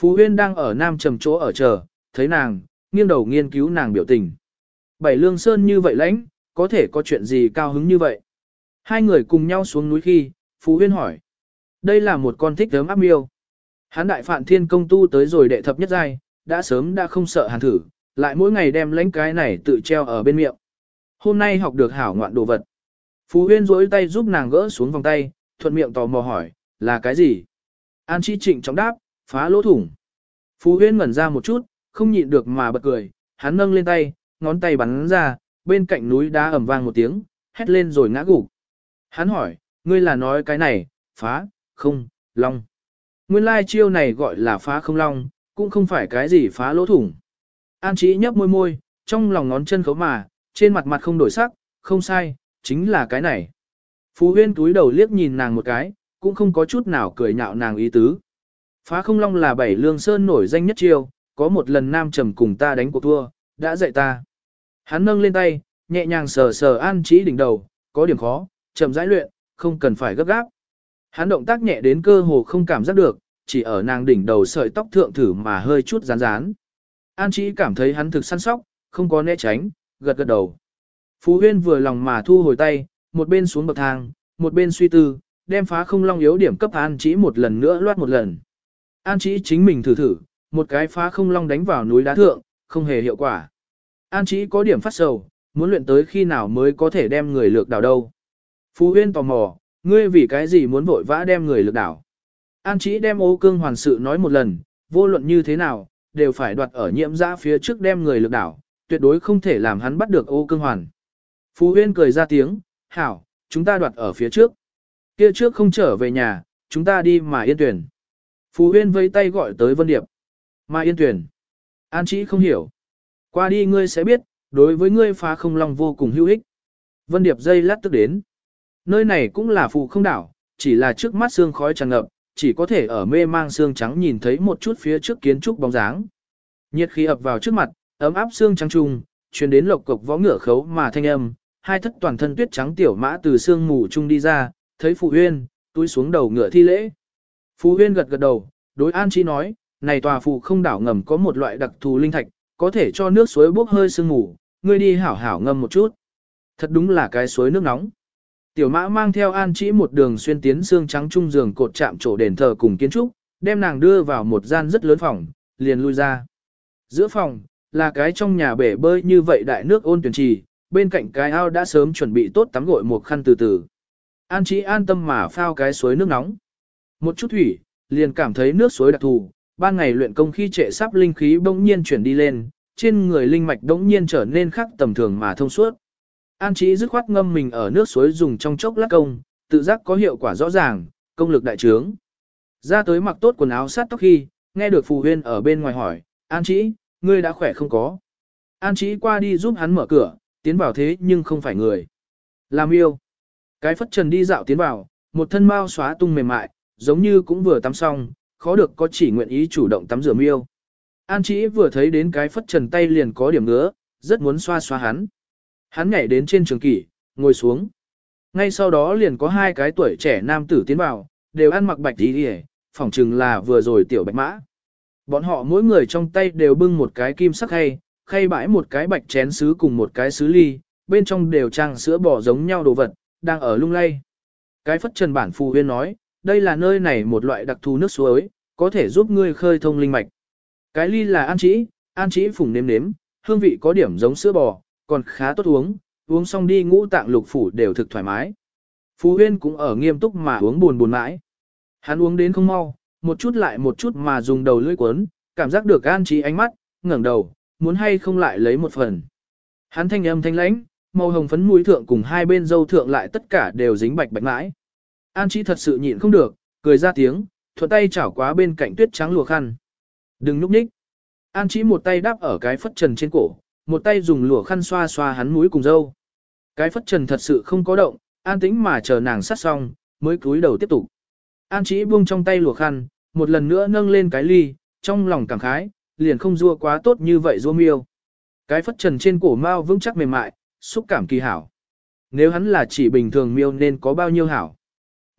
Phú Huyên đang ở Nam Trầm chỗ ở chờ, thấy nàng, nghiêng đầu nghiên cứu nàng biểu tình. Bảy lương sơn như vậy lãnh, có thể có chuyện gì cao hứng như vậy. Hai người cùng nhau xuống núi khi, Phú Huyên hỏi. Đây là một con thích thớm áp miêu. Hán đại phạn thiên công tu tới rồi đệ thập nhất giai, đã sớm đã không sợ hàn thử, lại mỗi ngày đem lãnh cái này tự treo ở bên miệng. Hôm nay học được hảo ngoạn đồ vật. Phú Huyên rỗi tay giúp nàng gỡ xuống vòng tay, thuận miệng tò mò hỏi, là cái gì? An Chi trịnh trọng đáp, phá lỗ thủng. Phú Huyên ngẩn ra một chút, không nhịn được mà bật cười, hắn nâng lên tay, ngón tay bắn ra, bên cạnh núi đá ầm vang một tiếng, hét lên rồi ngã gục. Hắn hỏi, ngươi là nói cái này, phá, không, long. Nguyên lai chiêu này gọi là phá không long, cũng không phải cái gì phá lỗ thủng. An Chí nhấp môi môi, trong lòng ngón chân khấu mà, trên mặt mặt không đổi sắc, không sai, chính là cái này. Phú huyên túi đầu liếc nhìn nàng một cái, cũng không có chút nào cười nhạo nàng ý tứ. Phá không long là bảy lương sơn nổi danh nhất chiêu, có một lần nam trầm cùng ta đánh cuộc thua, đã dạy ta. Hắn nâng lên tay, nhẹ nhàng sờ sờ an Trí đỉnh đầu, có điểm khó, chậm rãi luyện, không cần phải gấp gáp. Hắn động tác nhẹ đến cơ hồ không cảm giác được, chỉ ở nàng đỉnh đầu sợi tóc thượng thử mà hơi chút rán rán. An Trí cảm thấy hắn thực săn sóc, không có né tránh, gật gật đầu. Phú Huyên vừa lòng mà thu hồi tay, một bên xuống bậc thang, một bên suy tư, đem phá không long yếu điểm cấp An Trí một lần nữa loát một lần. An Chí chính mình thử thử, một cái phá không long đánh vào núi đá thượng, không hề hiệu quả. An Chí có điểm phát sầu, muốn luyện tới khi nào mới có thể đem người lược đảo đâu. Phú Huyên tò mò, ngươi vì cái gì muốn vội vã đem người lược đảo. An Chí đem ô cương hoàn sự nói một lần, vô luận như thế nào, đều phải đoạt ở nhiễm giã phía trước đem người lược đảo, tuyệt đối không thể làm hắn bắt được ô cương hoàn. Phú Huyên cười ra tiếng, hảo, chúng ta đoạt ở phía trước. Kia trước không trở về nhà, chúng ta đi mà yên tuyển. Phù Huyên vây tay gọi tới Vân Điệp. Mà yên tuyển. An Chí không hiểu. Qua đi ngươi sẽ biết, đối với ngươi phá không lòng vô cùng hữu ích. Vân Điệp dây lát tức đến. Nơi này cũng là Phù không đảo, chỉ là trước mắt xương khói tràn ngập, chỉ có thể ở mê mang xương trắng nhìn thấy một chút phía trước kiến trúc bóng dáng. Nhiệt khí ập vào trước mặt, ấm áp xương trắng trung, truyền đến lộc cộc võ ngựa khấu mà thanh âm, hai thất toàn thân tuyết trắng tiểu mã từ xương mù trung đi ra, thấy Phù Huyên, túi xuống đầu ngựa thi lễ. Phù Huyên gật gật đầu, đối An Chi nói, này tòa phù không đảo ngầm có một loại đặc thù linh thạch, có thể cho nước suối bốc hơi sương mù, ngươi đi hảo hảo ngâm một chút. Thật đúng là cái suối nước nóng. Tiểu mã mang theo an Chi một đường xuyên tiến xương trắng trung giường cột chạm chỗ đền thờ cùng kiến trúc, đem nàng đưa vào một gian rất lớn phòng, liền lui ra. Giữa phòng, là cái trong nhà bể bơi như vậy đại nước ôn tuyển trì, bên cạnh cái ao đã sớm chuẩn bị tốt tắm gội một khăn từ từ. An chỉ an tâm mà phao cái suối nước nóng. Một chút thủy, liền cảm thấy nước suối đặc thù, ban ngày luyện công khi trệ sắp linh khí bỗng nhiên chuyển đi lên, trên người linh mạch bỗng nhiên trở nên khác tầm thường mà thông suốt. An trí dứt khoát ngâm mình ở nước suối dùng trong chốc lát công, tự giác có hiệu quả rõ ràng, công lực đại trướng. Ra tới mặc tốt quần áo sát tóc khi, nghe được phù huyên ở bên ngoài hỏi, An trí ngươi đã khỏe không có? An trí qua đi giúp hắn mở cửa, tiến vào thế nhưng không phải người. Làm yêu. Cái phất trần đi dạo tiến vào, một thân mau xóa tung mềm mại, giống như cũng vừa tắm xong, khó được có chỉ nguyện ý chủ động tắm rửa miêu. An Chí vừa thấy đến cái phất trần tay liền có điểm ngứa, rất muốn xoa xoa hắn. Hắn nhảy đến trên trường kỷ, ngồi xuống. Ngay sau đó liền có hai cái tuổi trẻ nam tử tiến vào, đều ăn mặc bạch đi đi phỏng chừng là vừa rồi tiểu bạch mã. Bọn họ mỗi người trong tay đều bưng một cái kim sắc hay, khay bãi một cái bạch chén sứ cùng một cái sứ ly, bên trong đều trang sữa bò giống nhau đồ vật, đang ở lung lay. Cái phất trần bản phù huyên nói, đây là nơi này một loại đặc thù nước suối, có thể giúp ngươi khơi thông linh mạch. Cái ly là an chỉ, an chỉ phùng nếm nếm, hương vị có điểm giống sữa bò, còn khá tốt uống, uống xong đi ngũ tạng lục phủ đều thực thoải mái. Phú Huyên cũng ở nghiêm túc mà uống buồn buồn mãi. Hắn uống đến không mau, một chút lại một chút mà dùng đầu lưỡi cuốn, cảm giác được an trí ánh mắt, ngẩng đầu, muốn hay không lại lấy một phần. Hắn thanh âm thanh lãnh, màu hồng phấn mũi thượng cùng hai bên dâu thượng lại tất cả đều dính bạch bạch mãi. An Chí thật sự nhịn không được, cười ra tiếng, thuận tay chảo quá bên cạnh tuyết trắng lùa khăn. Đừng núp ních. An Chí một tay đáp ở cái phất trần trên cổ, một tay dùng lụa khăn xoa xoa hắn mũi cùng dâu. Cái phất trần thật sự không có động, an tĩnh mà chờ nàng sát xong, mới cúi đầu tiếp tục. An chỉ buông trong tay lụa khăn, một lần nữa nâng lên cái ly, trong lòng cảm khái, liền không rua quá tốt như vậy rua miêu. Cái phất trần trên cổ mao vững chắc mềm mại, xúc cảm kỳ hảo. Nếu hắn là chỉ bình thường miêu nên có bao nhiêu hảo.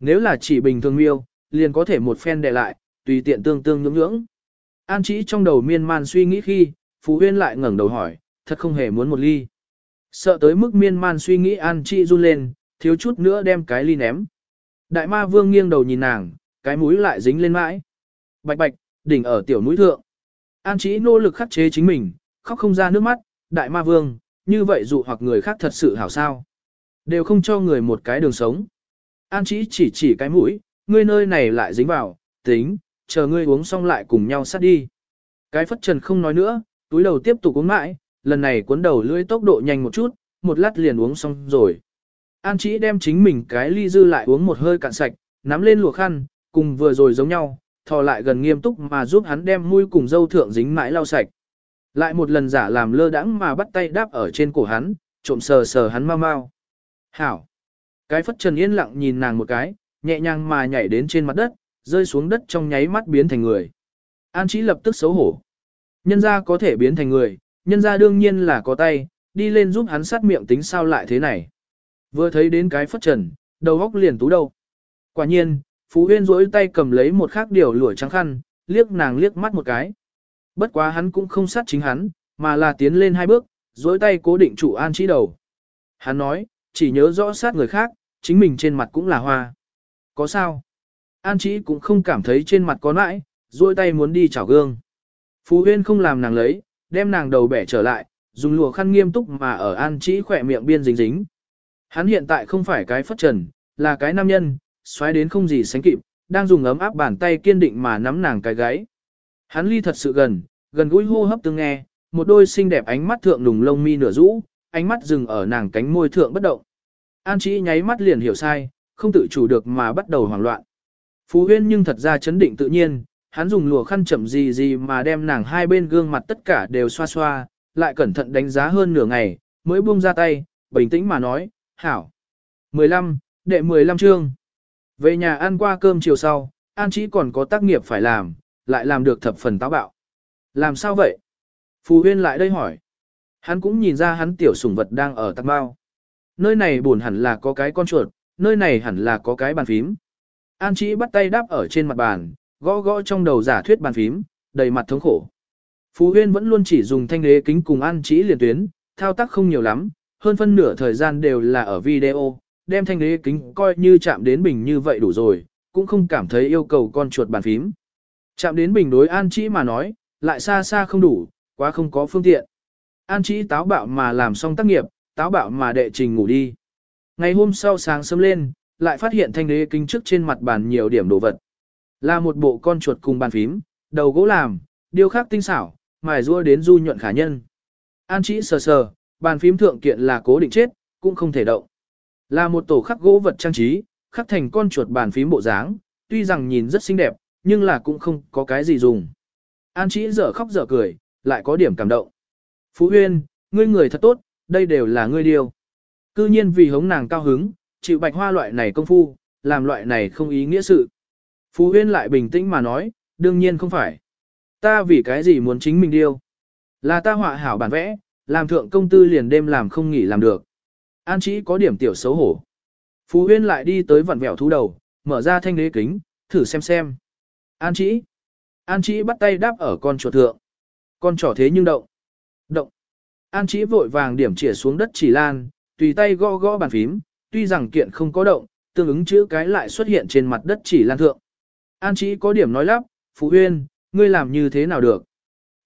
Nếu là chỉ bình thường miêu, liền có thể một phen đè lại, tùy tiện tương tương nhưỡng nhưỡng. An chỉ trong đầu miên man suy nghĩ khi, Phú Huyên lại ngẩng đầu hỏi, thật không hề muốn một ly. Sợ tới mức miên man suy nghĩ An chỉ run lên, thiếu chút nữa đem cái ly ném. Đại ma vương nghiêng đầu nhìn nàng, cái mũi lại dính lên mãi. Bạch bạch, đỉnh ở tiểu núi thượng. An chỉ nỗ lực khắc chế chính mình, khóc không ra nước mắt, đại ma vương, như vậy dụ hoặc người khác thật sự hảo sao. Đều không cho người một cái đường sống. An Chí chỉ chỉ cái mũi, ngươi nơi này lại dính vào, tính, chờ ngươi uống xong lại cùng nhau sát đi. Cái phất trần không nói nữa, túi đầu tiếp tục uống mãi, lần này cuốn đầu lưỡi tốc độ nhanh một chút, một lát liền uống xong rồi. An Chí đem chính mình cái ly dư lại uống một hơi cạn sạch, nắm lên lùa khăn, cùng vừa rồi giống nhau, thò lại gần nghiêm túc mà giúp hắn đem mũi cùng dâu thượng dính mãi lau sạch. Lại một lần giả làm lơ đãng mà bắt tay đáp ở trên cổ hắn, trộm sờ sờ hắn mau mau. Hảo! Cái phất trần yên lặng nhìn nàng một cái, nhẹ nhàng mà nhảy đến trên mặt đất, rơi xuống đất trong nháy mắt biến thành người. An Chí lập tức xấu hổ. Nhân ra có thể biến thành người, nhân ra đương nhiên là có tay, đi lên giúp hắn sát miệng tính sao lại thế này. Vừa thấy đến cái phất trần, đầu góc liền tú đầu. Quả nhiên, Phú Huyên rỗi tay cầm lấy một khác điều lụa trắng khăn, liếc nàng liếc mắt một cái. Bất quá hắn cũng không sát chính hắn, mà là tiến lên hai bước, rỗi tay cố định chủ An Chí đầu. Hắn nói, chỉ nhớ rõ sát người khác, chính mình trên mặt cũng là hoa. Có sao? An Chí cũng không cảm thấy trên mặt có nãi, duỗi tay muốn đi chảo gương. Phú Huyên không làm nàng lấy, đem nàng đầu bẻ trở lại, dùng lụa khăn nghiêm túc mà ở An Chí khỏe miệng biên dính dính. Hắn hiện tại không phải cái phất trần, là cái nam nhân, xoáy đến không gì sánh kịp, đang dùng ấm áp bàn tay kiên định mà nắm nàng cái gáy. Hắn ly thật sự gần, gần gũi hô hấp tương nghe, một đôi xinh đẹp ánh mắt thượng nùng lông mi nửa rũ, ánh mắt dừng ở nàng cánh môi thượng bất động. An Chí nháy mắt liền hiểu sai, không tự chủ được mà bắt đầu hoảng loạn. Phú Huyên nhưng thật ra chấn định tự nhiên, hắn dùng lùa khăn chậm gì gì mà đem nàng hai bên gương mặt tất cả đều xoa xoa, lại cẩn thận đánh giá hơn nửa ngày, mới buông ra tay, bình tĩnh mà nói, hảo. 15, đệ 15 chương. Về nhà ăn qua cơm chiều sau, An Chí còn có tác nghiệp phải làm, lại làm được thập phần táo bạo. Làm sao vậy? Phú Huyên lại đây hỏi. Hắn cũng nhìn ra hắn tiểu sủng vật đang ở tắc bao. Nơi này buồn hẳn là có cái con chuột, nơi này hẳn là có cái bàn phím. An Chí bắt tay đáp ở trên mặt bàn, gõ gõ trong đầu giả thuyết bàn phím, đầy mặt thống khổ. Phú Huyên vẫn luôn chỉ dùng thanh đế kính cùng An Chí liền tuyến, thao tác không nhiều lắm, hơn phân nửa thời gian đều là ở video, đem thanh đế kính coi như chạm đến bình như vậy đủ rồi, cũng không cảm thấy yêu cầu con chuột bàn phím. Chạm đến bình đối An Chí mà nói, lại xa xa không đủ, quá không có phương tiện. An Chí táo bạo mà làm xong tác nghiệp, táo bạo mà đệ trình ngủ đi. Ngày hôm sau sáng sớm lên, lại phát hiện thanh đế kính trước trên mặt bàn nhiều điểm đồ vật. Là một bộ con chuột cùng bàn phím, đầu gỗ làm, điêu khắc tinh xảo, mài rua đến du nhuận khả nhân. An chỉ sờ sờ, bàn phím thượng kiện là cố định chết, cũng không thể động. Là một tổ khắc gỗ vật trang trí, khắc thành con chuột bàn phím bộ dáng, tuy rằng nhìn rất xinh đẹp, nhưng là cũng không có cái gì dùng. An chỉ dở khóc dở cười, lại có điểm cảm động. Phú Huyên, ngươi người thật tốt, đây đều là ngươi điều. Cư nhiên vì hống nàng cao hứng, chịu bạch hoa loại này công phu, làm loại này không ý nghĩa sự. Phú Huyên lại bình tĩnh mà nói, đương nhiên không phải. Ta vì cái gì muốn chính mình điêu. Là ta họa hảo bản vẽ, làm thượng công tư liền đêm làm không nghỉ làm được. An chỉ có điểm tiểu xấu hổ. Phú Huyên lại đi tới vặn vẹo thú đầu, mở ra thanh đế kính, thử xem xem. An chỉ. An chỉ bắt tay đáp ở con chuột thượng. Con trỏ thế nhưng động. Động. An Chí vội vàng điểm chỉa xuống đất chỉ lan, tùy tay gõ gõ bàn phím, tuy rằng kiện không có động, tương ứng chữ cái lại xuất hiện trên mặt đất chỉ lan thượng. An Chí có điểm nói lắp, Phú Huyên, ngươi làm như thế nào được?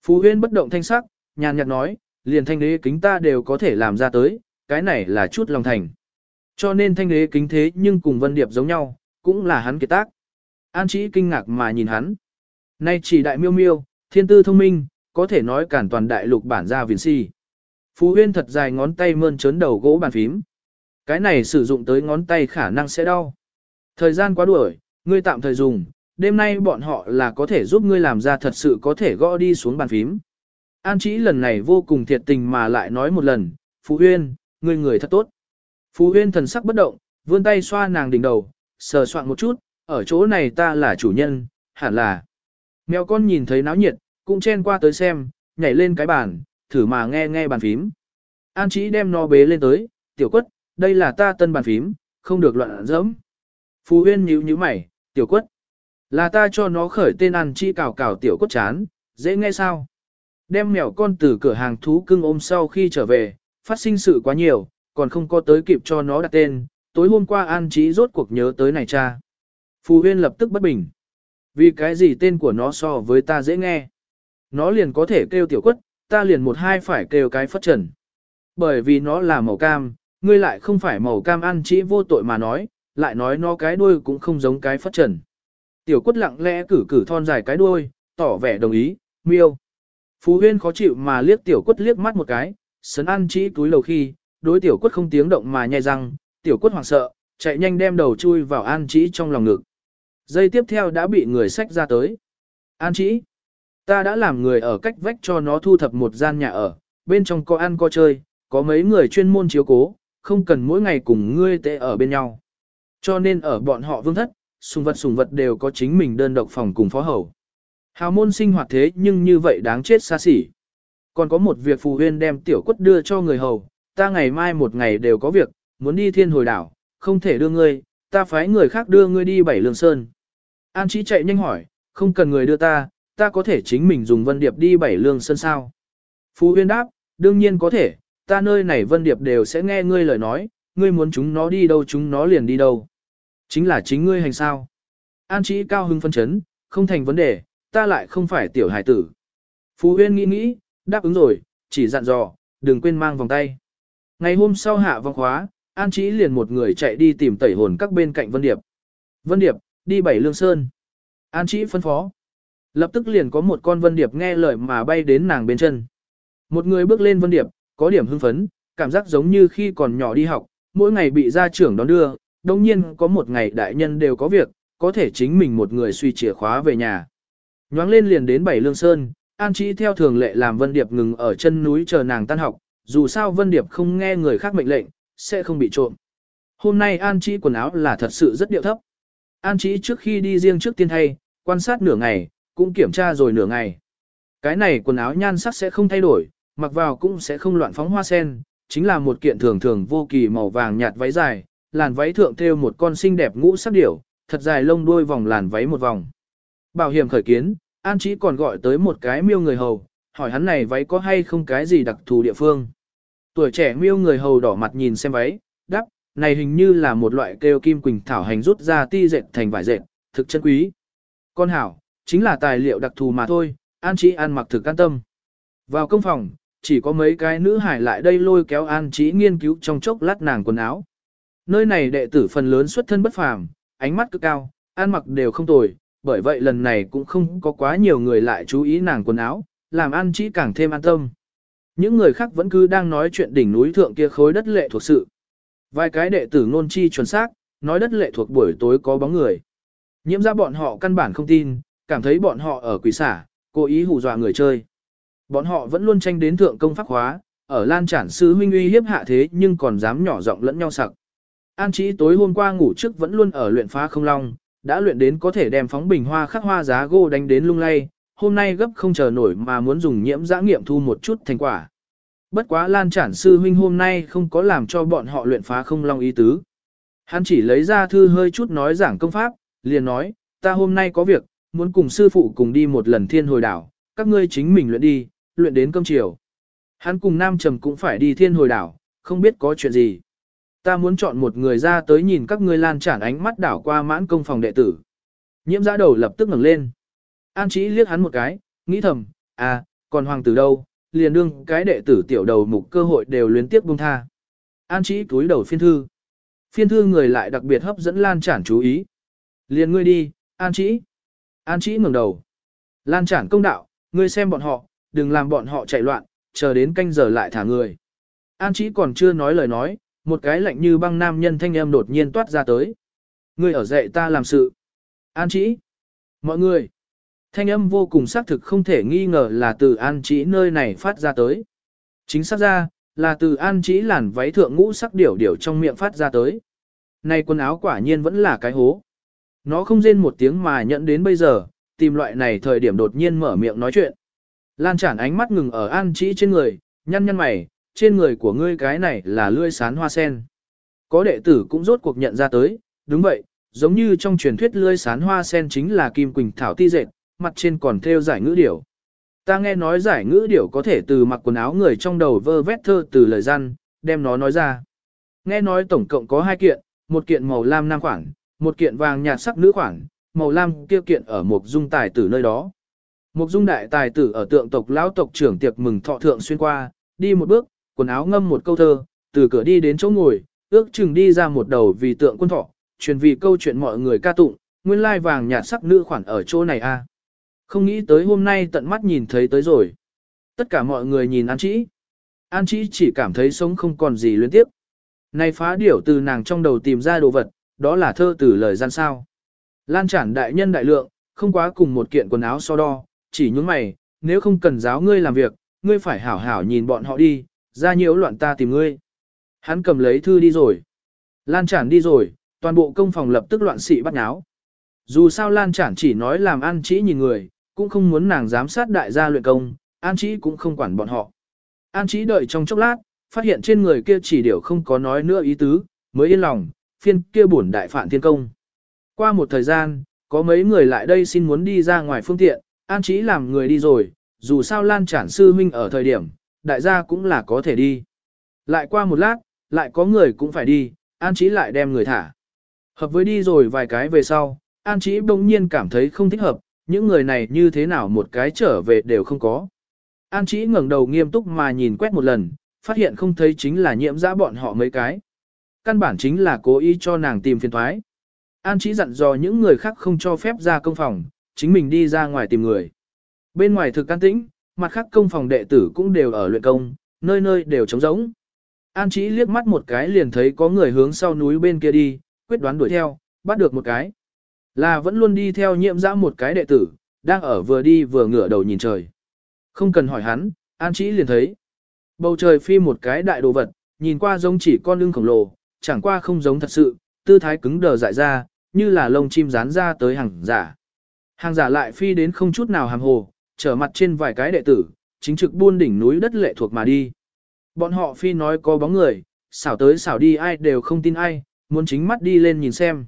Phú Huyên bất động thanh sắc, nhàn nhạt nói, liền thanh đế kính ta đều có thể làm ra tới, cái này là chút lòng thành. Cho nên thanh đế kính thế nhưng cùng Vân Điệp giống nhau, cũng là hắn kiệt tác. An Chí kinh ngạc mà nhìn hắn. Nay chỉ đại miêu miêu, thiên tư thông minh, có thể nói cản toàn đại lục bản gia viền si. Phú Huyên thật dài ngón tay mơn trớn đầu gỗ bàn phím. Cái này sử dụng tới ngón tay khả năng sẽ đau. Thời gian quá đuổi, ngươi tạm thời dùng, đêm nay bọn họ là có thể giúp ngươi làm ra thật sự có thể gõ đi xuống bàn phím. An chỉ lần này vô cùng thiệt tình mà lại nói một lần, Phú Huyên, ngươi người thật tốt. Phú Huyên thần sắc bất động, vươn tay xoa nàng đỉnh đầu, sờ soạn một chút, ở chỗ này ta là chủ nhân, hẳn là. Mèo con nhìn thấy náo nhiệt, cũng chen qua tới xem, nhảy lên cái bàn, thử mà nghe nghe bàn phím. An Chí đem nó bế lên tới, tiểu quất, đây là ta tân bàn phím, không được loạn dẫm. Phú huyên nhíu nhíu mày, tiểu quất. Là ta cho nó khởi tên an chi cào cào tiểu quất chán, Dễ nghe sao? Đem mèo con từ cửa hàng thú cưng ôm sau khi trở về, phát sinh sự quá nhiều, còn không có tới kịp cho nó đặt tên, tối hôm qua An Trí rốt cuộc nhớ tới này cha. Phù huyên lập tức bất bình. Vì cái gì tên của nó so với ta dễ nghe? Nó liền có thể kêu tiểu quất, ta liền một hai phải kêu cái phất trần. Bởi vì nó là màu cam, ngươi lại không phải màu cam ăn chỉ vô tội mà nói, lại nói nó cái đuôi cũng không giống cái phất trần. Tiểu quất lặng lẽ cử cử thon dài cái đuôi, tỏ vẻ đồng ý, miêu. Phú huyên khó chịu mà liếc tiểu quất liếc mắt một cái, sấn ăn chỉ túi lầu khi, đối tiểu quất không tiếng động mà nhai răng, tiểu quất hoảng sợ, chạy nhanh đem đầu chui vào an chỉ trong lòng ngực. dây tiếp theo đã bị người xách ra tới. An chỉ, ta đã làm người ở cách vách cho nó thu thập một gian nhà ở, bên trong có ăn có chơi, có mấy người chuyên môn chiếu cố, không cần mỗi ngày cùng ngươi tệ ở bên nhau. Cho nên ở bọn họ vương thất, sùng vật sùng vật đều có chính mình đơn độc phòng cùng phó hầu. Hào môn sinh hoạt thế nhưng như vậy đáng chết xa xỉ. Còn có một việc phù huyên đem tiểu quất đưa cho người hầu, ta ngày mai một ngày đều có việc, muốn đi thiên hồi đảo, không thể đưa ngươi, ta phái người khác đưa ngươi đi bảy lương sơn. An trí chạy nhanh hỏi, không cần người đưa ta, ta có thể chính mình dùng vân điệp đi bảy lương sơn sao? Phú huyên đáp, đương nhiên có thể, ta nơi này vân điệp đều sẽ nghe ngươi lời nói, ngươi muốn chúng nó đi đâu chúng nó liền đi đâu. Chính là chính ngươi hành sao. An Chí cao hưng phân chấn, không thành vấn đề, ta lại không phải tiểu hải tử. Phú Huyên nghĩ nghĩ, đáp ứng rồi, chỉ dặn dò, đừng quên mang vòng tay. Ngày hôm sau hạ vòng khóa, An Chí liền một người chạy đi tìm tẩy hồn các bên cạnh Vân Điệp. Vân Điệp, đi bảy lương sơn. An Chí phân phó. Lập tức liền có một con Vân Điệp nghe lời mà bay đến nàng bên chân. Một người bước lên Vân Điệp, có điểm hưng phấn, cảm giác giống như khi còn nhỏ đi học, mỗi ngày bị gia trưởng đón đưa, đồng nhiên có một ngày đại nhân đều có việc, có thể chính mình một người suy chìa khóa về nhà. Nhoáng lên liền đến bảy lương sơn, An Chí theo thường lệ làm Vân Điệp ngừng ở chân núi chờ nàng tan học, dù sao Vân Điệp không nghe người khác mệnh lệnh, sẽ không bị trộm. Hôm nay An Chí quần áo là thật sự rất điệu thấp. An Chí trước khi đi riêng trước tiên thay, quan sát nửa ngày, cũng kiểm tra rồi nửa ngày. Cái này quần áo nhan sắc sẽ không thay đổi, mặc vào cũng sẽ không loạn phóng hoa sen, chính là một kiện thường thường vô kỳ màu vàng nhạt váy dài, làn váy thượng thêu một con xinh đẹp ngũ sắc điểu, thật dài lông đuôi vòng làn váy một vòng. Bảo hiểm khởi kiến, An Chí còn gọi tới một cái miêu người hầu, hỏi hắn này váy có hay không cái gì đặc thù địa phương. Tuổi trẻ miêu người hầu đỏ mặt nhìn xem váy, đáp, này hình như là một loại kêu kim quỳnh thảo hành rút ra ti dệt thành vải dệt, thực chân quý. Con hảo, chính là tài liệu đặc thù mà thôi, An Chí ăn mặc thực an tâm. Vào công phòng, chỉ có mấy cái nữ hải lại đây lôi kéo An Chí nghiên cứu trong chốc lát nàng quần áo. Nơi này đệ tử phần lớn xuất thân bất phàm, ánh mắt cực cao, ăn mặc đều không tồi, bởi vậy lần này cũng không có quá nhiều người lại chú ý nàng quần áo, làm An Chí càng thêm an tâm. Những người khác vẫn cứ đang nói chuyện đỉnh núi thượng kia khối đất lệ thuộc sự. Vài cái đệ tử ngôn chi chuẩn xác, nói đất lệ thuộc buổi tối có bóng người. Nhiễm ra bọn họ căn bản không tin, cảm thấy bọn họ ở quỷ xả, cố ý hù dọa người chơi. Bọn họ vẫn luôn tranh đến thượng công pháp hóa, ở lan trản sư huynh uy hiếp hạ thế nhưng còn dám nhỏ giọng lẫn nhau sặc. An trí tối hôm qua ngủ trước vẫn luôn ở luyện phá không long, đã luyện đến có thể đem phóng bình hoa khắc hoa giá gô đánh đến lung lay, hôm nay gấp không chờ nổi mà muốn dùng nhiễm giã nghiệm thu một chút thành quả. Bất quá Lan Trản sư huynh hôm nay không có làm cho bọn họ luyện phá không long ý tứ. Hắn chỉ lấy ra thư hơi chút nói giảng công pháp, liền nói, ta hôm nay có việc, muốn cùng sư phụ cùng đi một lần thiên hồi đảo, các ngươi chính mình luyện đi, luyện đến cơm chiều. Hắn cùng Nam Trầm cũng phải đi thiên hồi đảo, không biết có chuyện gì. Ta muốn chọn một người ra tới nhìn các ngươi lan tràn ánh mắt đảo qua mãn công phòng đệ tử. Nhiễm giã đầu lập tức ngẩng lên. An chỉ liếc hắn một cái, nghĩ thầm, à, còn hoàng tử đâu, liền đương cái đệ tử tiểu đầu mục cơ hội đều luyến tiếp buông tha. An chỉ túi đầu phiên thư. Phiên thư người lại đặc biệt hấp dẫn lan tràn chú ý. Liền ngươi đi, An chỉ. An chỉ ngẩng đầu. Lan Trản công đạo, ngươi xem bọn họ, đừng làm bọn họ chạy loạn, chờ đến canh giờ lại thả người. An chỉ còn chưa nói lời nói, một cái lạnh như băng nam nhân thanh âm đột nhiên toát ra tới. Ngươi ở dạy ta làm sự. An chỉ. Mọi người. Thanh âm vô cùng xác thực không thể nghi ngờ là từ an chỉ nơi này phát ra tới. Chính xác ra, là từ an chỉ làn váy thượng ngũ sắc điểu điểu trong miệng phát ra tới. Này quần áo quả nhiên vẫn là cái hố. Nó không rên một tiếng mà nhận đến bây giờ, tìm loại này thời điểm đột nhiên mở miệng nói chuyện. Lan chản ánh mắt ngừng ở an Trĩ trên người, nhăn nhăn mày, trên người của ngươi cái này là lươi sán hoa sen. Có đệ tử cũng rốt cuộc nhận ra tới, đúng vậy, giống như trong truyền thuyết lươi sán hoa sen chính là kim quỳnh thảo ti dệt, mặt trên còn thêu giải ngữ điểu. Ta nghe nói giải ngữ điểu có thể từ mặc quần áo người trong đầu vơ vét thơ từ lời gian, đem nó nói ra. Nghe nói tổng cộng có hai kiện, một kiện màu lam nam khoảng, một kiện vàng nhạt sắc nữ khoản, màu lam kia kiện ở một dung tài tử nơi đó. Một dung đại tài tử ở tượng tộc lão tộc trưởng tiệc mừng thọ thượng xuyên qua, đi một bước, quần áo ngâm một câu thơ, từ cửa đi đến chỗ ngồi, ước chừng đi ra một đầu vì tượng quân thọ, truyền vì câu chuyện mọi người ca tụng, nguyên lai vàng nhạt sắc nữ khoản ở chỗ này a. Không nghĩ tới hôm nay tận mắt nhìn thấy tới rồi. Tất cả mọi người nhìn An Chỉ. An Chỉ chỉ cảm thấy sống không còn gì luyến tiếp. Này phá điểu từ nàng trong đầu tìm ra đồ vật, đó là thơ từ lời gian sao. Lan chản đại nhân đại lượng, không quá cùng một kiện quần áo so đo, chỉ những mày, nếu không cần giáo ngươi làm việc, ngươi phải hảo hảo nhìn bọn họ đi, ra nhiễu loạn ta tìm ngươi. Hắn cầm lấy thư đi rồi. Lan chản đi rồi, toàn bộ công phòng lập tức loạn xị bắt nháo. Dù sao Lan chản chỉ nói làm an chỉ nhìn người, cũng không muốn nàng giám sát đại gia luyện công, an chỉ cũng không quản bọn họ. An chỉ đợi trong chốc lát, phát hiện trên người kia chỉ điều không có nói nữa ý tứ, mới yên lòng, phiên kia bổn đại phản thiên công. Qua một thời gian, có mấy người lại đây xin muốn đi ra ngoài phương tiện, an trí làm người đi rồi, dù sao Lan trản sư huynh ở thời điểm, đại gia cũng là có thể đi. Lại qua một lát, lại có người cũng phải đi, an trí lại đem người thả. Hợp với đi rồi vài cái về sau, an trí bỗng nhiên cảm thấy không thích hợp, những người này như thế nào một cái trở về đều không có. An trí ngẩng đầu nghiêm túc mà nhìn quét một lần, phát hiện không thấy chính là nhiễm dã bọn họ mấy cái. Căn bản chính là cố ý cho nàng tìm phiền thoái. An chỉ dặn dò những người khác không cho phép ra công phòng, chính mình đi ra ngoài tìm người. Bên ngoài thực can tĩnh, mặt khác công phòng đệ tử cũng đều ở luyện công, nơi nơi đều trống rỗng. An chỉ liếc mắt một cái liền thấy có người hướng sau núi bên kia đi, quyết đoán đuổi theo, bắt được một cái. Là vẫn luôn đi theo nhiệm dã một cái đệ tử, đang ở vừa đi vừa ngửa đầu nhìn trời. Không cần hỏi hắn, An chỉ liền thấy. Bầu trời phi một cái đại đồ vật, nhìn qua giống chỉ con lưng khổng lồ, chẳng qua không giống thật sự, tư thái cứng đờ dại ra, như là lông chim dán ra tới hàng giả. Hàng giả lại phi đến không chút nào hàm hồ, trở mặt trên vài cái đệ tử, chính trực buôn đỉnh núi đất lệ thuộc mà đi. Bọn họ phi nói có bóng người, xảo tới xảo đi ai đều không tin ai, muốn chính mắt đi lên nhìn xem.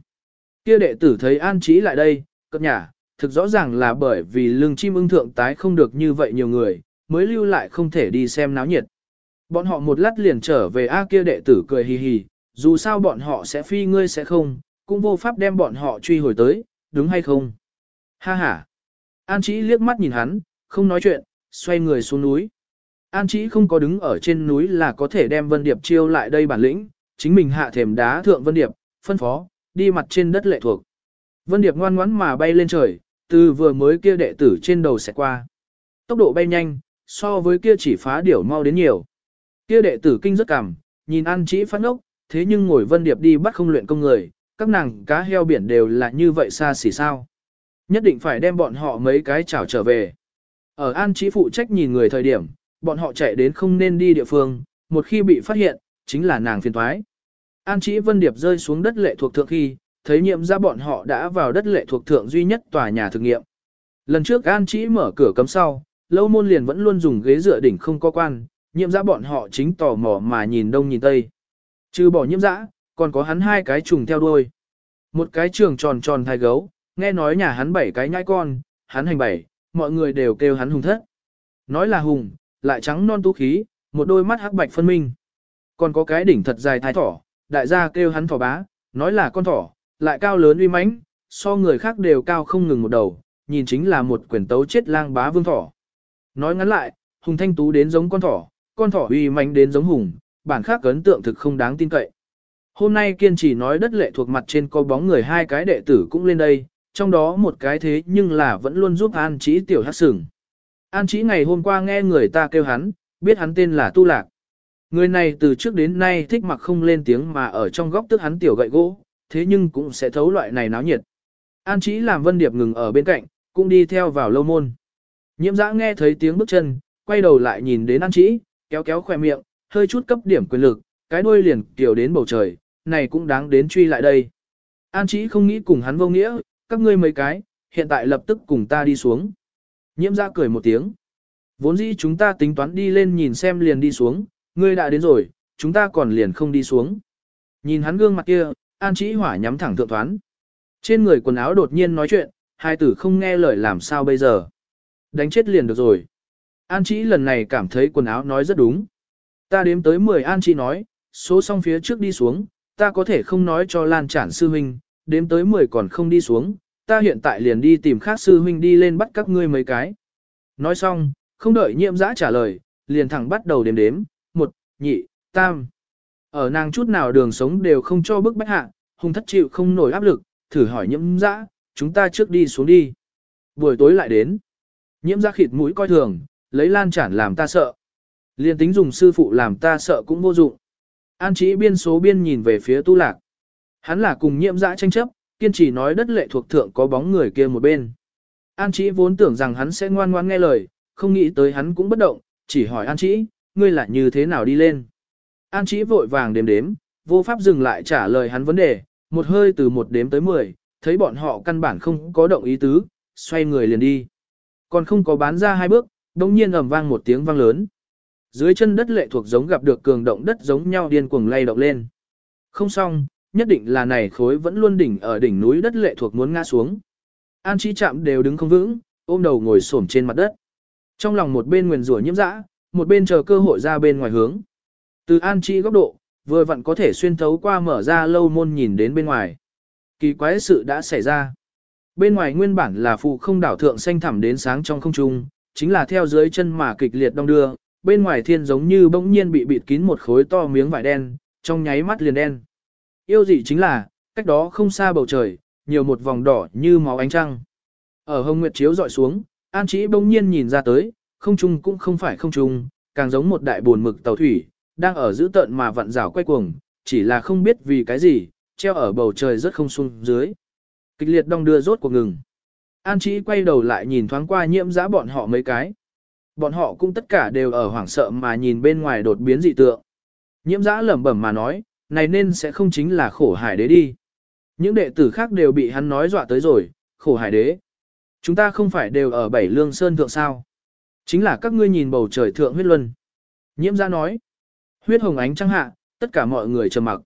Kia đệ tử thấy an trí lại đây, cất nhả, thực rõ ràng là bởi vì lưng chim ưng thượng tái không được như vậy nhiều người, mới lưu lại không thể đi xem náo nhiệt. Bọn họ một lát liền trở về A kia đệ tử cười hì hì, dù sao bọn họ sẽ phi ngươi sẽ không, cũng vô pháp đem bọn họ truy hồi tới, đúng hay không? Ha ha! An Chí liếc mắt nhìn hắn, không nói chuyện, xoay người xuống núi. An Chí không có đứng ở trên núi là có thể đem Vân Điệp chiêu lại đây bản lĩnh, chính mình hạ thềm đá thượng Vân Điệp, phân phó, đi mặt trên đất lệ thuộc. Vân Điệp ngoan ngoãn mà bay lên trời, từ vừa mới kia đệ tử trên đầu sẽ qua. Tốc độ bay nhanh, so với kia chỉ phá điểu mau đến nhiều. Kia đệ tử kinh rất cảm, nhìn An Chí phát ngốc, thế nhưng ngồi Vân Điệp đi bắt không luyện công người, các nàng cá heo biển đều là như vậy xa xỉ sao. Nhất định phải đem bọn họ mấy cái chảo trở về. Ở An Chí phụ trách nhìn người thời điểm, bọn họ chạy đến không nên đi địa phương, một khi bị phát hiện, chính là nàng phiền thoái. An Chí Vân Điệp rơi xuống đất lệ thuộc thượng khi, thấy nhiệm ra bọn họ đã vào đất lệ thuộc thượng duy nhất tòa nhà thực nghiệm. Lần trước An Chí mở cửa cấm sau, lâu môn liền vẫn luôn dùng ghế dựa đỉnh không có quan, nhiệm ra bọn họ chính tò mò mà nhìn đông nhìn tây. Trừ bỏ nhiễm dã, còn có hắn hai cái trùng theo đuôi. Một cái trường tròn tròn thai gấu, nghe nói nhà hắn bảy cái nhãi con, hắn hành bảy, mọi người đều kêu hắn hùng thất. Nói là hùng, lại trắng non tú khí, một đôi mắt hắc bạch phân minh. Còn có cái đỉnh thật dài thái thỏ, đại gia kêu hắn thỏ bá, nói là con thỏ, lại cao lớn uy mãnh, so người khác đều cao không ngừng một đầu, nhìn chính là một quyển tấu chết lang bá vương thỏ. Nói ngắn lại, hùng thanh tú đến giống con thỏ, con thỏ uy mãnh đến giống hùng, bản khác ấn tượng thực không đáng tin cậy. Hôm nay kiên trì nói đất lệ thuộc mặt trên có bóng người hai cái đệ tử cũng lên đây, trong đó một cái thế nhưng là vẫn luôn giúp An Chí tiểu hát sừng. An Chí ngày hôm qua nghe người ta kêu hắn, biết hắn tên là Tu Lạc. Người này từ trước đến nay thích mặc không lên tiếng mà ở trong góc tức hắn tiểu gậy gỗ, thế nhưng cũng sẽ thấu loại này náo nhiệt. An Chí làm Vân Điệp ngừng ở bên cạnh, cũng đi theo vào lâu môn. Nhiễm dã nghe thấy tiếng bước chân, quay đầu lại nhìn đến An Chí, kéo kéo khỏe miệng, hơi chút cấp điểm quyền lực, cái đuôi liền kiểu đến bầu trời, này cũng đáng đến truy lại đây. An Chí không nghĩ cùng hắn vô nghĩa, các ngươi mấy cái, hiện tại lập tức cùng ta đi xuống. Nhiễm ra cười một tiếng. Vốn dĩ chúng ta tính toán đi lên nhìn xem liền đi xuống, ngươi đã đến rồi, chúng ta còn liền không đi xuống. Nhìn hắn gương mặt kia, An Chí hỏa nhắm thẳng thượng thoán. Trên người quần áo đột nhiên nói chuyện, hai tử không nghe lời làm sao bây giờ. Đánh chết liền được rồi. An Chí lần này cảm thấy quần áo nói rất đúng. Ta đếm tới 10 An chi nói, số xong phía trước đi xuống, ta có thể không nói cho Lan Trản sư huynh, đếm tới 10 còn không đi xuống, ta hiện tại liền đi tìm khác sư huynh đi lên bắt các ngươi mấy cái. Nói xong, không đợi nhiệm giã trả lời, liền thẳng bắt đầu đếm đếm, một, nhị, tam. Ở nàng chút nào đường sống đều không cho bức bách hạ, hung thất chịu không nổi áp lực, thử hỏi nhiễm giã, chúng ta trước đi xuống đi. Buổi tối lại đến. Nhiễm giã khịt mũi coi thường, lấy lan chản làm ta sợ. Liên tính dùng sư phụ làm ta sợ cũng vô dụng. An trí biên số biên nhìn về phía tu lạc. Hắn là cùng nhiễm dã tranh chấp, kiên trì nói đất lệ thuộc thượng có bóng người kia một bên. An trí vốn tưởng rằng hắn sẽ ngoan ngoan nghe lời, không nghĩ tới hắn cũng bất động, chỉ hỏi An trí, ngươi là như thế nào đi lên. An trí vội vàng đếm đếm, vô pháp dừng lại trả lời hắn vấn đề, một hơi từ một đếm tới mười, thấy bọn họ căn bản không có động ý tứ, xoay người liền đi. Còn không có bán ra hai bước, đồng nhiên ầm vang một tiếng vang lớn. Dưới chân đất lệ thuộc giống gặp được cường động đất giống nhau điên cuồng lay động lên. Không xong, nhất định là này khối vẫn luôn đỉnh ở đỉnh núi đất lệ thuộc muốn ngã xuống. An Chi chạm đều đứng không vững, ôm đầu ngồi xổm trên mặt đất. Trong lòng một bên nguyền rủa nhiễm dã, một bên chờ cơ hội ra bên ngoài hướng. Từ An Chi góc độ, vừa vặn có thể xuyên thấu qua mở ra lâu môn nhìn đến bên ngoài. Kỳ quái sự đã xảy ra. Bên ngoài nguyên bản là phụ không đảo thượng xanh thẳm đến sáng trong không trung, chính là theo dưới chân mà kịch liệt đông đưa, bên ngoài thiên giống như bỗng nhiên bị bịt kín một khối to miếng vải đen, trong nháy mắt liền đen. Yêu dị chính là, cách đó không xa bầu trời, nhiều một vòng đỏ như máu ánh trăng. Ở hồng nguyệt chiếu dọi xuống, An Chí bỗng nhiên nhìn ra tới, không trung cũng không phải không trung, càng giống một đại buồn mực tàu thủy, đang ở giữ tận mà vặn rào quay cuồng, chỉ là không biết vì cái gì, treo ở bầu trời rất không xuống dưới. Kịch liệt đong đưa rốt cuộc ngừng. An Chí quay đầu lại nhìn thoáng qua nhiễm giã bọn họ mấy cái. Bọn họ cũng tất cả đều ở hoảng sợ mà nhìn bên ngoài đột biến dị tượng. Nhiễm giã lẩm bẩm mà nói, này nên sẽ không chính là khổ hải đế đi. Những đệ tử khác đều bị hắn nói dọa tới rồi, khổ hải đế. Chúng ta không phải đều ở bảy lương sơn thượng sao. Chính là các ngươi nhìn bầu trời thượng huyết luân. Nhiễm giã nói, huyết hồng ánh trăng hạ, tất cả mọi người trầm mặc.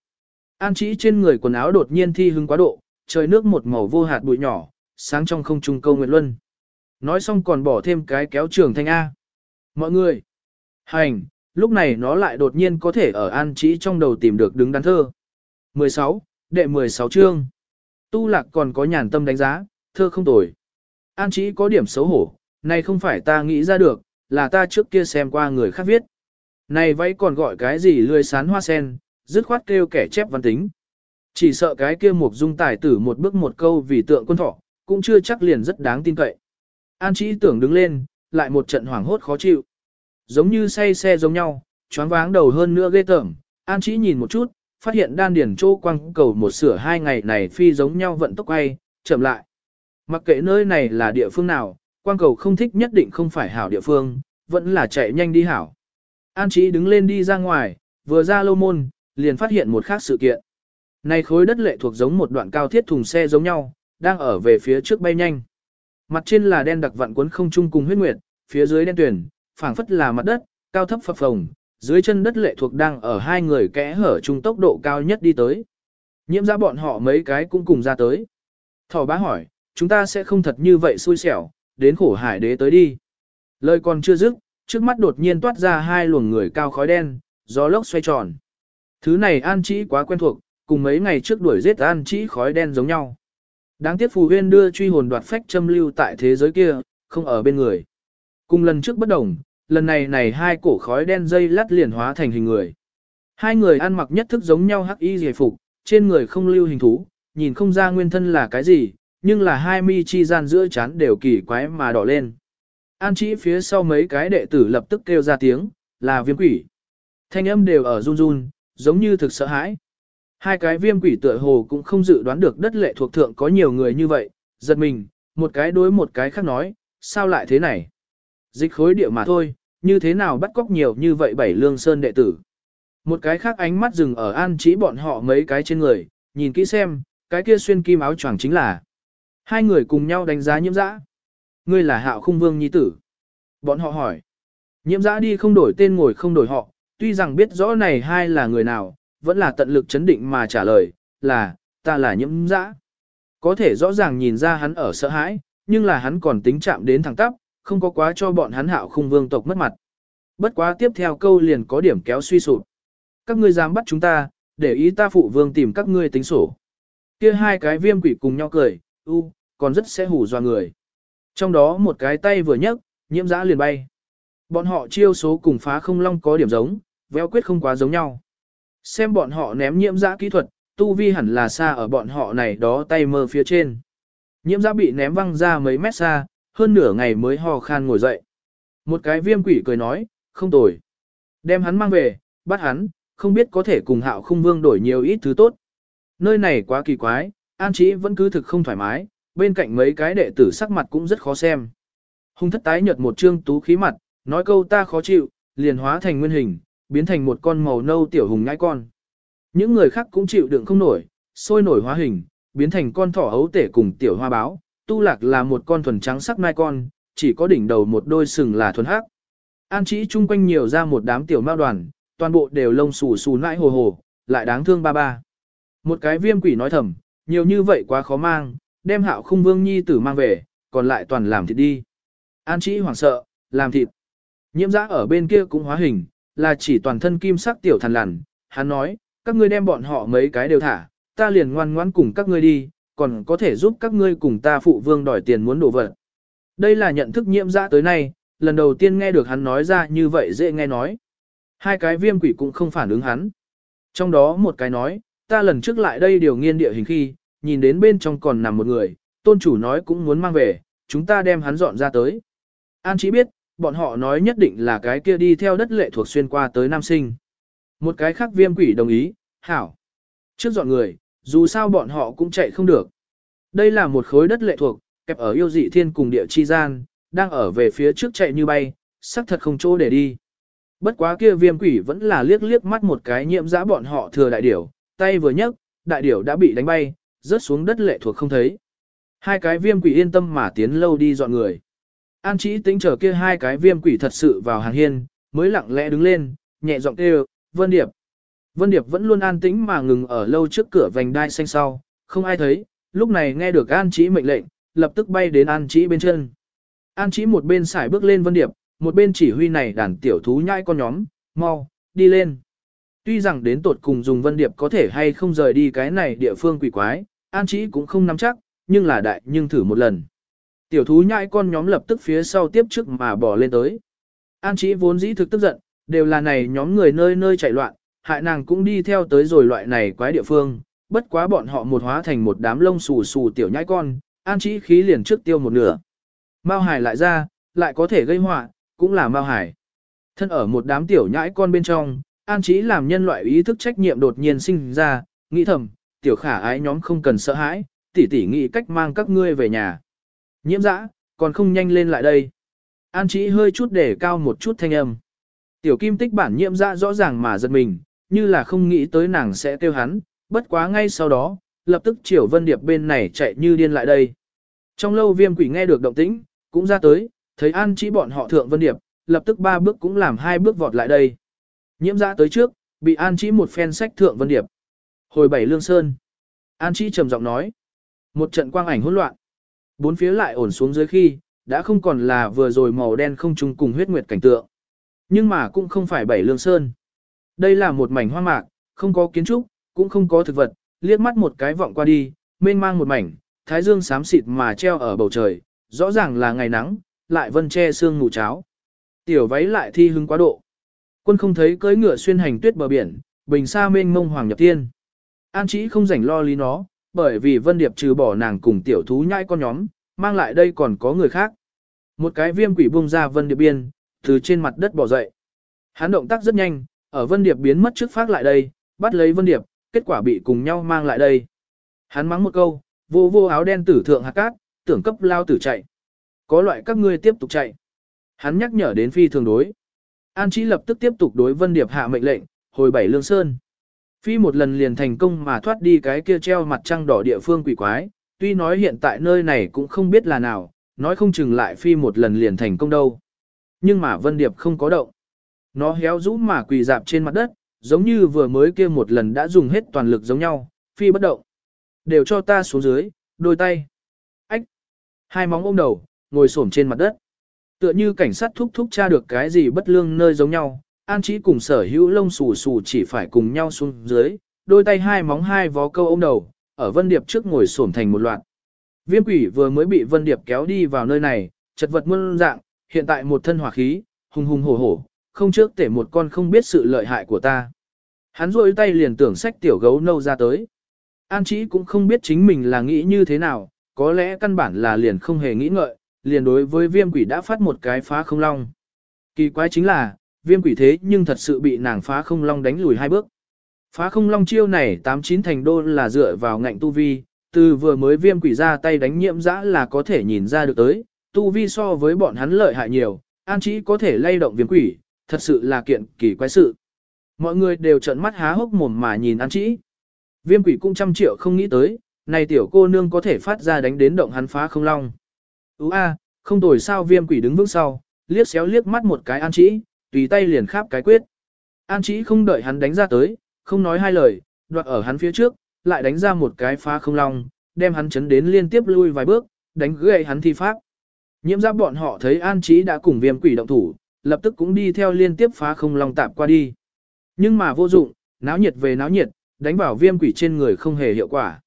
An chỉ trên người quần áo đột nhiên thi hưng quá độ, trời nước một màu vô hạt bụi nhỏ, sáng trong không trung câu nguyệt luân. Nói xong còn bỏ thêm cái kéo trường thanh A. Mọi người, hành, lúc này nó lại đột nhiên có thể ở an trí trong đầu tìm được đứng đắn thơ. 16, đệ 16 chương. Tu lạc còn có nhàn tâm đánh giá, thơ không tồi. An trí có điểm xấu hổ, này không phải ta nghĩ ra được, là ta trước kia xem qua người khác viết. Này vậy còn gọi cái gì lươi sán hoa sen, dứt khoát kêu kẻ chép văn tính. Chỉ sợ cái kia mục dung tài tử một bước một câu vì tượng quân thọ, cũng chưa chắc liền rất đáng tin cậy. An chỉ tưởng đứng lên, lại một trận hoảng hốt khó chịu. Giống như say xe giống nhau, choáng váng đầu hơn nữa ghê tởm, An Chí nhìn một chút, phát hiện đan điển châu quang cầu một sửa hai ngày này phi giống nhau vận tốc quay, chậm lại. Mặc kệ nơi này là địa phương nào, quang cầu không thích nhất định không phải hảo địa phương, vẫn là chạy nhanh đi hảo. An Chí đứng lên đi ra ngoài, vừa ra lâu môn, liền phát hiện một khác sự kiện. Này khối đất lệ thuộc giống một đoạn cao thiết thùng xe giống nhau, đang ở về phía trước bay nhanh. Mặt trên là đen đặc vạn cuốn không chung cùng huyết nguyệt, phía dưới đen tuyển, phảng phất là mặt đất, cao thấp phập phồng, dưới chân đất lệ thuộc đang ở hai người kẽ hở chung tốc độ cao nhất đi tới. Nhiễm ra bọn họ mấy cái cũng cùng ra tới. Thỏ bá hỏi, chúng ta sẽ không thật như vậy xui xẻo, đến khổ hải đế tới đi. Lời còn chưa dứt, trước mắt đột nhiên toát ra hai luồng người cao khói đen, gió lốc xoay tròn. Thứ này an chỉ quá quen thuộc, cùng mấy ngày trước đuổi giết an chỉ khói đen giống nhau. Đáng tiếc phù huyên đưa truy hồn đoạt phách châm lưu tại thế giới kia, không ở bên người. Cùng lần trước bất đồng, lần này này hai cổ khói đen dây lát liền hóa thành hình người. Hai người ăn mặc nhất thức giống nhau hắc y giải phục, trên người không lưu hình thú, nhìn không ra nguyên thân là cái gì, nhưng là hai mi chi gian giữa chán đều kỳ quái mà đỏ lên. An chỉ phía sau mấy cái đệ tử lập tức kêu ra tiếng, là viêm quỷ. Thanh âm đều ở run run, giống như thực sợ hãi. Hai cái viêm quỷ tựa hồ cũng không dự đoán được đất lệ thuộc thượng có nhiều người như vậy, giật mình, một cái đối một cái khác nói, sao lại thế này? Dịch khối địa mà thôi, như thế nào bắt cóc nhiều như vậy bảy lương sơn đệ tử? Một cái khác ánh mắt dừng ở an chỉ bọn họ mấy cái trên người, nhìn kỹ xem, cái kia xuyên kim áo choàng chính là. Hai người cùng nhau đánh giá nhiễm dã. Ngươi là hạo khung vương nhi tử. Bọn họ hỏi. Nhiễm dã đi không đổi tên ngồi không đổi họ, tuy rằng biết rõ này hai là người nào, vẫn là tận lực chấn định mà trả lời, là, ta là nhiễm dã. Có thể rõ ràng nhìn ra hắn ở sợ hãi, nhưng là hắn còn tính chạm đến thẳng tắp, không có quá cho bọn hắn hạo khung vương tộc mất mặt. Bất quá tiếp theo câu liền có điểm kéo suy sụp. Các ngươi dám bắt chúng ta, để ý ta phụ vương tìm các ngươi tính sổ. Kia hai cái viêm quỷ cùng nhau cười, u, còn rất sẽ hù dọa người. Trong đó một cái tay vừa nhấc, nhiễm dã liền bay. Bọn họ chiêu số cùng phá không long có điểm giống, véo quyết không quá giống nhau. Xem bọn họ ném nhiễm giã kỹ thuật, tu vi hẳn là xa ở bọn họ này đó tay mơ phía trên. Nhiễm giã bị ném văng ra mấy mét xa, hơn nửa ngày mới ho khan ngồi dậy. Một cái viêm quỷ cười nói, không tồi. Đem hắn mang về, bắt hắn, không biết có thể cùng hạo khung vương đổi nhiều ít thứ tốt. Nơi này quá kỳ quái, an trí vẫn cứ thực không thoải mái, bên cạnh mấy cái đệ tử sắc mặt cũng rất khó xem. Hung thất tái nhợt một trương tú khí mặt, nói câu ta khó chịu, liền hóa thành nguyên hình, biến thành một con màu nâu tiểu hùng nhãi con. Những người khác cũng chịu đựng không nổi, sôi nổi hóa hình, biến thành con thỏ ấu tể cùng tiểu hoa báo, tu lạc là một con thuần trắng sắc mai con, chỉ có đỉnh đầu một đôi sừng là thuần hắc. An chỉ chung quanh nhiều ra một đám tiểu mao đoàn, toàn bộ đều lông xù xù nãi hồ hồ, lại đáng thương ba ba. Một cái viêm quỷ nói thầm, nhiều như vậy quá khó mang, đem hạo khung vương nhi tử mang về, còn lại toàn làm thịt đi. An chỉ hoảng sợ, làm thịt. Nhiễm giã ở bên kia cũng hóa hình, là chỉ toàn thân kim sắc tiểu thần lằn. Hắn nói, các ngươi đem bọn họ mấy cái đều thả, ta liền ngoan ngoãn cùng các ngươi đi, còn có thể giúp các ngươi cùng ta phụ vương đòi tiền muốn đổ vật. Đây là nhận thức nhiễm giã tới nay, lần đầu tiên nghe được hắn nói ra như vậy dễ nghe nói. Hai cái viêm quỷ cũng không phản ứng hắn. Trong đó một cái nói, ta lần trước lại đây điều nghiên địa hình khi, nhìn đến bên trong còn nằm một người, tôn chủ nói cũng muốn mang về, chúng ta đem hắn dọn ra tới. An chỉ biết, bọn họ nói nhất định là cái kia đi theo đất lệ thuộc xuyên qua tới nam sinh. Một cái khác viêm quỷ đồng ý, hảo. Trước dọn người, dù sao bọn họ cũng chạy không được. Đây là một khối đất lệ thuộc, kẹp ở yêu dị thiên cùng địa chi gian, đang ở về phía trước chạy như bay, sắc thật không chỗ để đi. Bất quá kia viêm quỷ vẫn là liếc liếc mắt một cái nhiễm giã bọn họ thừa đại điểu, tay vừa nhấc, đại điểu đã bị đánh bay, rớt xuống đất lệ thuộc không thấy. Hai cái viêm quỷ yên tâm mà tiến lâu đi dọn người. An chỉ tính chờ kia hai cái viêm quỷ thật sự vào hàng hiên, mới lặng lẽ đứng lên, nhẹ giọng kêu, Vân Điệp. Vân Điệp vẫn luôn an tĩnh mà ngừng ở lâu trước cửa vành đai xanh sau, không ai thấy, lúc này nghe được An chỉ mệnh lệnh, lập tức bay đến An chỉ bên chân. An chỉ một bên xài bước lên Vân Điệp, một bên chỉ huy này đàn tiểu thú nhai con nhóm, mau, đi lên. Tuy rằng đến tột cùng dùng Vân Điệp có thể hay không rời đi cái này địa phương quỷ quái, An chỉ cũng không nắm chắc, nhưng là đại nhưng thử một lần. Tiểu thú nhãi con nhóm lập tức phía sau tiếp trước mà bỏ lên tới. An chỉ vốn dĩ thực tức giận, đều là này nhóm người nơi nơi chạy loạn, hại nàng cũng đi theo tới rồi loại này quái địa phương, bất quá bọn họ một hóa thành một đám lông xù xù tiểu nhãi con, an chỉ khí liền trước tiêu một nửa. Mao hải lại ra, lại có thể gây họa, cũng là Mao hải. Thân ở một đám tiểu nhãi con bên trong, an chỉ làm nhân loại ý thức trách nhiệm đột nhiên sinh ra, nghĩ thầm, tiểu khả ái nhóm không cần sợ hãi, tỷ tỷ nghĩ cách mang các ngươi về nhà. Nhiễm dã, còn không nhanh lên lại đây. An chỉ hơi chút để cao một chút thanh âm. Tiểu kim tích bản nhiễm dã rõ ràng mà giật mình, như là không nghĩ tới nàng sẽ kêu hắn, bất quá ngay sau đó, lập tức Triều vân điệp bên này chạy như điên lại đây. Trong lâu viêm quỷ nghe được động tĩnh, cũng ra tới, thấy an chỉ bọn họ thượng vân điệp, lập tức ba bước cũng làm hai bước vọt lại đây. Nhiễm dã tới trước, bị an chỉ một phen sách thượng vân điệp. Hồi bảy lương sơn. An chỉ trầm giọng nói. Một trận quang ảnh hỗn loạn. Bốn phía lại ổn xuống dưới khi, đã không còn là vừa rồi màu đen không chung cùng huyết nguyệt cảnh tượng. Nhưng mà cũng không phải bảy lương sơn. Đây là một mảnh hoang mạc, không có kiến trúc, cũng không có thực vật, liếc mắt một cái vọng qua đi, mênh mang một mảnh, thái dương xám xịt mà treo ở bầu trời, rõ ràng là ngày nắng, lại vân che sương mù cháo. Tiểu váy lại thi hứng quá độ. Quân không thấy cưỡi ngựa xuyên hành tuyết bờ biển, bình xa mênh mông hoàng nhập tiên. An chỉ không rảnh lo lý nó, bởi vì Vân Điệp trừ bỏ nàng cùng tiểu thú nhãi con nhóm, mang lại đây còn có người khác. Một cái viêm quỷ bung ra Vân Điệp biên, từ trên mặt đất bỏ dậy. Hắn động tác rất nhanh, ở Vân Điệp biến mất trước phát lại đây, bắt lấy Vân Điệp, kết quả bị cùng nhau mang lại đây. Hắn mắng một câu, vô vô áo đen tử thượng hạt cát, tưởng cấp lao tử chạy. Có loại các ngươi tiếp tục chạy. Hắn nhắc nhở đến phi thường đối. An Chí lập tức tiếp tục đối Vân Điệp hạ mệnh lệnh, hồi bảy lương sơn. Phi một lần liền thành công mà thoát đi cái kia treo mặt trăng đỏ địa phương quỷ quái, tuy nói hiện tại nơi này cũng không biết là nào, nói không chừng lại phi một lần liền thành công đâu. Nhưng mà Vân Điệp không có động. Nó héo rũ mà quỳ dạp trên mặt đất, giống như vừa mới kia một lần đã dùng hết toàn lực giống nhau, phi bất động. Đều cho ta xuống dưới, đôi tay. Ách! Hai móng ôm đầu, ngồi xổm trên mặt đất. Tựa như cảnh sát thúc thúc tra được cái gì bất lương nơi giống nhau, An Chí cùng sở hữu lông xù xù chỉ phải cùng nhau xuống dưới, đôi tay hai móng hai vó câu ôm đầu, ở Vân Điệp trước ngồi xổm thành một loạt. Viêm quỷ vừa mới bị Vân Điệp kéo đi vào nơi này, chật vật muôn dạng, hiện tại một thân hỏa khí, hùng hùng hổ hổ, không trước tể một con không biết sự lợi hại của ta. Hắn rôi tay liền tưởng sách tiểu gấu nâu ra tới. An Chí cũng không biết chính mình là nghĩ như thế nào, có lẽ căn bản là liền không hề nghĩ ngợi, liền đối với viêm quỷ đã phát một cái phá không long. Kỳ quái chính là, viêm quỷ thế nhưng thật sự bị nàng phá không long đánh lùi hai bước. Phá không long chiêu này tám chín thành đô là dựa vào ngạnh tu vi, từ vừa mới viêm quỷ ra tay đánh nhiễm dã là có thể nhìn ra được tới, tu vi so với bọn hắn lợi hại nhiều, an chỉ có thể lay động viêm quỷ, thật sự là kiện kỳ quái sự. Mọi người đều trợn mắt há hốc mồm mà nhìn an chỉ. Viêm quỷ cũng trăm triệu không nghĩ tới, này tiểu cô nương có thể phát ra đánh đến động hắn phá không long. Ú a, không tồi sao viêm quỷ đứng vững sau, liếc xéo liếc mắt một cái an chỉ, tùy tay liền kháp cái quyết. An chỉ không đợi hắn đánh ra tới, không nói hai lời, đoạt ở hắn phía trước, lại đánh ra một cái phá không long, đem hắn chấn đến liên tiếp lui vài bước, đánh gãy hắn thi pháp. Nhiễm giáp bọn họ thấy an Chí đã cùng viêm quỷ động thủ, lập tức cũng đi theo liên tiếp phá không long tạp qua đi. Nhưng mà vô dụng, náo nhiệt về náo nhiệt, đánh vào viêm quỷ trên người không hề hiệu quả.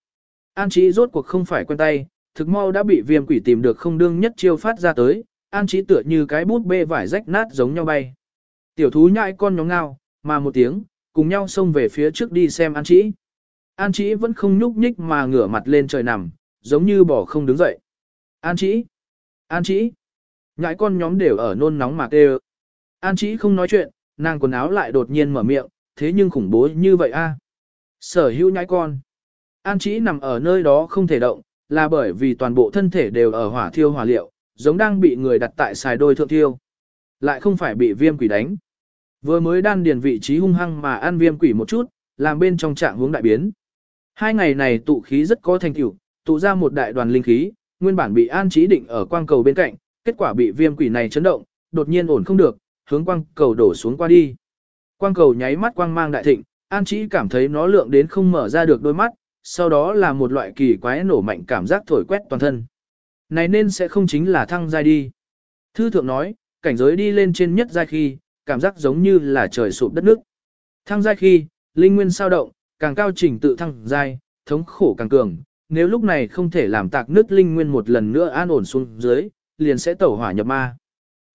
An Chí rốt cuộc không phải quen tay, thực mau đã bị viêm quỷ tìm được không đương nhất chiêu phát ra tới, an Chí tựa như cái bút bê vải rách nát giống nhau bay. Tiểu thú nhãi con nhóm ngao, mà một tiếng, cùng nhau xông về phía trước đi xem an Chĩ. An Chĩ vẫn không nhúc nhích mà ngửa mặt lên trời nằm, giống như bỏ không đứng dậy. An Chĩ! an Chĩ! nhãi con nhóm đều ở nôn nóng mà kêu. An Chĩ không nói chuyện, nàng quần áo lại đột nhiên mở miệng, thế nhưng khủng bố như vậy a. Sở hữu nhãi con. An Chĩ nằm ở nơi đó không thể động, là bởi vì toàn bộ thân thể đều ở hỏa thiêu hỏa liệu, giống đang bị người đặt tại xài đôi thượng thiêu. Lại không phải bị viêm quỷ đánh. Vừa mới đan điền vị trí hung hăng mà ăn viêm quỷ một chút, làm bên trong trạng hướng đại biến. Hai ngày này tụ khí rất có thành tựu, tụ ra một đại đoàn linh khí, nguyên bản bị an trí định ở quang cầu bên cạnh, kết quả bị viêm quỷ này chấn động, đột nhiên ổn không được, hướng quang cầu đổ xuống qua đi. Quang cầu nháy mắt quang mang đại thịnh, an trí cảm thấy nó lượng đến không mở ra được đôi mắt, sau đó là một loại kỳ quái nổ mạnh cảm giác thổi quét toàn thân. Này nên sẽ không chính là thăng giai đi. Thư thượng nói, cảnh giới đi lên trên nhất giai khi, cảm giác giống như là trời sụp đất nước. Thăng giai khi, linh nguyên sao động, càng cao trình tự thăng giai, thống khổ càng cường, nếu lúc này không thể làm tạc nứt linh nguyên một lần nữa an ổn xuống dưới, liền sẽ tẩu hỏa nhập ma.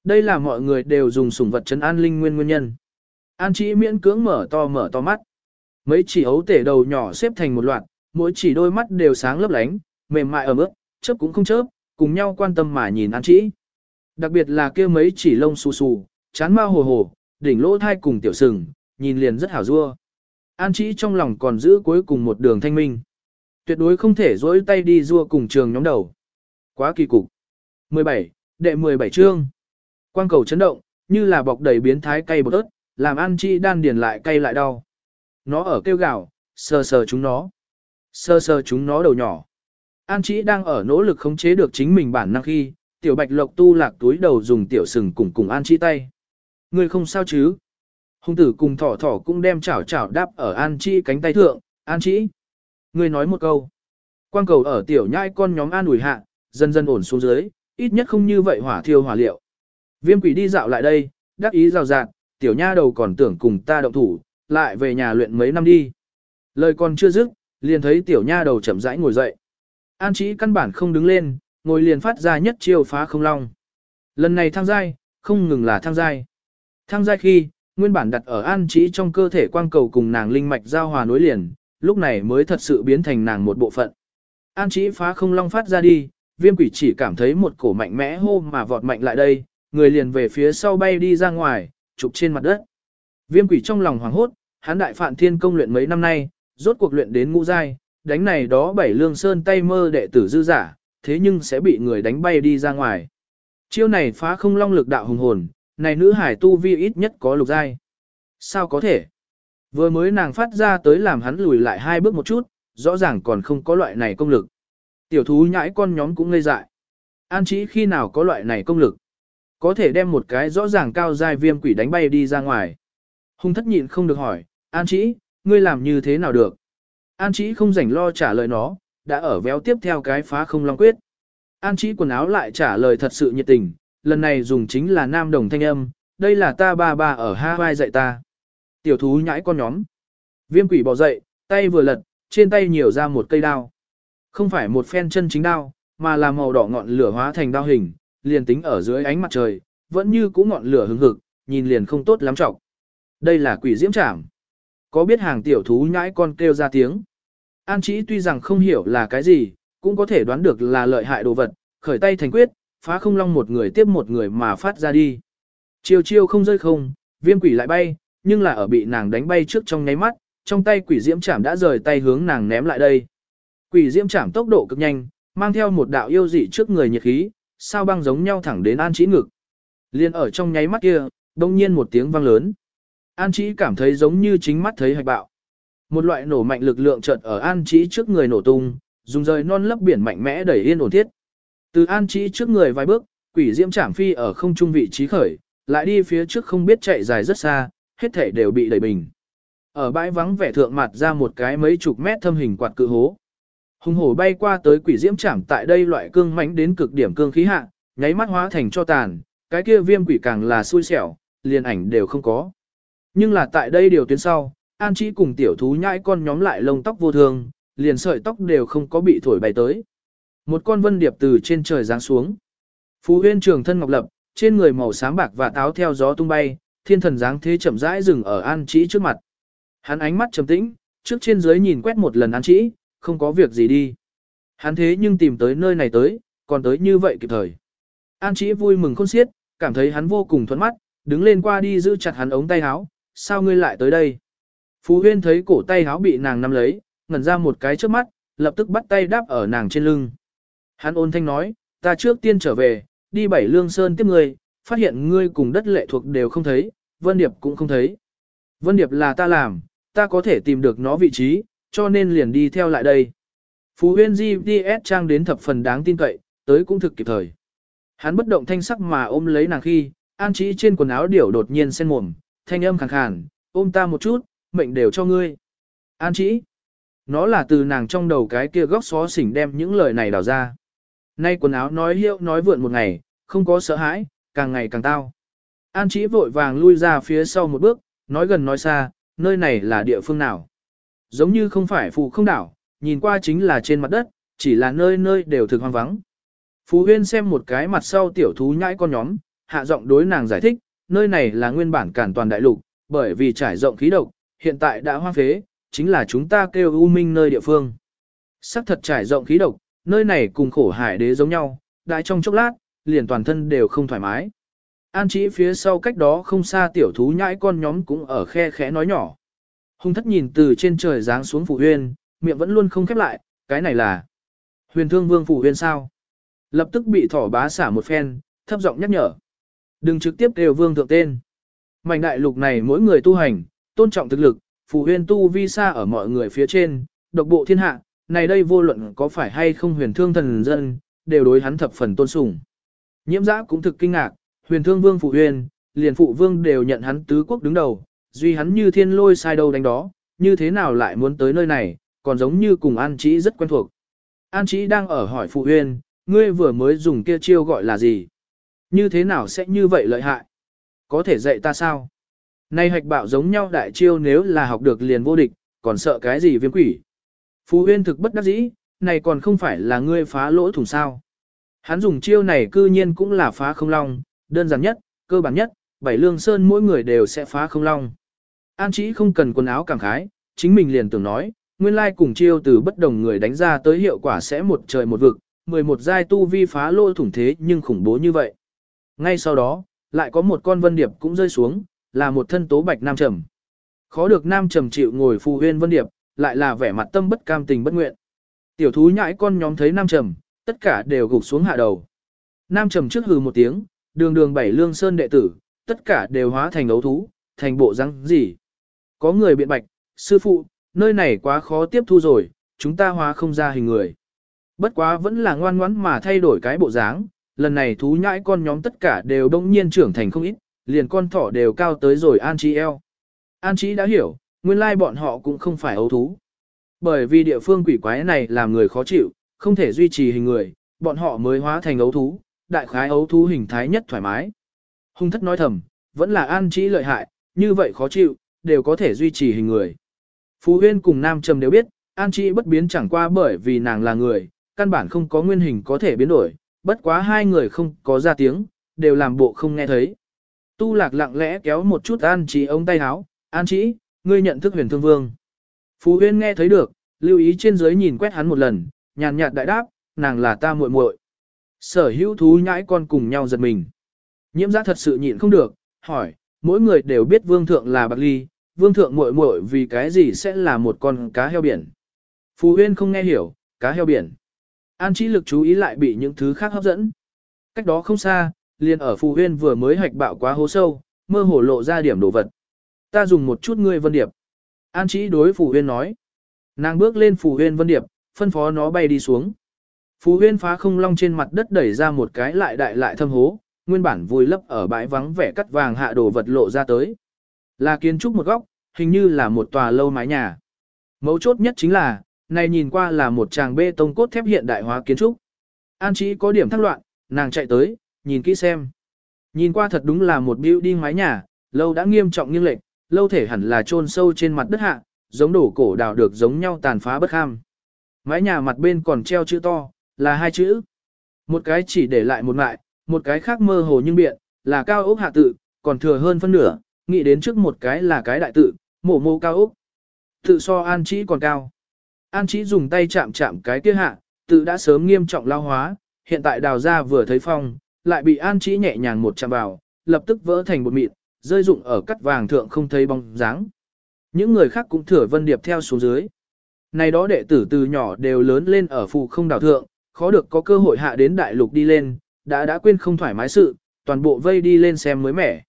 Đây là mọi người đều dùng sủng vật trấn an linh nguyên nguyên nhân. An chỉ miễn cưỡng mở to mở to mắt. Mấy chỉ ấu tể đầu nhỏ xếp thành một loạt, mỗi chỉ đôi mắt đều sáng lấp lánh, mềm mại ở mức, chớp cũng không chớp, cùng nhau quan tâm mà nhìn An chỉ. Đặc biệt là kia mấy chỉ lông xù xù, chán ma hồ hồ, đỉnh lỗ thai cùng tiểu sừng, nhìn liền rất hảo dua. An chỉ trong lòng còn giữ cuối cùng một đường thanh minh. Tuyệt đối không thể dối tay đi rua cùng trường nhóm đầu. Quá kỳ cục. 17, đệ 17 chương. Quang cầu chấn động, như là bọc đầy biến thái cay bột ớt, làm An Chi đan điền lại cay lại đau. Nó ở kêu gào, sờ sờ chúng nó. Sờ sờ chúng nó đầu nhỏ. An Chi đang ở nỗ lực khống chế được chính mình bản năng khi, tiểu bạch lộc tu lạc túi đầu dùng tiểu sừng cùng cùng An Chi tay ngươi không sao chứ? Hùng tử cùng thỏ thỏ cũng đem chảo chảo đáp ở An Chi cánh tay thượng, An Chi. ngươi nói một câu. Quang cầu ở tiểu nhai con nhóm An ủi hạ, dần dần ổn xuống dưới, ít nhất không như vậy hỏa thiêu hỏa liệu. Viêm quỷ đi dạo lại đây, đắc ý rào rạt, tiểu nha đầu còn tưởng cùng ta động thủ, lại về nhà luyện mấy năm đi. Lời còn chưa dứt, liền thấy tiểu nha đầu chậm rãi ngồi dậy. An Chí căn bản không đứng lên, ngồi liền phát ra nhất chiêu phá không long. Lần này thăng giai, không ngừng là thăng giai. Thăng giai khi, nguyên bản đặt ở An trí trong cơ thể quang cầu cùng nàng linh mạch giao hòa nối liền, lúc này mới thật sự biến thành nàng một bộ phận. An trí phá không long phát ra đi, viêm quỷ chỉ cảm thấy một cổ mạnh mẽ hô mà vọt mạnh lại đây, người liền về phía sau bay đi ra ngoài, chụp trên mặt đất. Viêm quỷ trong lòng hoảng hốt, hắn đại phạn thiên công luyện mấy năm nay, rốt cuộc luyện đến ngũ giai, đánh này đó bảy lương sơn tay mơ đệ tử dư giả, thế nhưng sẽ bị người đánh bay đi ra ngoài. Chiêu này phá không long lực đạo hùng hồn, này nữ hải tu vi ít nhất có lục giai. Sao có thể? Vừa mới nàng phát ra tới làm hắn lùi lại hai bước một chút, rõ ràng còn không có loại này công lực. Tiểu thú nhãi con nhóm cũng ngây dại. An chỉ khi nào có loại này công lực. Có thể đem một cái rõ ràng cao giai viêm quỷ đánh bay đi ra ngoài. Hùng thất nhịn không được hỏi, An chỉ, ngươi làm như thế nào được? An chỉ không rảnh lo trả lời nó, đã ở véo tiếp theo cái phá không long quyết. An chỉ quần áo lại trả lời thật sự nhiệt tình, lần này dùng chính là nam đồng thanh âm, đây là ta ba ba ở Hawaii dạy ta. Tiểu thú nhãi con nhóm. Viêm quỷ bò dậy, tay vừa lật, trên tay nhiều ra một cây đao. Không phải một phen chân chính đao, mà là màu đỏ ngọn lửa hóa thành đao hình, liền tính ở dưới ánh mặt trời, vẫn như cũ ngọn lửa hứng hực, nhìn liền không tốt lắm trọng. Đây là quỷ diễm trảm. Có biết hàng tiểu thú nhãi con kêu ra tiếng. An chỉ tuy rằng không hiểu là cái gì, cũng có thể đoán được là lợi hại đồ vật, khởi tay thành quyết, phá không long một người tiếp một người mà phát ra đi. Chiêu chiêu không rơi không, viêm quỷ lại bay, nhưng là ở bị nàng đánh bay trước trong nháy mắt, trong tay quỷ diễm chảm đã rời tay hướng nàng ném lại đây. Quỷ diễm chảm tốc độ cực nhanh, mang theo một đạo yêu dị trước người nhiệt khí, sao băng giống nhau thẳng đến An Chí ngực. Liên ở trong nháy mắt kia, đông nhiên một tiếng vang lớn. An Chí cảm thấy giống như chính mắt thấy hạch bạo. Một loại nổ mạnh lực lượng chợt ở An Chí trước người nổ tung, dùng rời non lấp biển mạnh mẽ đẩy yên ổn thiết. Từ An Trí trước người vài bước, quỷ diễm trảm phi ở không trung vị trí khởi, lại đi phía trước không biết chạy dài rất xa, hết thể đều bị đẩy bình. Ở bãi vắng vẻ thượng mặt ra một cái mấy chục mét thâm hình quạt cự hố. Hùng hổ bay qua tới quỷ diễm trảm tại đây loại cương mãnh đến cực điểm cương khí hạ, nháy mắt hóa thành cho tàn, cái kia viêm quỷ càng là xui xẻo, liền ảnh đều không có. Nhưng là tại đây điều tuyến sau, An Chí cùng tiểu thú nhãi con nhóm lại lông tóc vô thường, liền sợi tóc đều không có bị thổi bay tới. Một con vân điệp từ trên trời giáng xuống. Phú huyên trường thân ngọc lập, trên người màu sáng bạc và táo theo gió tung bay, thiên thần dáng thế chậm rãi dừng ở An trĩ trước mặt. Hắn ánh mắt trầm tĩnh, trước trên dưới nhìn quét một lần An trĩ, không có việc gì đi. Hắn thế nhưng tìm tới nơi này tới, còn tới như vậy kịp thời. An trĩ vui mừng khôn xiết, cảm thấy hắn vô cùng thuận mắt, đứng lên qua đi giữ chặt hắn ống tay áo, sao ngươi lại tới đây? Phú Huyên thấy cổ tay áo bị nàng nắm lấy, ngẩn ra một cái trước mắt, lập tức bắt tay đáp ở nàng trên lưng. Hắn ôn thanh nói, ta trước tiên trở về, đi bảy lương sơn tiếp ngươi, phát hiện ngươi cùng đất lệ thuộc đều không thấy, Vân Điệp cũng không thấy. Vân Điệp là ta làm, ta có thể tìm được nó vị trí, cho nên liền đi theo lại đây. Phú huyên GPS trang đến thập phần đáng tin cậy, tới cũng thực kịp thời. Hắn bất động thanh sắc mà ôm lấy nàng khi, an trí trên quần áo điểu đột nhiên sen mồm, thanh âm khàn khàn, ôm ta một chút, mệnh đều cho ngươi. An trí. Nó là từ nàng trong đầu cái kia góc xó xỉnh đem những lời này đào ra. Nay quần áo nói hiệu nói vượn một ngày, không có sợ hãi, càng ngày càng tao. An trí vội vàng lui ra phía sau một bước, nói gần nói xa, nơi này là địa phương nào. Giống như không phải phù không đảo, nhìn qua chính là trên mặt đất, chỉ là nơi nơi đều thực hoang vắng. Phú Huyên xem một cái mặt sau tiểu thú nhãi con nhóm, hạ giọng đối nàng giải thích, nơi này là nguyên bản cản toàn đại lục, bởi vì trải rộng khí độc, hiện tại đã hoang phế, chính là chúng ta kêu u minh nơi địa phương. Sắc thật trải rộng khí độc, nơi này cùng khổ hải đế giống nhau, đại trong chốc lát, liền toàn thân đều không thoải mái. An chỉ phía sau cách đó không xa tiểu thú nhãi con nhóm cũng ở khe khẽ nói nhỏ. Hùng thất nhìn từ trên trời giáng xuống phủ huyên, miệng vẫn luôn không khép lại, cái này là huyền thương vương phủ huyên sao. Lập tức bị thỏ bá xả một phen, thấp giọng nhắc nhở. Đừng trực tiếp đều vương thượng tên. Mảnh đại lục này mỗi người tu hành, tôn trọng thực lực, phủ huyên tu vi xa ở mọi người phía trên, độc bộ thiên hạ, này đây vô luận có phải hay không huyền thương thần dân, đều đối hắn thập phần tôn sùng. Nhiễm giã cũng thực kinh ngạc, huyền thương vương phụ huyền, liền phụ vương đều nhận hắn tứ quốc đứng đầu, duy hắn như thiên lôi sai đâu đánh đó, như thế nào lại muốn tới nơi này, còn giống như cùng An Chí rất quen thuộc. An Chí đang ở hỏi phụ huyền, ngươi vừa mới dùng kia chiêu gọi là gì? Như thế nào sẽ như vậy lợi hại? Có thể dạy ta sao? Nay hạch bạo giống nhau đại chiêu nếu là học được liền vô địch, còn sợ cái gì viêm quỷ? Phú Huyên thực bất đắc dĩ, này còn không phải là ngươi phá lỗ thủng sao. Hắn dùng chiêu này cư nhiên cũng là phá không long, đơn giản nhất, cơ bản nhất, bảy lương sơn mỗi người đều sẽ phá không long. An chỉ không cần quần áo cảm khái, chính mình liền tưởng nói, nguyên lai cùng chiêu từ bất đồng người đánh ra tới hiệu quả sẽ một trời một vực, 11 giai tu vi phá lỗ thủng thế nhưng khủng bố như vậy. Ngay sau đó, lại có một con vân điệp cũng rơi xuống, là một thân tố bạch nam trầm. Khó được nam trầm chịu ngồi phù huyên vân điệp, lại là vẻ mặt tâm bất cam tình bất nguyện. Tiểu thú nhãi con nhóm thấy Nam Trầm, tất cả đều gục xuống hạ đầu. Nam Trầm trước hừ một tiếng, đường đường bảy lương sơn đệ tử, tất cả đều hóa thành ấu thú, thành bộ răng gì. Có người biện bạch, sư phụ, nơi này quá khó tiếp thu rồi, chúng ta hóa không ra hình người. Bất quá vẫn là ngoan ngoãn mà thay đổi cái bộ dáng, lần này thú nhãi con nhóm tất cả đều đông nhiên trưởng thành không ít, liền con thỏ đều cao tới rồi An Chi eo. An Chi đã hiểu, nguyên lai bọn họ cũng không phải ấu thú. Bởi vì địa phương quỷ quái này làm người khó chịu, không thể duy trì hình người, bọn họ mới hóa thành ấu thú, đại khái ấu thú hình thái nhất thoải mái. Hung thất nói thầm, vẫn là an trí lợi hại, như vậy khó chịu, đều có thể duy trì hình người. Phú Huyên cùng Nam Trầm đều biết, an trí bất biến chẳng qua bởi vì nàng là người, căn bản không có nguyên hình có thể biến đổi, bất quá hai người không có ra tiếng, đều làm bộ không nghe thấy. Tu lạc lặng lẽ kéo một chút an trí ống tay áo, an trí, ngươi nhận thức huyền thương vương. Phú Huyên nghe thấy được, lưu ý trên dưới nhìn quét hắn một lần, nhàn nhạt đại đáp, nàng là ta muội muội. Sở hữu thú nhãi con cùng nhau giật mình. Nhiễm giác thật sự nhịn không được, hỏi, mỗi người đều biết vương thượng là bạc ly, vương thượng muội muội vì cái gì sẽ là một con cá heo biển. Phú Huyên không nghe hiểu, cá heo biển. An trí lực chú ý lại bị những thứ khác hấp dẫn. Cách đó không xa, liền ở Phù Huyên vừa mới hạch bạo quá hố sâu, mơ hồ lộ ra điểm đồ vật. Ta dùng một chút ngươi vân điệp. An chỉ đối Phù Huyên nói. Nàng bước lên Phù Huyên vân điệp, phân phó nó bay đi xuống. Phù Huyên phá không long trên mặt đất đẩy ra một cái lại đại lại thâm hố, nguyên bản vùi lấp ở bãi vắng vẻ cắt vàng hạ đồ vật lộ ra tới. Là kiến trúc một góc, hình như là một tòa lâu mái nhà. Mấu chốt nhất chính là, này nhìn qua là một tràng bê tông cốt thép hiện đại hóa kiến trúc. An Chí có điểm thắc loạn, nàng chạy tới, nhìn kỹ xem. Nhìn qua thật đúng là một building mái nhà, lâu đã nghiêm trọng nghiêng lệch, lâu thể hẳn là chôn sâu trên mặt đất hạ, giống đổ cổ đào được giống nhau tàn phá bất ham. Mái nhà mặt bên còn treo chữ to, là hai chữ. Một cái chỉ để lại một mại, một cái khác mơ hồ nhưng biện, là cao ốc hạ tự, còn thừa hơn phân nửa, nghĩ đến trước một cái là cái đại tự, mổ mô cao ốc. Tự so an chỉ còn cao. An chỉ dùng tay chạm chạm cái kia hạ, tự đã sớm nghiêm trọng lao hóa, hiện tại đào ra vừa thấy phong, lại bị an chỉ nhẹ nhàng một chạm vào, lập tức vỡ thành một mịn, rơi rụng ở cắt vàng thượng không thấy bóng dáng. Những người khác cũng thừa vân điệp theo xuống dưới. Này đó đệ tử từ nhỏ đều lớn lên ở phụ không đảo thượng, khó được có cơ hội hạ đến đại lục đi lên, đã đã quên không thoải mái sự, toàn bộ vây đi lên xem mới mẻ.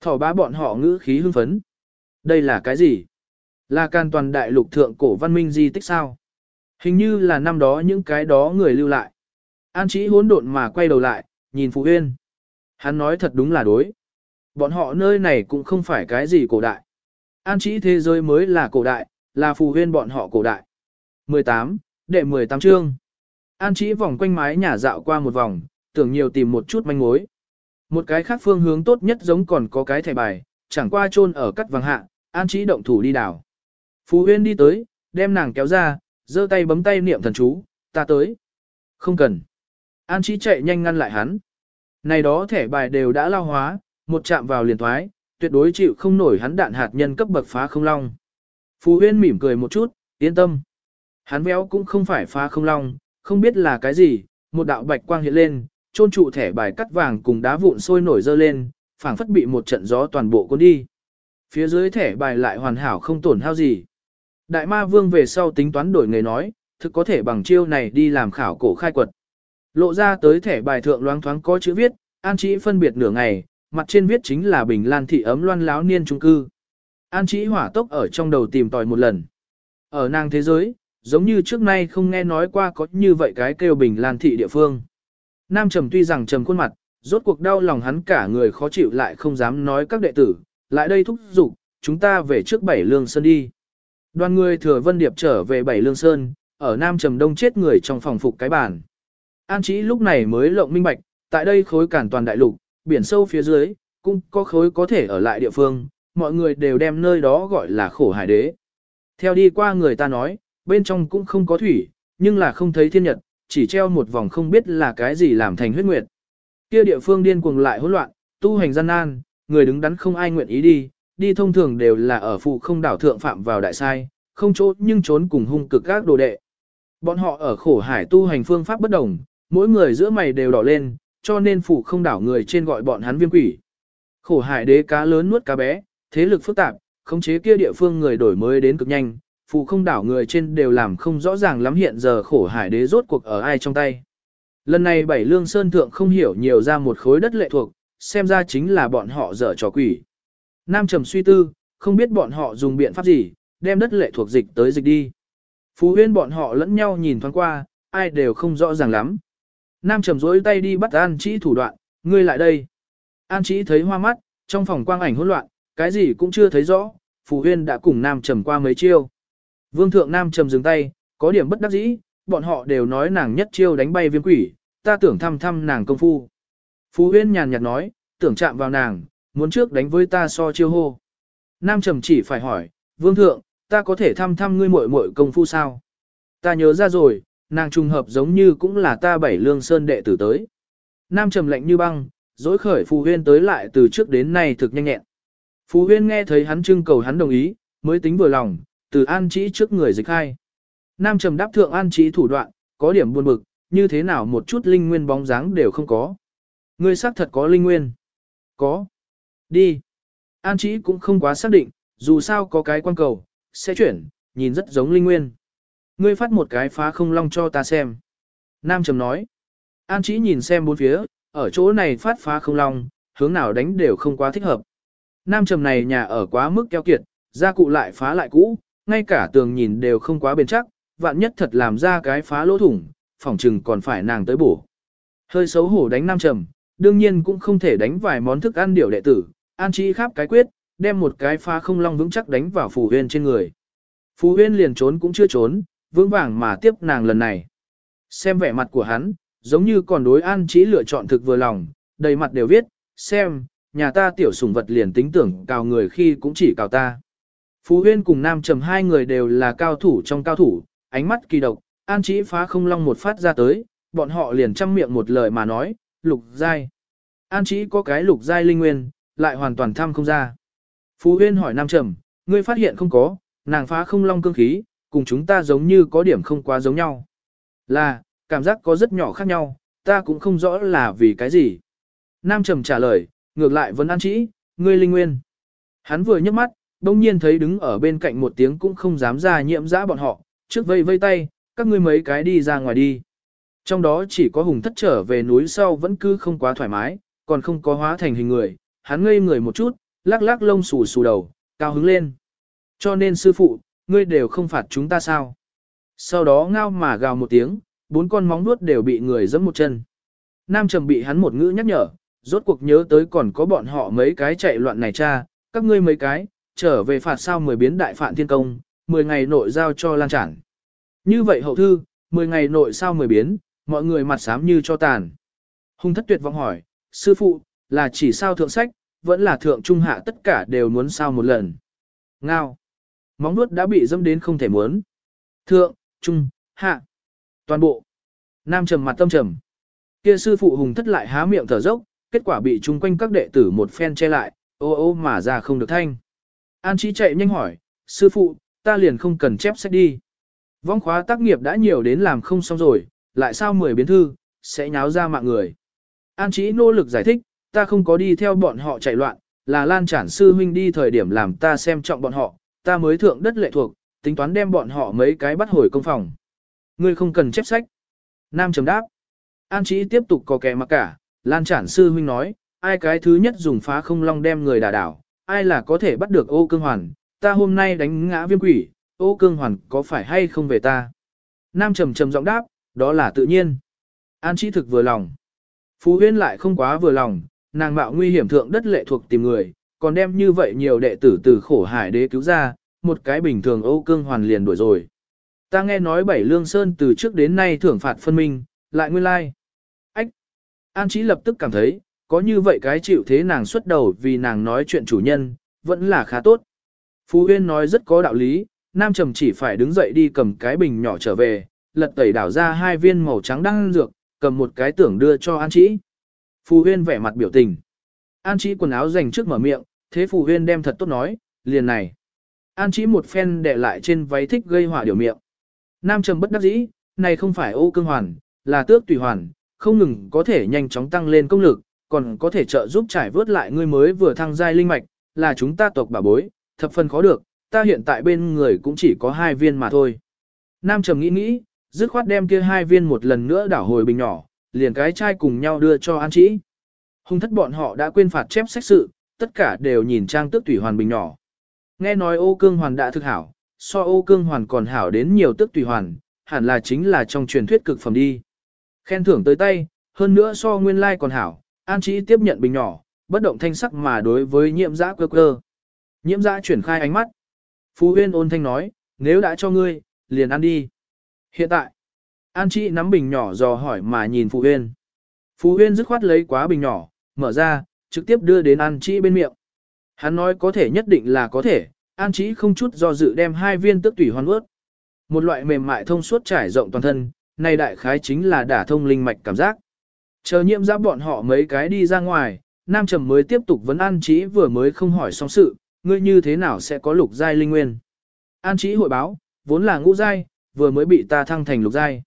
Thỏ bá bọn họ ngữ khí hưng phấn. Đây là cái gì? Là can toàn đại lục thượng cổ văn minh di tích sao? Hình như là năm đó những cái đó người lưu lại. An chỉ hỗn độn mà quay đầu lại, nhìn Phú Huyên. Hắn nói thật đúng là đối. Bọn họ nơi này cũng không phải cái gì cổ đại. An chỉ thế giới mới là cổ đại, là Phù Huyên bọn họ cổ đại. 18, đệ 18 chương. An chỉ vòng quanh mái nhà dạo qua một vòng, tưởng nhiều tìm một chút manh mối. Một cái khác phương hướng tốt nhất giống còn có cái thẻ bài, chẳng qua chôn ở cắt vàng hạ, an trí động thủ đi đảo. Phù Huyên đi tới, đem nàng kéo ra, giơ tay bấm tay niệm thần chú, ta tới. Không cần. An trí chạy nhanh ngăn lại hắn. Này đó thẻ bài đều đã lao hóa, một chạm vào liền thoái, tuyệt đối chịu không nổi hắn đạn hạt nhân cấp bậc phá không long. Phú Huyên mỉm cười một chút, yên tâm. Hắn véo cũng không phải phá không long, không biết là cái gì, một đạo bạch quang hiện lên, trôn trụ thẻ bài cắt vàng cùng đá vụn sôi nổi dơ lên, phảng phất bị một trận gió toàn bộ cuốn đi. Phía dưới thẻ bài lại hoàn hảo không tổn hao gì. Đại ma vương về sau tính toán đổi người nói, thực có thể bằng chiêu này đi làm khảo cổ khai quật. Lộ ra tới thẻ bài thượng loáng thoáng có chữ viết, an chỉ phân biệt nửa ngày, mặt trên viết chính là bình lan thị ấm loan láo niên trung cư. An Chí hỏa tốc ở trong đầu tìm tòi một lần. Ở nàng thế giới, giống như trước nay không nghe nói qua có như vậy cái kêu bình lan thị địa phương. Nam Trầm tuy rằng trầm khuôn mặt, rốt cuộc đau lòng hắn cả người khó chịu lại không dám nói các đệ tử, lại đây thúc giục, chúng ta về trước Bảy Lương Sơn đi. Đoàn người thừa Vân Điệp trở về Bảy Lương Sơn, ở Nam Trầm Đông chết người trong phòng phục cái bàn. An Chí lúc này mới lộng minh bạch, tại đây khối cản toàn đại lục, biển sâu phía dưới, cũng có khối có thể ở lại địa phương, mọi người đều đem nơi đó gọi là khổ hải đế. Theo đi qua người ta nói, bên trong cũng không có thủy, nhưng là không thấy thiên nhật, chỉ treo một vòng không biết là cái gì làm thành huyết nguyệt. Kia địa phương điên cuồng lại hỗn loạn, tu hành gian nan, người đứng đắn không ai nguyện ý đi, đi thông thường đều là ở phụ không đảo thượng phạm vào đại sai, không chỗ nhưng trốn cùng hung cực các đồ đệ. Bọn họ ở khổ hải tu hành phương pháp bất đồng, mỗi người giữa mày đều đỏ lên, cho nên phụ không đảo người trên gọi bọn hắn viêm quỷ. Khổ hải đế cá lớn nuốt cá bé, thế lực phức tạp, khống chế kia địa phương người đổi mới đến cực nhanh, phụ không đảo người trên đều làm không rõ ràng lắm hiện giờ khổ hải đế rốt cuộc ở ai trong tay. Lần này bảy lương sơn thượng không hiểu nhiều ra một khối đất lệ thuộc, xem ra chính là bọn họ dở trò quỷ. Nam trầm suy tư, không biết bọn họ dùng biện pháp gì, đem đất lệ thuộc dịch tới dịch đi. Phú huyên bọn họ lẫn nhau nhìn thoáng qua, ai đều không rõ ràng lắm. Nam trầm dối tay đi bắt An Chí thủ đoạn, ngươi lại đây. An Chí thấy hoa mắt, trong phòng quang ảnh hỗn loạn, cái gì cũng chưa thấy rõ, Phú huyên đã cùng Nam trầm qua mấy chiêu. Vương thượng Nam trầm dừng tay, có điểm bất đắc dĩ, bọn họ đều nói nàng nhất chiêu đánh bay viêm quỷ, ta tưởng thăm thăm nàng công phu. Phú Huyên nhàn nhạt nói, tưởng chạm vào nàng, muốn trước đánh với ta so chiêu hô. Nam trầm chỉ phải hỏi, vương thượng, ta có thể thăm thăm ngươi muội muội công phu sao? Ta nhớ ra rồi, nàng trùng hợp giống như cũng là ta bảy lương sơn đệ tử tới. Nam trầm lạnh như băng, dối khởi Phù Huyên tới lại từ trước đến nay thực nhanh nhẹn. Phù Huyên nghe thấy hắn trưng cầu hắn đồng ý, mới tính vừa lòng, từ an chỉ trước người dịch hai. Nam trầm đáp thượng an chỉ thủ đoạn, có điểm buồn bực, như thế nào một chút linh nguyên bóng dáng đều không có. Ngươi xác thật có linh nguyên. Có. Đi. An chỉ cũng không quá xác định, dù sao có cái quan cầu, sẽ chuyển, nhìn rất giống linh nguyên. Ngươi phát một cái phá không long cho ta xem. Nam trầm nói. An chỉ nhìn xem bốn phía, ở chỗ này phát phá không long, hướng nào đánh đều không quá thích hợp. Nam trầm này nhà ở quá mức keo kiệt, gia cụ lại phá lại cũ, ngay cả tường nhìn đều không quá bền chắc, vạn nhất thật làm ra cái phá lỗ thủng, phỏng chừng còn phải nàng tới bổ. Hơi xấu hổ đánh nam trầm, đương nhiên cũng không thể đánh vài món thức ăn điều đệ tử, an chi khắp cái quyết, đem một cái phá không long vững chắc đánh vào phù huyên trên người. Phù huyên liền trốn cũng chưa trốn, vững vàng mà tiếp nàng lần này. Xem vẻ mặt của hắn, giống như còn đối an chỉ lựa chọn thực vừa lòng, đầy mặt đều viết, xem, nhà ta tiểu sủng vật liền tính tưởng cào người khi cũng chỉ cào ta. Phú Huyên cùng Nam Trầm hai người đều là cao thủ trong cao thủ, ánh mắt kỳ độc, an chỉ phá không long một phát ra tới, bọn họ liền chăm miệng một lời mà nói, lục giai. An chỉ có cái lục giai linh nguyên, lại hoàn toàn thăm không ra. Phú Huyên hỏi Nam Trầm, ngươi phát hiện không có, nàng phá không long cương khí, cùng chúng ta giống như có điểm không quá giống nhau. Là, cảm giác có rất nhỏ khác nhau, ta cũng không rõ là vì cái gì. Nam Trầm trả lời, ngược lại vẫn an chỉ, ngươi linh nguyên. Hắn vừa nhấc mắt, đông nhiên thấy đứng ở bên cạnh một tiếng cũng không dám ra nhiễm dã bọn họ, trước vây vây tay, các ngươi mấy cái đi ra ngoài đi. Trong đó chỉ có hùng thất trở về núi sau vẫn cứ không quá thoải mái, còn không có hóa thành hình người, hắn ngây người một chút, lắc lắc lông xù xù đầu, cao hứng lên. Cho nên sư phụ, ngươi đều không phạt chúng ta sao. Sau đó ngao mà gào một tiếng, bốn con móng nuốt đều bị người giẫm một chân. Nam trầm bị hắn một ngữ nhắc nhở, rốt cuộc nhớ tới còn có bọn họ mấy cái chạy loạn này cha, các ngươi mấy cái, trở về phạt sao mười biến đại phạn thiên công, mười ngày nội giao cho lan trản. Như vậy hậu thư, mười ngày nội sao mười biến, mọi người mặt xám như cho tàn. Hùng thất tuyệt vọng hỏi, sư phụ, là chỉ sao thượng sách, vẫn là thượng trung hạ tất cả đều muốn sao một lần. Ngao. Móng nuốt đã bị dâm đến không thể muốn. Thượng, trung, hạ. Toàn bộ. Nam trầm mặt tâm trầm. Kia sư phụ hùng thất lại há miệng thở dốc, kết quả bị chung quanh các đệ tử một phen che lại, ô ô mà ra không được thanh. An Chí chạy nhanh hỏi, sư phụ, ta liền không cần chép sách đi. Vong khóa tác nghiệp đã nhiều đến làm không xong rồi, lại sao mười biến thư, sẽ nháo ra mạng người. An Chí nỗ lực giải thích, ta không có đi theo bọn họ chạy loạn, là Lan Trản sư huynh đi thời điểm làm ta xem trọng bọn họ, ta mới thượng đất lệ thuộc, tính toán đem bọn họ mấy cái bắt hồi công phòng. Ngươi không cần chép sách. Nam chấm đáp. An Chí tiếp tục có kẻ mặc cả, Lan Trản sư huynh nói, ai cái thứ nhất dùng phá không long đem người đả đảo, ai là có thể bắt được ô cương hoàn, ta hôm nay đánh ngã viêm quỷ, ô cương hoàn có phải hay không về ta. Nam trầm trầm giọng đáp, đó là tự nhiên. An Chí thực vừa lòng. Phú Huyên lại không quá vừa lòng, nàng mạo nguy hiểm thượng đất lệ thuộc tìm người, còn đem như vậy nhiều đệ tử từ khổ hải đế cứu ra, một cái bình thường Âu cương hoàn liền đuổi rồi. Ta nghe nói bảy lương sơn từ trước đến nay thưởng phạt phân minh, lại nguyên lai. Ách! An Chí lập tức cảm thấy, có như vậy cái chịu thế nàng xuất đầu vì nàng nói chuyện chủ nhân, vẫn là khá tốt. Phú Huyên nói rất có đạo lý, Nam Trầm chỉ phải đứng dậy đi cầm cái bình nhỏ trở về, lật tẩy đảo ra hai viên màu trắng đang dược, cầm một cái tưởng đưa cho An Chí. Phù Huyên vẻ mặt biểu tình. An Chí quần áo dành trước mở miệng, thế Phù Huyên đem thật tốt nói, liền này. An Chỉ một phen để lại trên váy thích gây hỏa điều miệng. Nam Trầm bất đắc dĩ, này không phải ô cương hoàn, là tước tùy hoàn, không ngừng có thể nhanh chóng tăng lên công lực, còn có thể trợ giúp trải vớt lại ngươi mới vừa thăng giai linh mạch, là chúng ta tộc bà bối, thập phần khó được, ta hiện tại bên người cũng chỉ có hai viên mà thôi. Nam Trầm nghĩ nghĩ, dứt khoát đem kia hai viên một lần nữa đảo hồi bình nhỏ, liền cái chai cùng nhau đưa cho An Chỉ. Hùng thất bọn họ đã quên phạt chép sách sự, tất cả đều nhìn trang tước tùy hoàn bình nhỏ. Nghe nói ô cương hoàn đã thực hảo, so ô cương hoàn còn hảo đến nhiều tước tùy hoàn, hẳn là chính là trong truyền thuyết cực phẩm đi. Khen thưởng tới tay, hơn nữa so nguyên lai like còn hảo, An trí tiếp nhận bình nhỏ, bất động thanh sắc mà đối với nhiễm giã cơ cơ. Nhiễm giã chuyển khai ánh mắt. Phú Huyên ôn thanh nói, nếu đã cho ngươi, liền ăn đi. Hiện tại, An trí nắm bình nhỏ dò hỏi mà nhìn Phú Huyên. Phú Huyên dứt khoát lấy quá bình nhỏ, mở ra, trực tiếp đưa đến An trí bên miệng. Hắn nói có thể nhất định là có thể, An Chí không chút do dự đem hai viên tức tủy hoan ướt. Một loại mềm mại thông suốt trải rộng toàn thân, này đại khái chính là đả thông linh mạch cảm giác. Chờ nhiễm giáp bọn họ mấy cái đi ra ngoài, Nam Trầm mới tiếp tục vấn An Chí vừa mới không hỏi xong sự, ngươi như thế nào sẽ có lục giai linh nguyên. An Chí hội báo, vốn là ngũ giai, vừa mới bị ta thăng thành lục giai.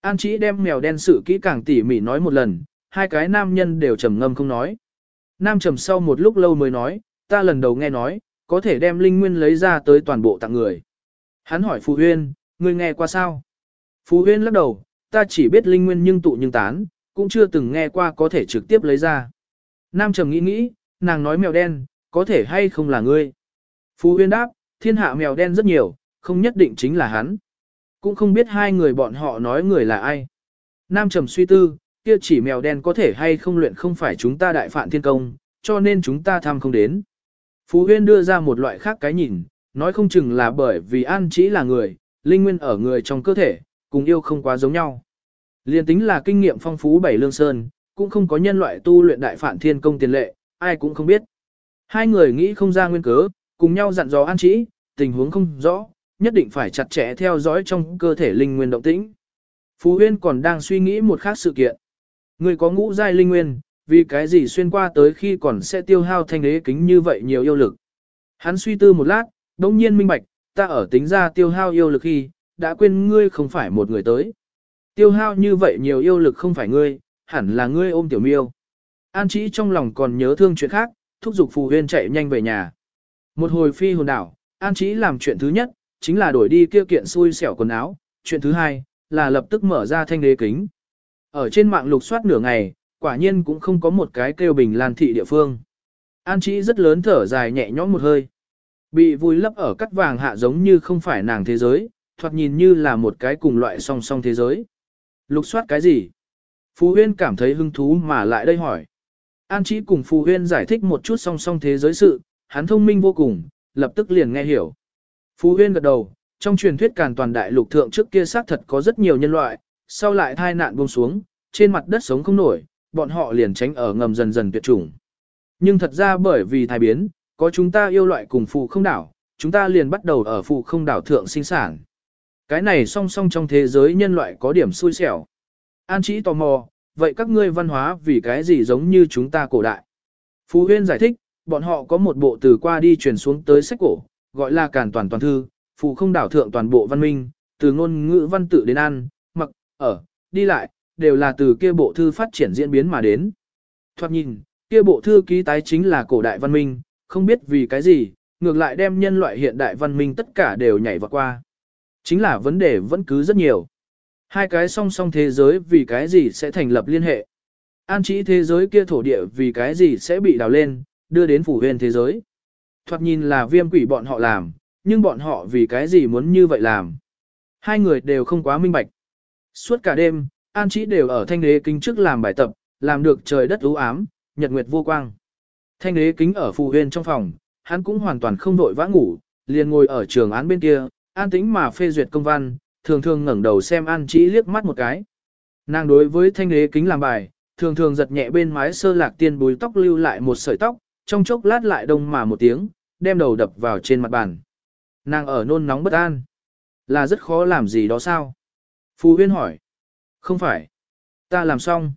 An Chí đem mèo đen sự kỹ càng tỉ mỉ nói một lần, hai cái nam nhân đều trầm ngâm không nói. Nam trầm sau một lúc lâu mới nói, ta lần đầu nghe nói, có thể đem linh nguyên lấy ra tới toàn bộ tặng người. Hắn hỏi Phù Huyên, ngươi nghe qua sao? Phù Huyên lắc đầu, ta chỉ biết linh nguyên nhưng tụ nhưng tán, cũng chưa từng nghe qua có thể trực tiếp lấy ra. Nam trầm nghĩ nghĩ, nàng nói mèo đen, có thể hay không là ngươi? Phù Huyên đáp, thiên hạ mèo đen rất nhiều, không nhất định chính là hắn. Cũng không biết hai người bọn họ nói người là ai. Nam trầm suy tư, kia chỉ mèo đen có thể hay không luyện không phải chúng ta đại phạn thiên công, cho nên chúng ta tham không đến. Phú Huyên đưa ra một loại khác cái nhìn, nói không chừng là bởi vì An Chỉ là người, linh nguyên ở người trong cơ thể, cùng yêu không quá giống nhau. Liên tính là kinh nghiệm phong phú bảy lương sơn, cũng không có nhân loại tu luyện đại phản thiên công tiền lệ, ai cũng không biết. Hai người nghĩ không ra nguyên cớ, cùng nhau dặn dò An Chỉ, tình huống không rõ, nhất định phải chặt chẽ theo dõi trong cơ thể linh nguyên động tĩnh. Phú Huyên còn đang suy nghĩ một khác sự kiện. Người có ngũ giai linh nguyên, vì cái gì xuyên qua tới khi còn sẽ tiêu hao thanh đế kính như vậy nhiều yêu lực. Hắn suy tư một lát, đống nhiên minh bạch, ta ở tính ra tiêu hao yêu lực khi, đã quên ngươi không phải một người tới. Tiêu hao như vậy nhiều yêu lực không phải ngươi, hẳn là ngươi ôm tiểu miêu. An chỉ trong lòng còn nhớ thương chuyện khác, thúc giục phù huyên chạy nhanh về nhà. Một hồi phi hồn đảo, An chỉ làm chuyện thứ nhất, chính là đổi đi kia kiện xui xẻo quần áo, chuyện thứ hai, là lập tức mở ra thanh đế kính. Ở trên mạng lục soát nửa ngày, quả nhiên cũng không có một cái kêu bình lan thị địa phương. An Chí rất lớn thở dài nhẹ nhõm một hơi. Bị vùi lấp ở cắt vàng hạ giống như không phải nàng thế giới, thoạt nhìn như là một cái cùng loại song song thế giới. Lục soát cái gì? Phú Huyên cảm thấy hứng thú mà lại đây hỏi. An Chí cùng Phú Huyên giải thích một chút song song thế giới sự, hắn thông minh vô cùng, lập tức liền nghe hiểu. Phú Huyên gật đầu, trong truyền thuyết càn toàn đại lục thượng trước kia xác thật có rất nhiều nhân loại, sau lại thai nạn buông xuống, trên mặt đất sống không nổi, bọn họ liền tránh ở ngầm dần dần tuyệt chủng. Nhưng thật ra bởi vì thai biến, có chúng ta yêu loại cùng phụ không đảo, chúng ta liền bắt đầu ở phụ không đảo thượng sinh sản. Cái này song song trong thế giới nhân loại có điểm xui xẻo. An chỉ tò mò, vậy các ngươi văn hóa vì cái gì giống như chúng ta cổ đại? Phú Huyên giải thích, bọn họ có một bộ từ qua đi truyền xuống tới sách cổ, gọi là cản toàn toàn thư, phụ không đảo thượng toàn bộ văn minh, từ ngôn ngữ văn tự đến ăn, mặc, ở, đi lại, đều là từ kia bộ thư phát triển diễn biến mà đến. Thoạt nhìn, kia bộ thư ký tái chính là cổ đại văn minh, không biết vì cái gì, ngược lại đem nhân loại hiện đại văn minh tất cả đều nhảy vào qua. Chính là vấn đề vẫn cứ rất nhiều. Hai cái song song thế giới vì cái gì sẽ thành lập liên hệ. An chỉ thế giới kia thổ địa vì cái gì sẽ bị đào lên, đưa đến phủ huyền thế giới. Thoạt nhìn là viêm quỷ bọn họ làm, nhưng bọn họ vì cái gì muốn như vậy làm. Hai người đều không quá minh bạch. Suốt cả đêm, An Chí đều ở thanh đế kính trước làm bài tập, làm được trời đất u ám, nhật nguyệt vô quang. Thanh đế kính ở phù huyền trong phòng, hắn cũng hoàn toàn không đội vã ngủ, liền ngồi ở trường án bên kia, an tĩnh mà phê duyệt công văn, thường thường ngẩng đầu xem An Chí liếc mắt một cái. Nàng đối với thanh đế kính làm bài, thường thường giật nhẹ bên mái sơ lạc tiên bùi tóc lưu lại một sợi tóc, trong chốc lát lại đông mà một tiếng, đem đầu đập vào trên mặt bàn. Nàng ở nôn nóng bất an. Là rất khó làm gì đó sao? Phù huyên hỏi. Không phải. Ta làm xong.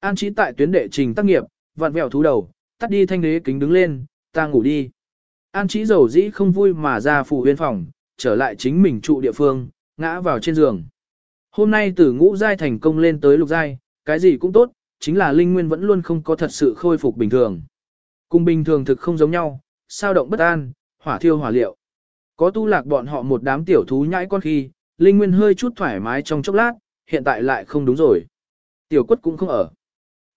An trí tại tuyến đệ trình tác nghiệp, vặn vẹo thú đầu, tắt đi thanh đế kính đứng lên, ta ngủ đi. An trí dầu dĩ không vui mà ra phủ huyên phòng, trở lại chính mình trụ địa phương, ngã vào trên giường. Hôm nay từ ngũ giai thành công lên tới lục giai, cái gì cũng tốt, chính là linh nguyên vẫn luôn không có thật sự khôi phục bình thường. Cùng bình thường thực không giống nhau, sao động bất an, hỏa thiêu hỏa liệu. Có tu lạc bọn họ một đám tiểu thú nhãi con khi, linh nguyên hơi chút thoải mái trong chốc lát, hiện tại lại không đúng rồi. Tiểu quất cũng không ở.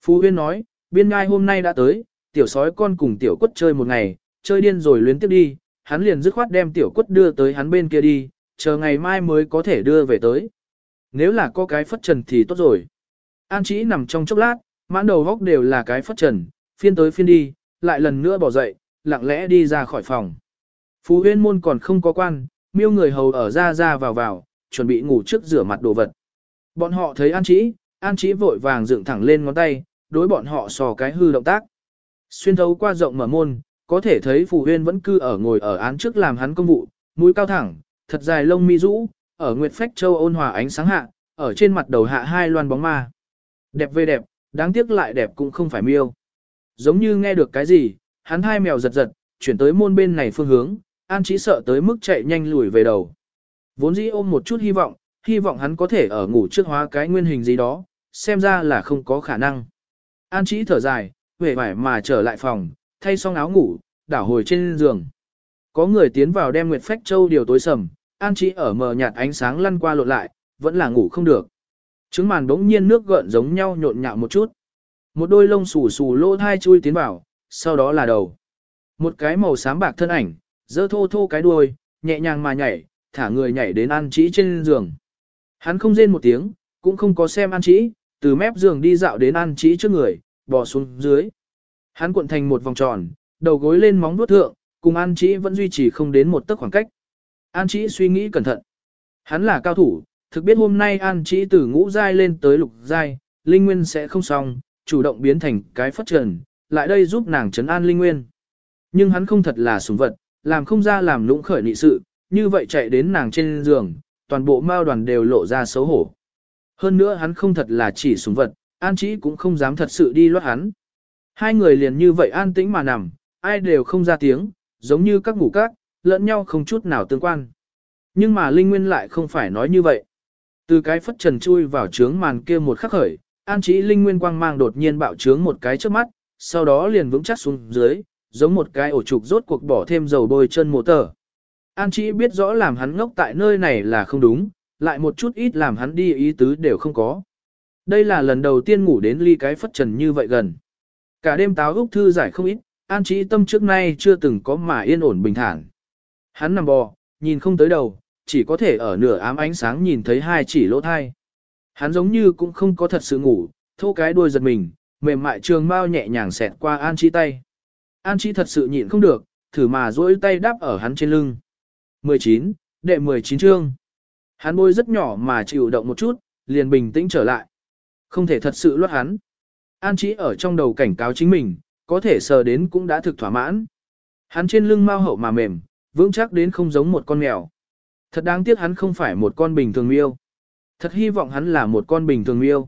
Phú Huyên nói, biên ngai hôm nay đã tới, tiểu sói con cùng tiểu quất chơi một ngày, chơi điên rồi luyến tiếp đi, hắn liền dứt khoát đem tiểu quất đưa tới hắn bên kia đi, chờ ngày mai mới có thể đưa về tới. Nếu là có cái phất trần thì tốt rồi. An chỉ nằm trong chốc lát, mãn đầu góc đều là cái phất trần, phiên tới phiên đi, lại lần nữa bỏ dậy, lặng lẽ đi ra khỏi phòng. Phú huyên môn còn không có quan, miêu người hầu ở ra ra vào vào, chuẩn bị ngủ trước rửa mặt đồ vật. Bọn họ thấy An Chí, An Chí vội vàng dựng thẳng lên ngón tay, đối bọn họ sò cái hư động tác. Xuyên thấu qua rộng mở môn, có thể thấy Phù Huyên vẫn cư ở ngồi ở án trước làm hắn công vụ, mũi cao thẳng, thật dài lông mi rũ, ở Nguyệt Phách Châu ôn hòa ánh sáng hạ, ở trên mặt đầu hạ hai loan bóng ma. Đẹp về đẹp, đáng tiếc lại đẹp cũng không phải miêu. Giống như nghe được cái gì, hắn hai mèo giật giật, chuyển tới môn bên này phương hướng, An Chí sợ tới mức chạy nhanh lùi về đầu. Vốn dĩ ôm một chút hy vọng, hy vọng hắn có thể ở ngủ trước hóa cái nguyên hình gì đó, xem ra là không có khả năng. An Chí thở dài, về vải mà trở lại phòng, thay xong áo ngủ, đảo hồi trên giường. Có người tiến vào đem Nguyệt Phách Châu điều tối sầm, An Chí ở mờ nhạt ánh sáng lăn qua lộn lại, vẫn là ngủ không được. Trứng màn đống nhiên nước gợn giống nhau nhộn nhạo một chút. Một đôi lông xù xù lỗ thai chui tiến vào, sau đó là đầu. Một cái màu xám bạc thân ảnh, dơ thô thô cái đuôi, nhẹ nhàng mà nhảy, thả người nhảy đến An Chí trên giường. Hắn không rên một tiếng, cũng không có xem An Chí, từ mép giường đi dạo đến An Chí trước người, bò xuống dưới. Hắn cuộn thành một vòng tròn, đầu gối lên móng vuốt thượng, cùng An Chí vẫn duy trì không đến một tấc khoảng cách. An Chí suy nghĩ cẩn thận. Hắn là cao thủ, thực biết hôm nay An Chí từ ngũ giai lên tới lục giai, linh nguyên sẽ không xong, chủ động biến thành cái phất trần, lại đây giúp nàng trấn an linh nguyên. Nhưng hắn không thật là sủng vật, làm không ra làm lũng khởi nị sự, như vậy chạy đến nàng trên giường, toàn bộ mao đoàn đều lộ ra xấu hổ. Hơn nữa hắn không thật là chỉ súng vật, An Chí cũng không dám thật sự đi loát hắn. Hai người liền như vậy an tĩnh mà nằm, ai đều không ra tiếng, giống như các ngủ các, lẫn nhau không chút nào tương quan. Nhưng mà Linh Nguyên lại không phải nói như vậy. Từ cái phất trần chui vào trướng màn kia một khắc khởi, an trí Linh Nguyên quang mang đột nhiên bạo trướng một cái trước mắt, sau đó liền vững chắc xuống dưới, giống một cái ổ trục rốt cuộc bỏ thêm dầu bôi chân mồ tờ. An trí biết rõ làm hắn ngốc tại nơi này là không đúng, lại một chút ít làm hắn đi ý tứ đều không có. Đây là lần đầu tiên ngủ đến ly cái phất trần như vậy gần. Cả đêm táo úc thư giải không ít, an trí tâm trước nay chưa từng có mà yên ổn bình thản. Hắn nằm bò, nhìn không tới đầu, chỉ có thể ở nửa ám ánh sáng nhìn thấy hai chỉ lỗ thai. Hắn giống như cũng không có thật sự ngủ, thô cái đuôi giật mình, mềm mại trường mau nhẹ nhàng xẹt qua an trí tay. An trí thật sự nhịn không được, thử mà duỗi tay đáp ở hắn trên lưng. 19, đệ 19 chương. Hắn bôi rất nhỏ mà chịu động một chút, liền bình tĩnh trở lại. Không thể thật sự luất hắn. An Chí ở trong đầu cảnh cáo chính mình, có thể sờ đến cũng đã thực thỏa mãn. Hắn trên lưng mau hậu mà mềm, vững chắc đến không giống một con mèo. Thật đáng tiếc hắn không phải một con bình thường miêu. Thật hy vọng hắn là một con bình thường miêu.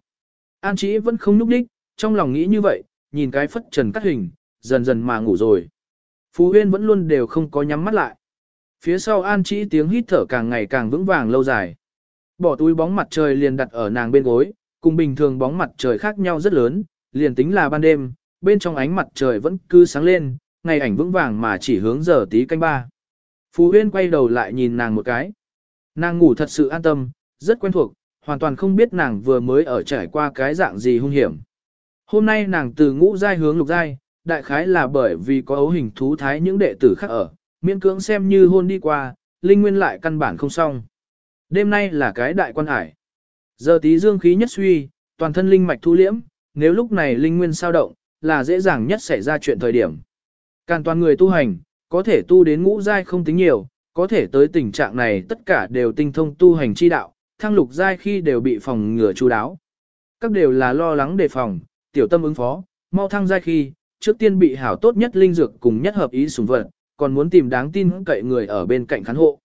An Chí vẫn không núp đích, trong lòng nghĩ như vậy, nhìn cái phất trần cắt hình, dần dần mà ngủ rồi. Phú Huyên vẫn luôn đều không có nhắm mắt lại. Phía sau An Chí tiếng hít thở càng ngày càng vững vàng lâu dài. Bỏ túi bóng mặt trời liền đặt ở nàng bên gối, cùng bình thường bóng mặt trời khác nhau rất lớn, liền tính là ban đêm, bên trong ánh mặt trời vẫn cứ sáng lên, ngày ảnh vững vàng mà chỉ hướng giờ tí canh ba. Phú Huyên quay đầu lại nhìn nàng một cái. Nàng ngủ thật sự an tâm, rất quen thuộc, hoàn toàn không biết nàng vừa mới ở trải qua cái dạng gì hung hiểm. Hôm nay nàng từ ngũ giai hướng lục giai, đại khái là bởi vì có ấu hình thú thái những đệ tử khác ở, miễn cưỡng xem như hôn đi qua, linh nguyên lại căn bản không xong. Đêm nay là cái đại quan hải. Giờ tí dương khí nhất suy, toàn thân linh mạch thu liễm, nếu lúc này linh nguyên sao động, là dễ dàng nhất xảy ra chuyện thời điểm. Càng toàn người tu hành, có thể tu đến ngũ giai không tính nhiều, có thể tới tình trạng này tất cả đều tinh thông tu hành chi đạo, thăng lục giai khi đều bị phòng ngừa chú đáo. Các đều là lo lắng đề phòng, tiểu tâm ứng phó, mau thăng giai khi, trước tiên bị hảo tốt nhất linh dược cùng nhất hợp ý sủng vật, còn muốn tìm đáng tin cậy người ở bên cạnh khán hộ.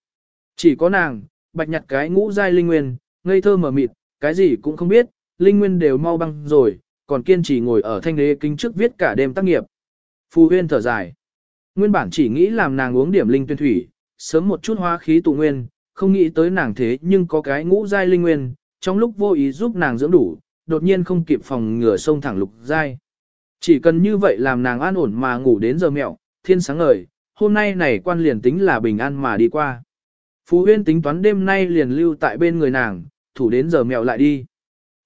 Chỉ có nàng, bạch nhặt cái ngũ giai linh nguyên, ngây thơ mở mịt, cái gì cũng không biết, linh nguyên đều mau băng rồi, còn kiên trì ngồi ở thanh đế kinh trước viết cả đêm tác nghiệp. Phù huyên thở dài. Nguyên bản chỉ nghĩ làm nàng uống điểm linh tuyên thủy, sớm một chút hóa khí tụ nguyên, không nghĩ tới nàng thế nhưng có cái ngũ giai linh nguyên, trong lúc vô ý giúp nàng dưỡng đủ, đột nhiên không kịp phòng ngừa sông thẳng lục giai. Chỉ cần như vậy làm nàng an ổn mà ngủ đến giờ mẹo, thiên sáng ngời, hôm nay này quan liền tính là bình an mà đi qua. Phú huyên tính toán đêm nay liền lưu tại bên người nàng, thủ đến giờ mẹo lại đi.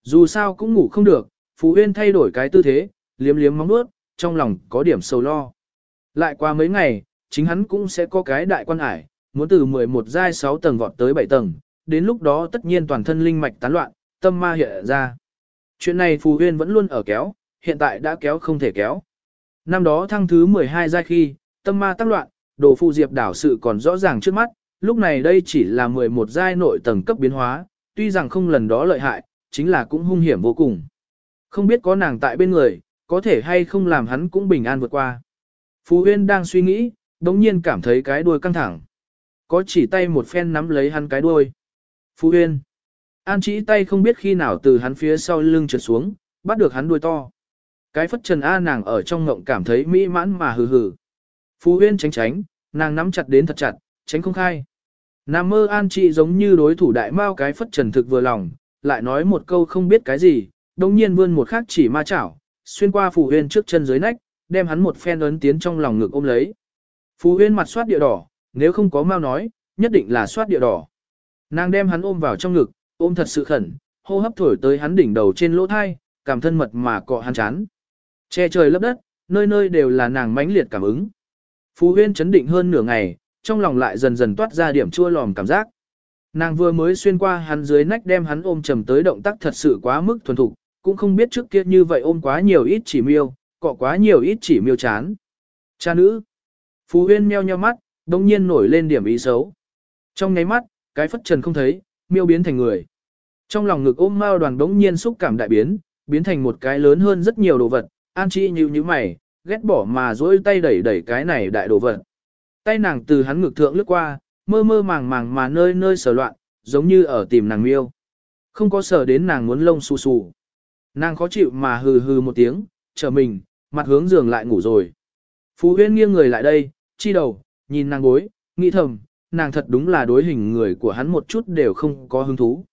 Dù sao cũng ngủ không được, Phú huyên thay đổi cái tư thế, liếm liếm móng nuốt, trong lòng có điểm sầu lo. Lại qua mấy ngày, chính hắn cũng sẽ có cái đại quan ải, muốn từ 11 giai 6 tầng vọt tới 7 tầng, đến lúc đó tất nhiên toàn thân linh mạch tán loạn, tâm ma hiện ra. Chuyện này Phù Huyên vẫn luôn ở kéo, hiện tại đã kéo không thể kéo. Năm đó thăng thứ 12 giai khi, tâm ma tác loạn, đồ phù diệp đảo sự còn rõ ràng trước mắt, lúc này đây chỉ là 11 giai nội tầng cấp biến hóa, tuy rằng không lần đó lợi hại, chính là cũng hung hiểm vô cùng. Không biết có nàng tại bên người, có thể hay không làm hắn cũng bình an vượt qua. Phú Huyên đang suy nghĩ, đống nhiên cảm thấy cái đuôi căng thẳng. Có chỉ tay một phen nắm lấy hắn cái đuôi. Phú Huyên. An chỉ tay không biết khi nào từ hắn phía sau lưng trượt xuống, bắt được hắn đuôi to. Cái phất trần A nàng ở trong ngộng cảm thấy mỹ mãn mà hừ hừ. Phú Huyên tránh tránh, nàng nắm chặt đến thật chặt, tránh không khai. Nam mơ an trị giống như đối thủ đại mao cái phất trần thực vừa lòng, lại nói một câu không biết cái gì, đồng nhiên vươn một khắc chỉ ma chảo, xuyên qua Phù Huyên trước chân dưới nách, đem hắn một phen ấn tiến trong lòng ngực ôm lấy. Phù Huyên mặt soát địa đỏ, nếu không có mau nói, nhất định là soát địa đỏ. Nàng đem hắn ôm vào trong ngực, ôm thật sự khẩn, hô hấp thổi tới hắn đỉnh đầu trên lỗ thai, cảm thân mật mà cọ hắn chán. Che trời lấp đất, nơi nơi đều là nàng mãnh liệt cảm ứng. Phú Huyên chấn định hơn nửa ngày, trong lòng lại dần dần toát ra điểm chua lòm cảm giác. Nàng vừa mới xuyên qua hắn dưới nách đem hắn ôm trầm tới động tác thật sự quá mức thuần thục, cũng không biết trước kia như vậy ôm quá nhiều ít chỉ miêu, cọ quá nhiều ít chỉ miêu chán. Cha nữ. Phú Huyên meo nheo mắt, đông nhiên nổi lên điểm ý xấu. Trong ngáy mắt, cái phất trần không thấy, miêu biến thành người. Trong lòng ngực ôm mao đoàn đống nhiên xúc cảm đại biến, biến thành một cái lớn hơn rất nhiều đồ vật, an chi như như mày, ghét bỏ mà dỗi tay đẩy đẩy cái này đại đồ vật. Tay nàng từ hắn ngực thượng lướt qua, mơ mơ màng màng mà nơi nơi sờ loạn, giống như ở tìm nàng miêu. Không có sờ đến nàng muốn lông xù xù. Nàng khó chịu mà hừ hừ một tiếng, chờ mình, mặt hướng giường lại ngủ rồi. Phú huyên nghiêng người lại đây, chi đầu, nhìn nàng bối, nghĩ thầm, nàng thật đúng là đối hình người của hắn một chút đều không có hứng thú.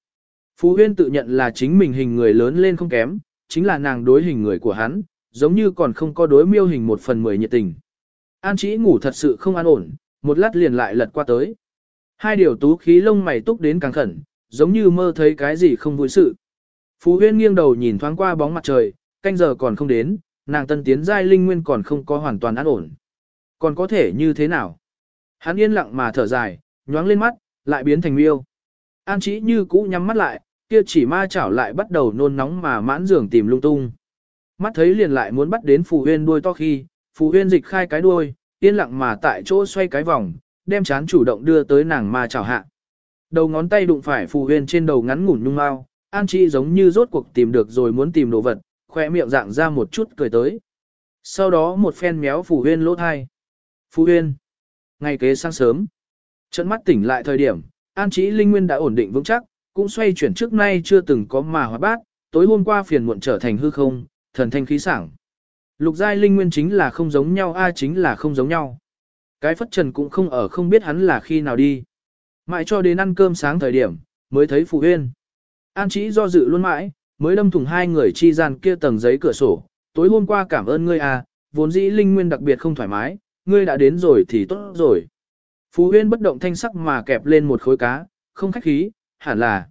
Phú huyên tự nhận là chính mình hình người lớn lên không kém, chính là nàng đối hình người của hắn, giống như còn không có đối miêu hình một phần mười nhiệt tình. An chỉ ngủ thật sự không an ổn, một lát liền lại lật qua tới. Hai điều tú khí lông mày túc đến càng khẩn, giống như mơ thấy cái gì không vui sự. Phú huyên nghiêng đầu nhìn thoáng qua bóng mặt trời, canh giờ còn không đến, nàng tân tiến giai linh nguyên còn không có hoàn toàn an ổn. Còn có thể như thế nào? Hắn yên lặng mà thở dài, nhoáng lên mắt, lại biến thành miêu. An chỉ như cũ nhắm mắt lại, kia chỉ ma chảo lại bắt đầu nôn nóng mà mãn giường tìm lung tung. Mắt thấy liền lại muốn bắt đến Phù Huyên đuôi to khi, Phù Huyên dịch khai cái đuôi, yên lặng mà tại chỗ xoay cái vòng, đem chán chủ động đưa tới nàng ma chào hạ. Đầu ngón tay đụng phải Phù Huyên trên đầu ngắn ngủn nhung mau, An Chi giống như rốt cuộc tìm được rồi muốn tìm đồ vật, khỏe miệng dạng ra một chút cười tới. Sau đó một phen méo Phù Huyên lỗ thai. Phù Huyên. Ngày kế sáng sớm. Trận mắt tỉnh lại thời điểm, An chi Linh Nguyên đã ổn định vững chắc, cũng xoay chuyển trước nay chưa từng có mà hóa bát, tối hôm qua phiền muộn trở thành hư không, thần thanh khí sảng. Lục giai linh nguyên chính là không giống nhau a chính là không giống nhau. Cái phất trần cũng không ở không biết hắn là khi nào đi. Mãi cho đến ăn cơm sáng thời điểm, mới thấy Phù Huyên. An chỉ do dự luôn mãi, mới đâm thủng hai người chi gian kia tầng giấy cửa sổ. Tối hôm qua cảm ơn ngươi a, vốn dĩ linh nguyên đặc biệt không thoải mái, ngươi đã đến rồi thì tốt rồi. Phú Huyên bất động thanh sắc mà kẹp lên một khối cá, không khách khí, hẳn là.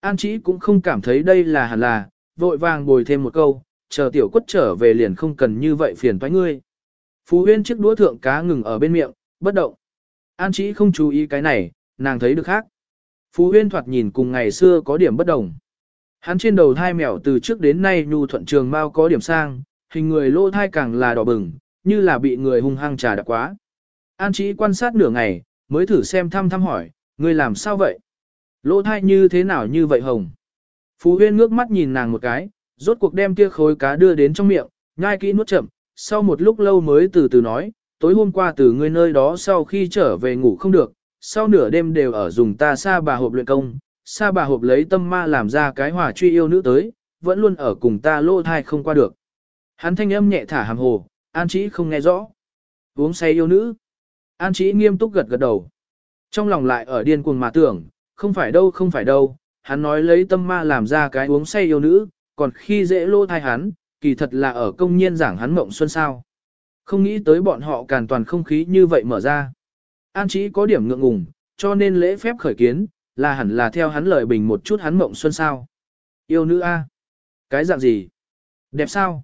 An chỉ cũng không cảm thấy đây là hẳn là, vội vàng bồi thêm một câu, chờ tiểu quất trở về liền không cần như vậy phiền toái ngươi. Phú huyên chiếc đũa thượng cá ngừng ở bên miệng, bất động. An Chí không chú ý cái này, nàng thấy được khác. Phú huyên thoạt nhìn cùng ngày xưa có điểm bất đồng. Hắn trên đầu thai mèo từ trước đến nay nhu thuận trường mau có điểm sang, hình người lô thai càng là đỏ bừng, như là bị người hung hăng trà đạp quá. An Chí quan sát nửa ngày, mới thử xem thăm thăm hỏi, ngươi làm sao vậy? Lô thai như thế nào như vậy hồng? Phú huyên ngước mắt nhìn nàng một cái, rốt cuộc đem kia khối cá đưa đến trong miệng, nhai kỹ nuốt chậm, sau một lúc lâu mới từ từ nói, tối hôm qua từ ngươi nơi đó sau khi trở về ngủ không được, sau nửa đêm đều ở dùng ta xa bà hộp luyện công, xa bà hộp lấy tâm ma làm ra cái hòa truy yêu nữ tới, vẫn luôn ở cùng ta lô thai không qua được. Hắn thanh âm nhẹ thả hàm hồ, an chỉ không nghe rõ. Uống say yêu nữ. An chỉ nghiêm túc gật gật đầu. Trong lòng lại ở điên cuồng mà tưởng, không phải đâu không phải đâu, hắn nói lấy tâm ma làm ra cái uống say yêu nữ, còn khi dễ lô thai hắn, kỳ thật là ở công nhiên giảng hắn mộng xuân sao. Không nghĩ tới bọn họ càn toàn không khí như vậy mở ra. An chỉ có điểm ngượng ngùng, cho nên lễ phép khởi kiến, là hẳn là theo hắn lời bình một chút hắn mộng xuân sao. Yêu nữ A. Cái dạng gì? Đẹp sao?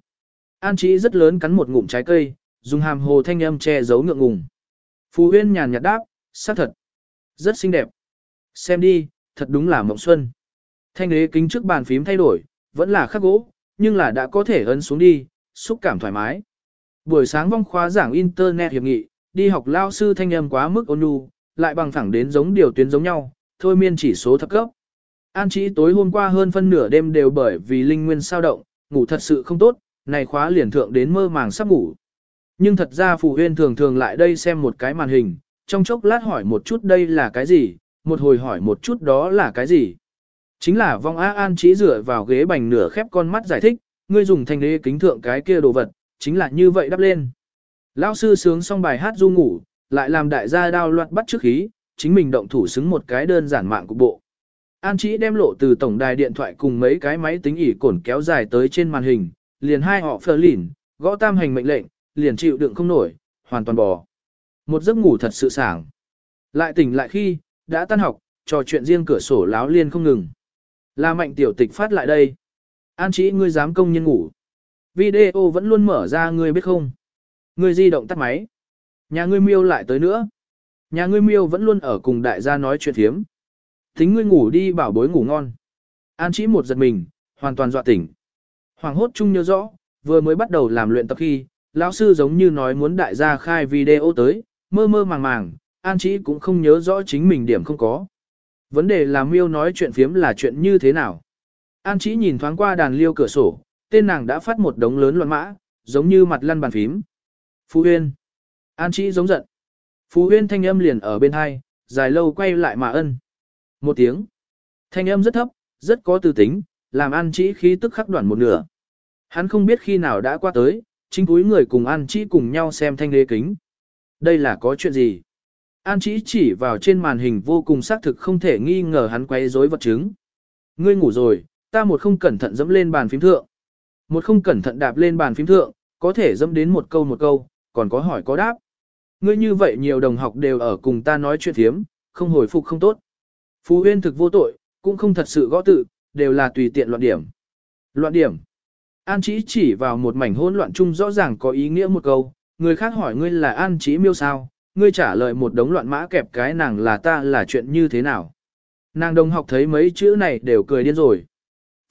An chỉ rất lớn cắn một ngụm trái cây, dùng hàm hồ thanh âm che giấu ngượng ngùng. Phú huyên nhàn nhạt đáp, xác thật. Rất xinh đẹp. Xem đi, thật đúng là mộng xuân. Thanh đế kính trước bàn phím thay đổi, vẫn là khắc gỗ, nhưng là đã có thể ấn xuống đi, xúc cảm thoải mái. Buổi sáng vong khóa giảng Internet hiệp nghị, đi học lao sư thanh âm quá mức ôn nhu, lại bằng thẳng đến giống điều tuyến giống nhau, thôi miên chỉ số thấp cấp. An trí tối hôm qua hơn phân nửa đêm đều bởi vì linh nguyên sao động, ngủ thật sự không tốt, này khóa liền thượng đến mơ màng sắp ngủ. Nhưng thật ra phụ Huyên thường thường lại đây xem một cái màn hình, trong chốc lát hỏi một chút đây là cái gì, một hồi hỏi một chút đó là cái gì. Chính là vong A An Chí dựa vào ghế bành nửa khép con mắt giải thích, ngươi dùng thanh đế kính thượng cái kia đồ vật, chính là như vậy đắp lên. Lão sư sướng xong bài hát du ngủ, lại làm đại gia đao loạt bắt trước khí, chính mình động thủ xứng một cái đơn giản mạng của bộ. An Chí đem lộ từ tổng đài điện thoại cùng mấy cái máy tính ỉ cổn kéo dài tới trên màn hình, liền hai họ phờ lỉn, gõ tam hành mệnh lệnh, liền chịu đựng không nổi, hoàn toàn bò. Một giấc ngủ thật sự sảng. Lại tỉnh lại khi, đã tan học, trò chuyện riêng cửa sổ láo liên không ngừng là mạnh tiểu tịch phát lại đây. An chỉ ngươi dám công nhân ngủ. Video vẫn luôn mở ra ngươi biết không? Ngươi di động tắt máy. Nhà ngươi miêu lại tới nữa. Nhà ngươi miêu vẫn luôn ở cùng đại gia nói chuyện thiếm. Tính ngươi ngủ đi bảo bối ngủ ngon. An chỉ một giật mình, hoàn toàn dọa tỉnh. Hoàng hốt chung nhớ rõ, vừa mới bắt đầu làm luyện tập khi, lão sư giống như nói muốn đại gia khai video tới, mơ mơ màng màng, An chỉ cũng không nhớ rõ chính mình điểm không có. Vấn đề là miêu nói chuyện phiếm là chuyện như thế nào. An chỉ nhìn thoáng qua đàn liêu cửa sổ, tên nàng đã phát một đống lớn loạn mã, giống như mặt lăn bàn phím. Phú Huyên. An chỉ giống giận. Phú Huyên thanh âm liền ở bên hai, dài lâu quay lại mà ân. Một tiếng. Thanh âm rất thấp, rất có tư tính, làm An Chí khí tức khắc đoạn một nửa. Hắn không biết khi nào đã qua tới, chính túi người cùng An Chí cùng nhau xem thanh lê kính. Đây là có chuyện gì? An Chỉ chỉ vào trên màn hình vô cùng xác thực không thể nghi ngờ hắn quấy rối vật chứng. Ngươi ngủ rồi, ta một không cẩn thận dẫm lên bàn phím thượng. Một không cẩn thận đạp lên bàn phím thượng, có thể dẫm đến một câu một câu, còn có hỏi có đáp. Ngươi như vậy nhiều đồng học đều ở cùng ta nói chuyện thiếm, không hồi phục không tốt. Phú Huyên thực vô tội, cũng không thật sự gõ tự, đều là tùy tiện loạn điểm. Loạn điểm. An Chí chỉ vào một mảnh hỗn loạn chung rõ ràng có ý nghĩa một câu, người khác hỏi ngươi là An Chí miêu sao, ngươi trả lời một đống loạn mã kẹp cái nàng là ta là chuyện như thế nào. Nàng đồng học thấy mấy chữ này đều cười điên rồi.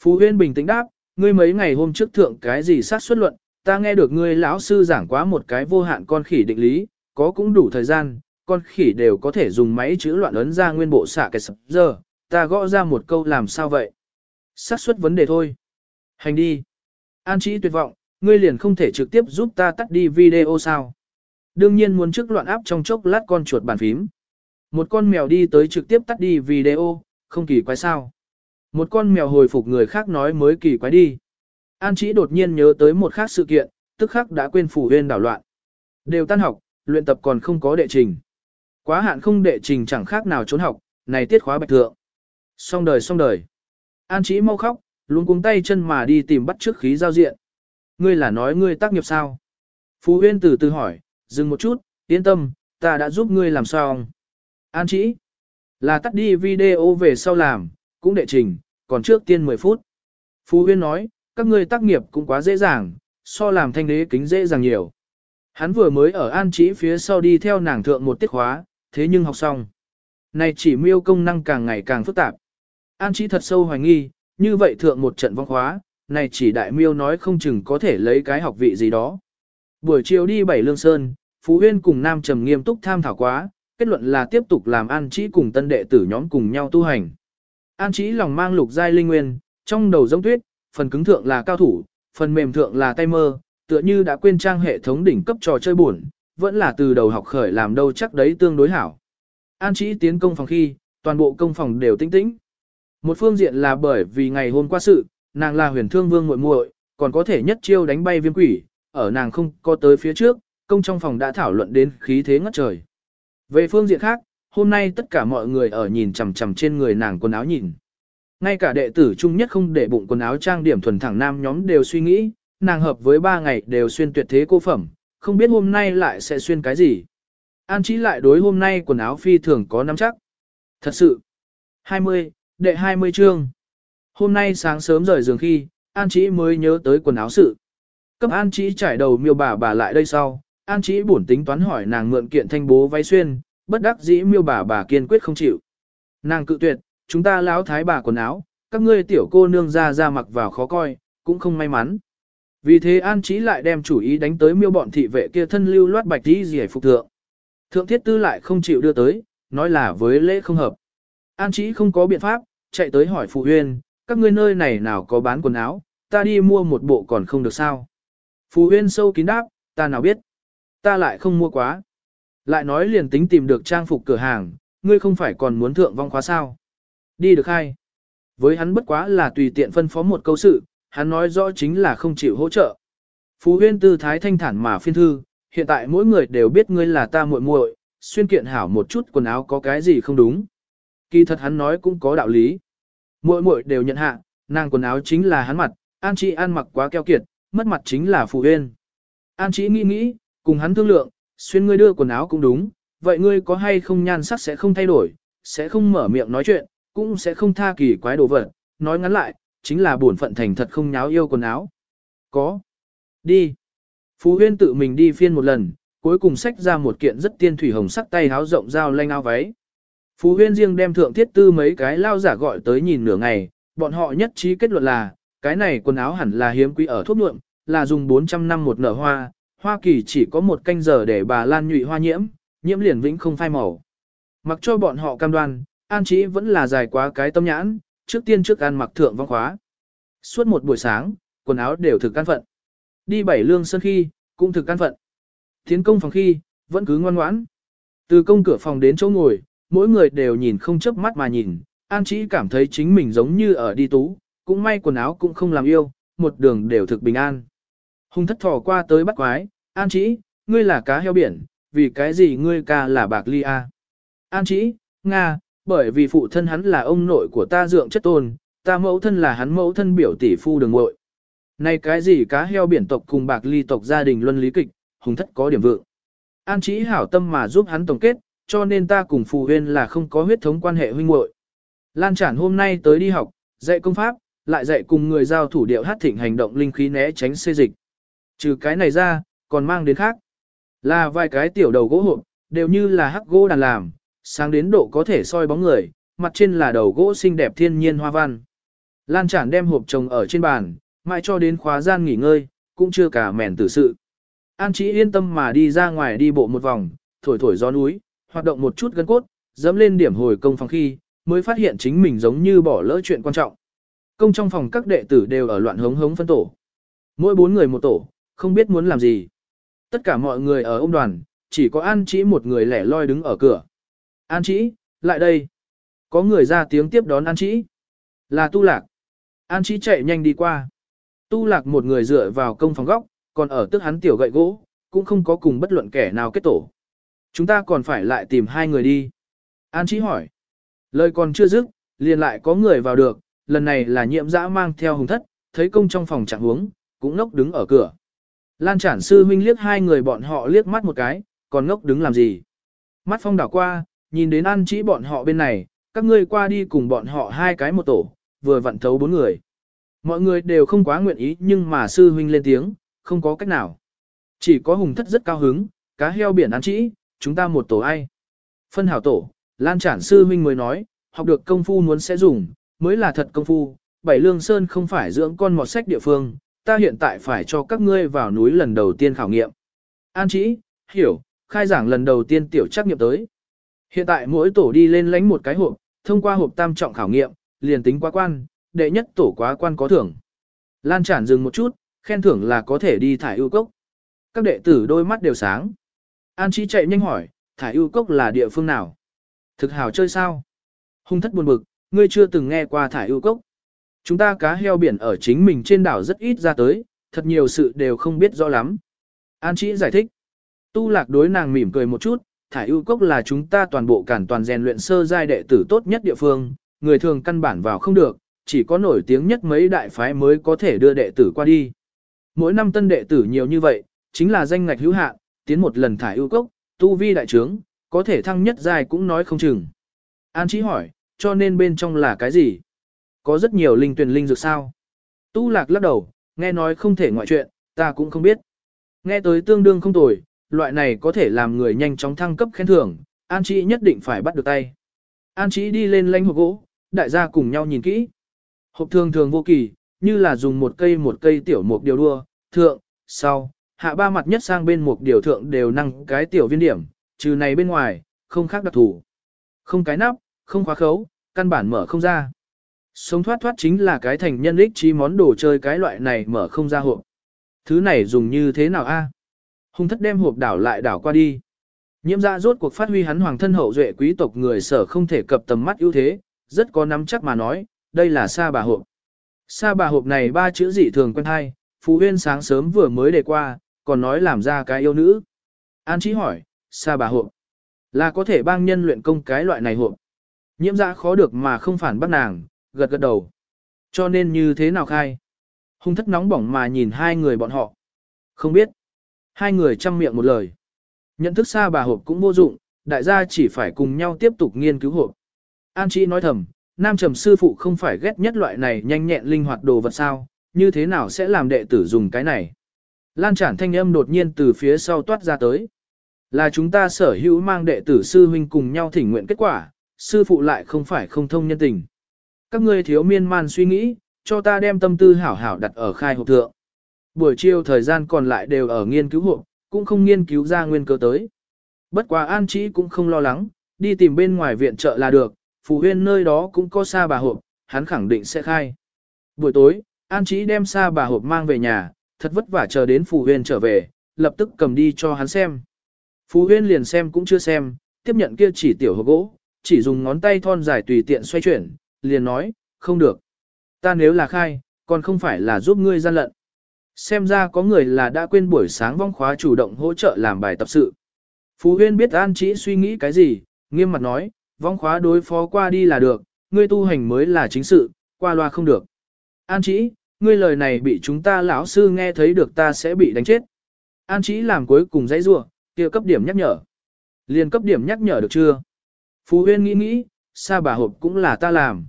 Phú Huyên bình tĩnh đáp, ngươi mấy ngày hôm trước thượng cái gì sát xuất luận, ta nghe được ngươi lão sư giảng quá một cái vô hạn con khỉ định lý, có cũng đủ thời gian, con khỉ đều có thể dùng máy chữ loạn ấn ra nguyên bộ xạ cái sập giờ, ta gõ ra một câu làm sao vậy? Sát suất vấn đề thôi. Hành đi. An trí tuyệt vọng, ngươi liền không thể trực tiếp giúp ta tắt đi video sao? Đương nhiên muốn trước loạn áp trong chốc lát con chuột bàn phím. Một con mèo đi tới trực tiếp tắt đi video, không kỳ quái sao? Một con mèo hồi phục người khác nói mới kỳ quái đi. An Chí đột nhiên nhớ tới một khác sự kiện, tức khắc đã quên phủ huyên đảo loạn. Đều tan học, luyện tập còn không có đệ trình. Quá hạn không đệ trình chẳng khác nào trốn học, này tiết khóa bạch thượng. Xong đời xong đời. An Chí mau khóc, luôn cuống tay chân mà đi tìm bắt trước khí giao diện. Ngươi là nói ngươi tác nghiệp sao? Phú Huyên từ từ hỏi, dừng một chút, yên tâm, ta đã giúp ngươi làm xong. An chỉ là tắt đi video về sau làm, cũng đệ trình, còn trước tiên 10 phút. Phú Huyên nói, các ngươi tác nghiệp cũng quá dễ dàng, so làm thanh đế kính dễ dàng nhiều. Hắn vừa mới ở An chỉ phía sau đi theo nàng thượng một tiết khóa, thế nhưng học xong. Này chỉ miêu công năng càng ngày càng phức tạp. An chỉ thật sâu hoài nghi, như vậy thượng một trận vong khóa, này chỉ đại miêu nói không chừng có thể lấy cái học vị gì đó. Buổi chiều đi bảy lương sơn, Phú Huyên cùng Nam Trầm nghiêm túc tham thảo quá, kết luận là tiếp tục làm An Chí cùng tân đệ tử nhóm cùng nhau tu hành. An Chí lòng mang lục giai linh nguyên, trong đầu giống tuyết, phần cứng thượng là cao thủ, phần mềm thượng là tay mơ, tựa như đã quên trang hệ thống đỉnh cấp trò chơi buồn, vẫn là từ đầu học khởi làm đâu chắc đấy tương đối hảo. An Chí tiến công phòng khi, toàn bộ công phòng đều tĩnh tĩnh. Một phương diện là bởi vì ngày hôm qua sự, nàng là huyền thương vương muội muội, còn có thể nhất chiêu đánh bay viêm quỷ, ở nàng không có tới phía trước, công trong phòng đã thảo luận đến khí thế ngất trời. Về phương diện khác, hôm nay tất cả mọi người ở nhìn chằm chằm trên người nàng quần áo nhìn. Ngay cả đệ tử trung nhất không để bụng quần áo trang điểm thuần thẳng nam nhóm đều suy nghĩ, nàng hợp với ba ngày đều xuyên tuyệt thế cô phẩm, không biết hôm nay lại sẽ xuyên cái gì. An Chí lại đối hôm nay quần áo phi thường có nắm chắc. Thật sự. 20, đệ 20 chương. Hôm nay sáng sớm rời giường khi, An Chí mới nhớ tới quần áo sự. Cấp An Chí trải đầu miêu bà bà lại đây sau, An Chí buồn tính toán hỏi nàng mượn kiện thanh bố váy xuyên, bất đắc dĩ miêu bà bà kiên quyết không chịu. Nàng cự tuyệt, chúng ta láo thái bà quần áo, các ngươi tiểu cô nương ra ra mặc vào khó coi, cũng không may mắn. Vì thế An Chí lại đem chủ ý đánh tới miêu bọn thị vệ kia thân lưu loát bạch đi gì phục thượng. Thượng thiết tư lại không chịu đưa tới, nói là với lễ không hợp. An Chí không có biện pháp, chạy tới hỏi phụ Huyên, các ngươi nơi này nào có bán quần áo, ta đi mua một bộ còn không được sao. Phù Huyên sâu kín đáp, ta nào biết, ta lại không mua quá. Lại nói liền tính tìm được trang phục cửa hàng, ngươi không phải còn muốn thượng vong khóa sao. Đi được hay. Với hắn bất quá là tùy tiện phân phó một câu sự, hắn nói rõ chính là không chịu hỗ trợ. Phú huyên tư thái thanh thản mà phiên thư, hiện tại mỗi người đều biết ngươi là ta muội muội, xuyên kiện hảo một chút quần áo có cái gì không đúng. Kỳ thật hắn nói cũng có đạo lý. Muội muội đều nhận hạ, nàng quần áo chính là hắn mặt, An chị ăn mặc quá keo kiệt, mất mặt chính là Phù Huyên. An Chí nghĩ nghĩ, cùng hắn thương lượng, xuyên ngươi đưa quần áo cũng đúng, vậy ngươi có hay không nhan sắc sẽ không thay đổi, sẽ không mở miệng nói chuyện, cũng sẽ không tha kỳ quái đồ vật, nói ngắn lại, chính là buồn phận thành thật không nháo yêu quần áo. Có. Đi. Phú Huyên tự mình đi phiên một lần, cuối cùng xách ra một kiện rất tiên thủy hồng sắc tay háo rộng dao lanh áo váy. Phú Huyên riêng đem thượng thiết tư mấy cái lao giả gọi tới nhìn nửa ngày, bọn họ nhất trí kết luận là, cái này quần áo hẳn là hiếm quý ở thuốc nhuộm, là dùng 400 năm một nở hoa, Hoa Kỳ chỉ có một canh giờ để bà Lan nhụy hoa nhiễm, nhiễm liền vĩnh không phai màu. Mặc cho bọn họ cam đoan, An Chí vẫn là dài quá cái tâm nhãn, trước tiên trước ăn mặc thượng vong khóa. Suốt một buổi sáng, quần áo đều thực căn phận. Đi bảy lương sân khi, cũng thực căn phận. Tiến công phòng khi, vẫn cứ ngoan ngoãn. Từ công cửa phòng đến chỗ ngồi, mỗi người đều nhìn không chớp mắt mà nhìn, An Chí cảm thấy chính mình giống như ở đi tú, cũng may quần áo cũng không làm yêu, một đường đều thực bình an. Hùng thất thỏ qua tới bắt quái, An chỉ ngươi là cá heo biển, vì cái gì ngươi ca là bạc ly a? An chỉ Nga, bởi vì phụ thân hắn là ông nội của ta dượng chất tôn, ta mẫu thân là hắn mẫu thân biểu tỷ phu đường muội. Này cái gì cá heo biển tộc cùng bạc ly tộc gia đình luân lý kịch, hùng thất có điểm vượng. An chỉ hảo tâm mà giúp hắn tổng kết, cho nên ta cùng phù huyên là không có huyết thống quan hệ huynh muội. Lan Trản hôm nay tới đi học, dạy công pháp, lại dạy cùng người giao thủ điệu hát thịnh hành động linh khí né tránh xê dịch. Trừ cái này ra, còn mang đến khác. Là vài cái tiểu đầu gỗ hộp, đều như là hắc gỗ đàn làm, sáng đến độ có thể soi bóng người, mặt trên là đầu gỗ xinh đẹp thiên nhiên hoa văn. Lan chản đem hộp trồng ở trên bàn, mãi cho đến khóa gian nghỉ ngơi, cũng chưa cả mẻn tử sự. An chỉ yên tâm mà đi ra ngoài đi bộ một vòng, thổi thổi gió núi, hoạt động một chút gân cốt, dẫm lên điểm hồi công phòng khi, mới phát hiện chính mình giống như bỏ lỡ chuyện quan trọng. Công trong phòng các đệ tử đều ở loạn hống hống phân tổ. Mỗi bốn người một tổ, không biết muốn làm gì. Tất cả mọi người ở ôm đoàn, chỉ có An Chí một người lẻ loi đứng ở cửa. An Chí, lại đây. Có người ra tiếng tiếp đón An Chí. Là Tu Lạc. An Chí chạy nhanh đi qua. Tu Lạc một người dựa vào công phòng góc, còn ở tức hắn tiểu gậy gỗ, cũng không có cùng bất luận kẻ nào kết tổ. Chúng ta còn phải lại tìm hai người đi. An Chí hỏi. Lời còn chưa dứt, liền lại có người vào được, lần này là nhiệm dã mang theo hùng thất, thấy công trong phòng trạng huống, cũng ngốc đứng ở cửa. Lan Trản sư huynh liếc hai người bọn họ liếc mắt một cái, còn ngốc đứng làm gì. Mắt phong đảo qua, nhìn đến an chỉ bọn họ bên này, các ngươi qua đi cùng bọn họ hai cái một tổ, vừa vặn thấu bốn người. Mọi người đều không quá nguyện ý nhưng mà sư huynh lên tiếng, không có cách nào. Chỉ có hùng thất rất cao hứng, cá heo biển an chỉ, chúng ta một tổ ai. Phân hảo tổ, Lan Trản sư huynh mới nói, học được công phu muốn sẽ dùng, mới là thật công phu, bảy lương sơn không phải dưỡng con mọt sách địa phương, ta hiện tại phải cho các ngươi vào núi lần đầu tiên khảo nghiệm. An chỉ, hiểu, khai giảng lần đầu tiên tiểu trắc nghiệm tới. Hiện tại mỗi tổ đi lên lánh một cái hộp, thông qua hộp tam trọng khảo nghiệm, liền tính quá quan, đệ nhất tổ quá quan có thưởng. Lan tràn dừng một chút, khen thưởng là có thể đi thải ưu cốc. Các đệ tử đôi mắt đều sáng. An Chí chạy nhanh hỏi, thải ưu cốc là địa phương nào? Thực hào chơi sao? Hung thất buồn bực, ngươi chưa từng nghe qua thải ưu cốc. Chúng ta cá heo biển ở chính mình trên đảo rất ít ra tới, thật nhiều sự đều không biết rõ lắm. An Chí giải thích. Tu lạc đối nàng mỉm cười một chút, thải ưu cốc là chúng ta toàn bộ cản toàn rèn luyện sơ giai đệ tử tốt nhất địa phương, người thường căn bản vào không được, chỉ có nổi tiếng nhất mấy đại phái mới có thể đưa đệ tử qua đi. Mỗi năm tân đệ tử nhiều như vậy, chính là danh ngạch hữu hạn, tiến một lần thải ưu cốc, tu vi đại trướng, có thể thăng nhất giai cũng nói không chừng. An Chí hỏi, cho nên bên trong là cái gì? Có rất nhiều linh tuyển linh dược sao? Tu lạc lắc đầu, nghe nói không thể ngoại chuyện, ta cũng không biết. Nghe tới tương đương không tồi, loại này có thể làm người nhanh chóng thăng cấp khen thưởng, An Chí nhất định phải bắt được tay. An Chí đi lên lanh hộp gỗ, đại gia cùng nhau nhìn kỹ. Hộp thường thường vô kỳ, như là dùng một cây một cây tiểu mục điều đua, thượng, sau, hạ ba mặt nhất sang bên một điều thượng đều năng cái tiểu viên điểm, trừ này bên ngoài, không khác đặc thủ. Không cái nắp, không khóa khấu, căn bản mở không ra. Sống thoát thoát chính là cái thành nhân ích trí món đồ chơi cái loại này mở không ra hộp. Thứ này dùng như thế nào a? Hùng thất đem hộp đảo lại đảo qua đi. Nhiễm ra rốt cuộc phát huy hắn hoàng thân hậu duệ quý tộc người sở không thể cập tầm mắt ưu thế, rất có nắm chắc mà nói, đây là sa bà hộp. Sa bà hộp này ba chữ dị thường quen hay, Phú Huyên sáng sớm vừa mới đề qua, còn nói làm ra cái yêu nữ. An Chí hỏi, sa bà hộp, là có thể bang nhân luyện công cái loại này hộp. Nhiễm dạ khó được mà không phản bắt nàng, gật gật đầu. Cho nên như thế nào khai? Hung thất nóng bỏng mà nhìn hai người bọn họ. Không biết. Hai người chăm miệng một lời. Nhận thức xa bà hộp cũng vô dụng, đại gia chỉ phải cùng nhau tiếp tục nghiên cứu hộp. An Chí nói thầm, nam trầm sư phụ không phải ghét nhất loại này nhanh nhẹn linh hoạt đồ vật sao, như thế nào sẽ làm đệ tử dùng cái này. Lan trản thanh âm đột nhiên từ phía sau toát ra tới. Là chúng ta sở hữu mang đệ tử sư huynh cùng nhau thỉnh nguyện kết quả, sư phụ lại không phải không thông nhân tình. Các ngươi thiếu miên man suy nghĩ, cho ta đem tâm tư hảo hảo đặt ở khai hộp thượng. Buổi chiều thời gian còn lại đều ở nghiên cứu hộp, cũng không nghiên cứu ra nguyên cơ tới. Bất quá an trí cũng không lo lắng, đi tìm bên ngoài viện trợ là được, phù huyên nơi đó cũng có xa bà hộp, hắn khẳng định sẽ khai. Buổi tối, an trí đem xa bà hộp mang về nhà, thật vất vả chờ đến phù huyên trở về, lập tức cầm đi cho hắn xem. Phù huyên liền xem cũng chưa xem, tiếp nhận kia chỉ tiểu hộp gỗ, chỉ dùng ngón tay thon dài tùy tiện xoay chuyển, liền nói, không được. Ta nếu là khai, còn không phải là giúp ngươi gian lận. Xem ra có người là đã quên buổi sáng vong khóa chủ động hỗ trợ làm bài tập sự. Phú Huyên biết An Chỉ suy nghĩ cái gì, nghiêm mặt nói, vong khóa đối phó qua đi là được, ngươi tu hành mới là chính sự, qua loa không được. An Chỉ, ngươi lời này bị chúng ta lão sư nghe thấy được ta sẽ bị đánh chết. An Chỉ làm cuối cùng dãy rủa, kia cấp điểm nhắc nhở. Liền cấp điểm nhắc nhở được chưa? Phú Huyên nghĩ nghĩ, sa bà hộp cũng là ta làm.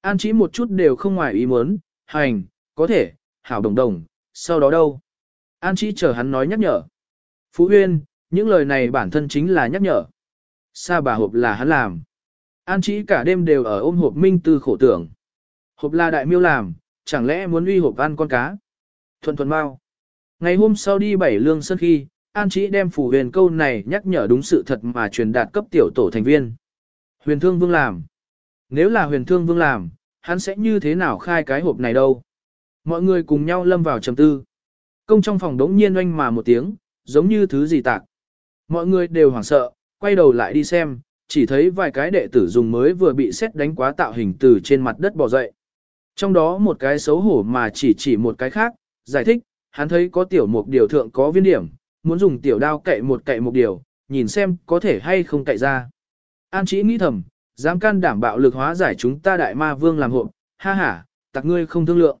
An Chỉ một chút đều không ngoài ý muốn, hành, có thể, hảo đồng đồng, sau đó đâu? An Trí chờ hắn nói nhắc nhở. Phú Huyên, những lời này bản thân chính là nhắc nhở. Sa bà hộp là hắn làm. An Trí cả đêm đều ở ôm hộp minh tư khổ tưởng. Hộp là đại miêu làm, chẳng lẽ muốn uy hộp ăn con cá? Thuần thuần mau. Ngày hôm sau đi bảy lương sân khi, An Trí đem phủ huyền câu này nhắc nhở đúng sự thật mà truyền đạt cấp tiểu tổ thành viên. Huyền thương vương làm. Nếu là huyền thương vương làm, hắn sẽ như thế nào khai cái hộp này đâu? Mọi người cùng nhau lâm vào trầm tư. Công trong phòng đống nhiên oanh mà một tiếng, giống như thứ gì tạc. Mọi người đều hoảng sợ, quay đầu lại đi xem, chỉ thấy vài cái đệ tử dùng mới vừa bị xét đánh quá tạo hình từ trên mặt đất bò dậy. Trong đó một cái xấu hổ mà chỉ chỉ một cái khác, giải thích, hắn thấy có tiểu mục điều thượng có viên điểm, muốn dùng tiểu đao cậy một cậy một điều, nhìn xem có thể hay không cậy ra. An Chí nghĩ thầm, dám can đảm bạo lực hóa giải chúng ta đại ma vương làm hộ, ha ha, tặc ngươi không thương lượng.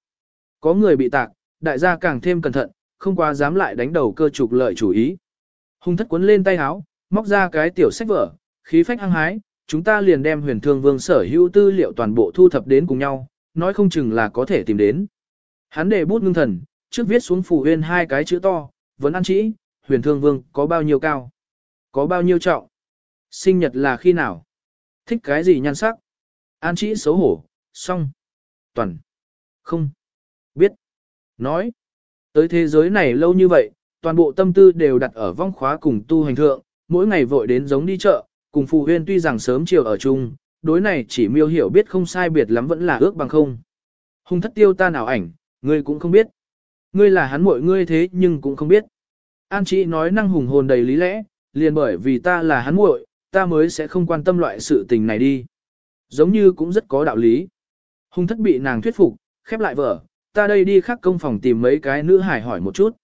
Có người bị tạc, đại gia càng thêm cẩn thận, không quá dám lại đánh đầu cơ trục lợi chủ ý. Hung thất cuốn lên tay háo, móc ra cái tiểu sách vở, khí phách hăng hái, chúng ta liền đem huyền thương vương sở hữu tư liệu toàn bộ thu thập đến cùng nhau, nói không chừng là có thể tìm đến. Hắn để bút ngưng thần, trước viết xuống phủ huyền hai cái chữ to, vẫn ăn chỉ, huyền thương vương có bao nhiêu cao, có bao nhiêu trọng, sinh nhật là khi nào, thích cái gì nhan sắc, an chỉ xấu hổ, xong, toàn, không. Biết. Nói. Tới thế giới này lâu như vậy, toàn bộ tâm tư đều đặt ở vong khóa cùng tu hành thượng, mỗi ngày vội đến giống đi chợ, cùng phù huyên tuy rằng sớm chiều ở chung, đối này chỉ miêu hiểu biết không sai biệt lắm vẫn là ước bằng không. Hung thất tiêu ta nào ảnh, ngươi cũng không biết. Ngươi là hắn muội ngươi thế nhưng cũng không biết. An chị nói năng hùng hồn đầy lý lẽ, liền bởi vì ta là hắn muội, ta mới sẽ không quan tâm loại sự tình này đi. Giống như cũng rất có đạo lý. Hùng thất bị nàng thuyết phục, khép lại vở, ta đây đi khắc công phòng tìm mấy cái nữ hải hỏi một chút.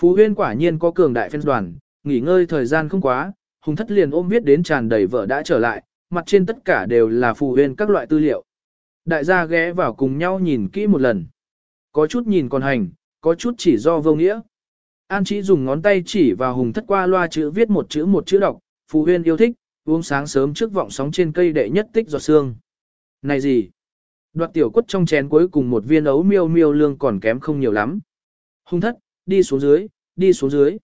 Phú Huyên quả nhiên có cường đại phen đoàn, nghỉ ngơi thời gian không quá, Hùng Thất liền ôm viết đến tràn đầy vợ đã trở lại, mặt trên tất cả đều là phù Huyên các loại tư liệu. Đại gia ghé vào cùng nhau nhìn kỹ một lần. Có chút nhìn còn hành, có chút chỉ do vô nghĩa. An chỉ dùng ngón tay chỉ vào Hùng Thất qua loa chữ viết một chữ một chữ đọc, Phù Huyên yêu thích, uống sáng sớm trước vọng sóng trên cây đệ nhất tích giọt xương. Này gì? Đoạt tiểu quất trong chén cuối cùng một viên ấu miêu miêu lương còn kém không nhiều lắm. Hung thất, đi xuống dưới, đi xuống dưới.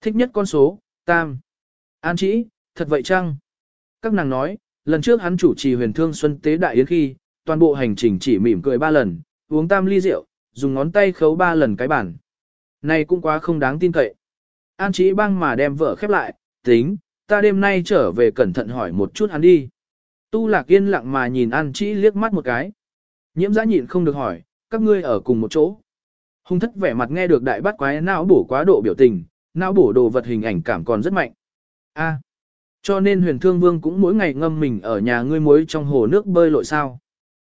Thích nhất con số, tam. An chỉ, thật vậy chăng? Các nàng nói, lần trước hắn chủ trì huyền thương xuân tế đại yến khi, toàn bộ hành trình chỉ mỉm cười ba lần, uống tam ly rượu, dùng ngón tay khấu ba lần cái bản. Này cũng quá không đáng tin cậy. An chỉ băng mà đem vợ khép lại, tính, ta đêm nay trở về cẩn thận hỏi một chút hắn đi. Tu lạc yên lặng mà nhìn An chỉ liếc mắt một cái. Nhiễm giã nhịn không được hỏi, các ngươi ở cùng một chỗ. Hung thất vẻ mặt nghe được đại bát quái não bổ quá độ biểu tình, não bổ đồ vật hình ảnh cảm còn rất mạnh. A, cho nên huyền thương vương cũng mỗi ngày ngâm mình ở nhà ngươi muối trong hồ nước bơi lội sao.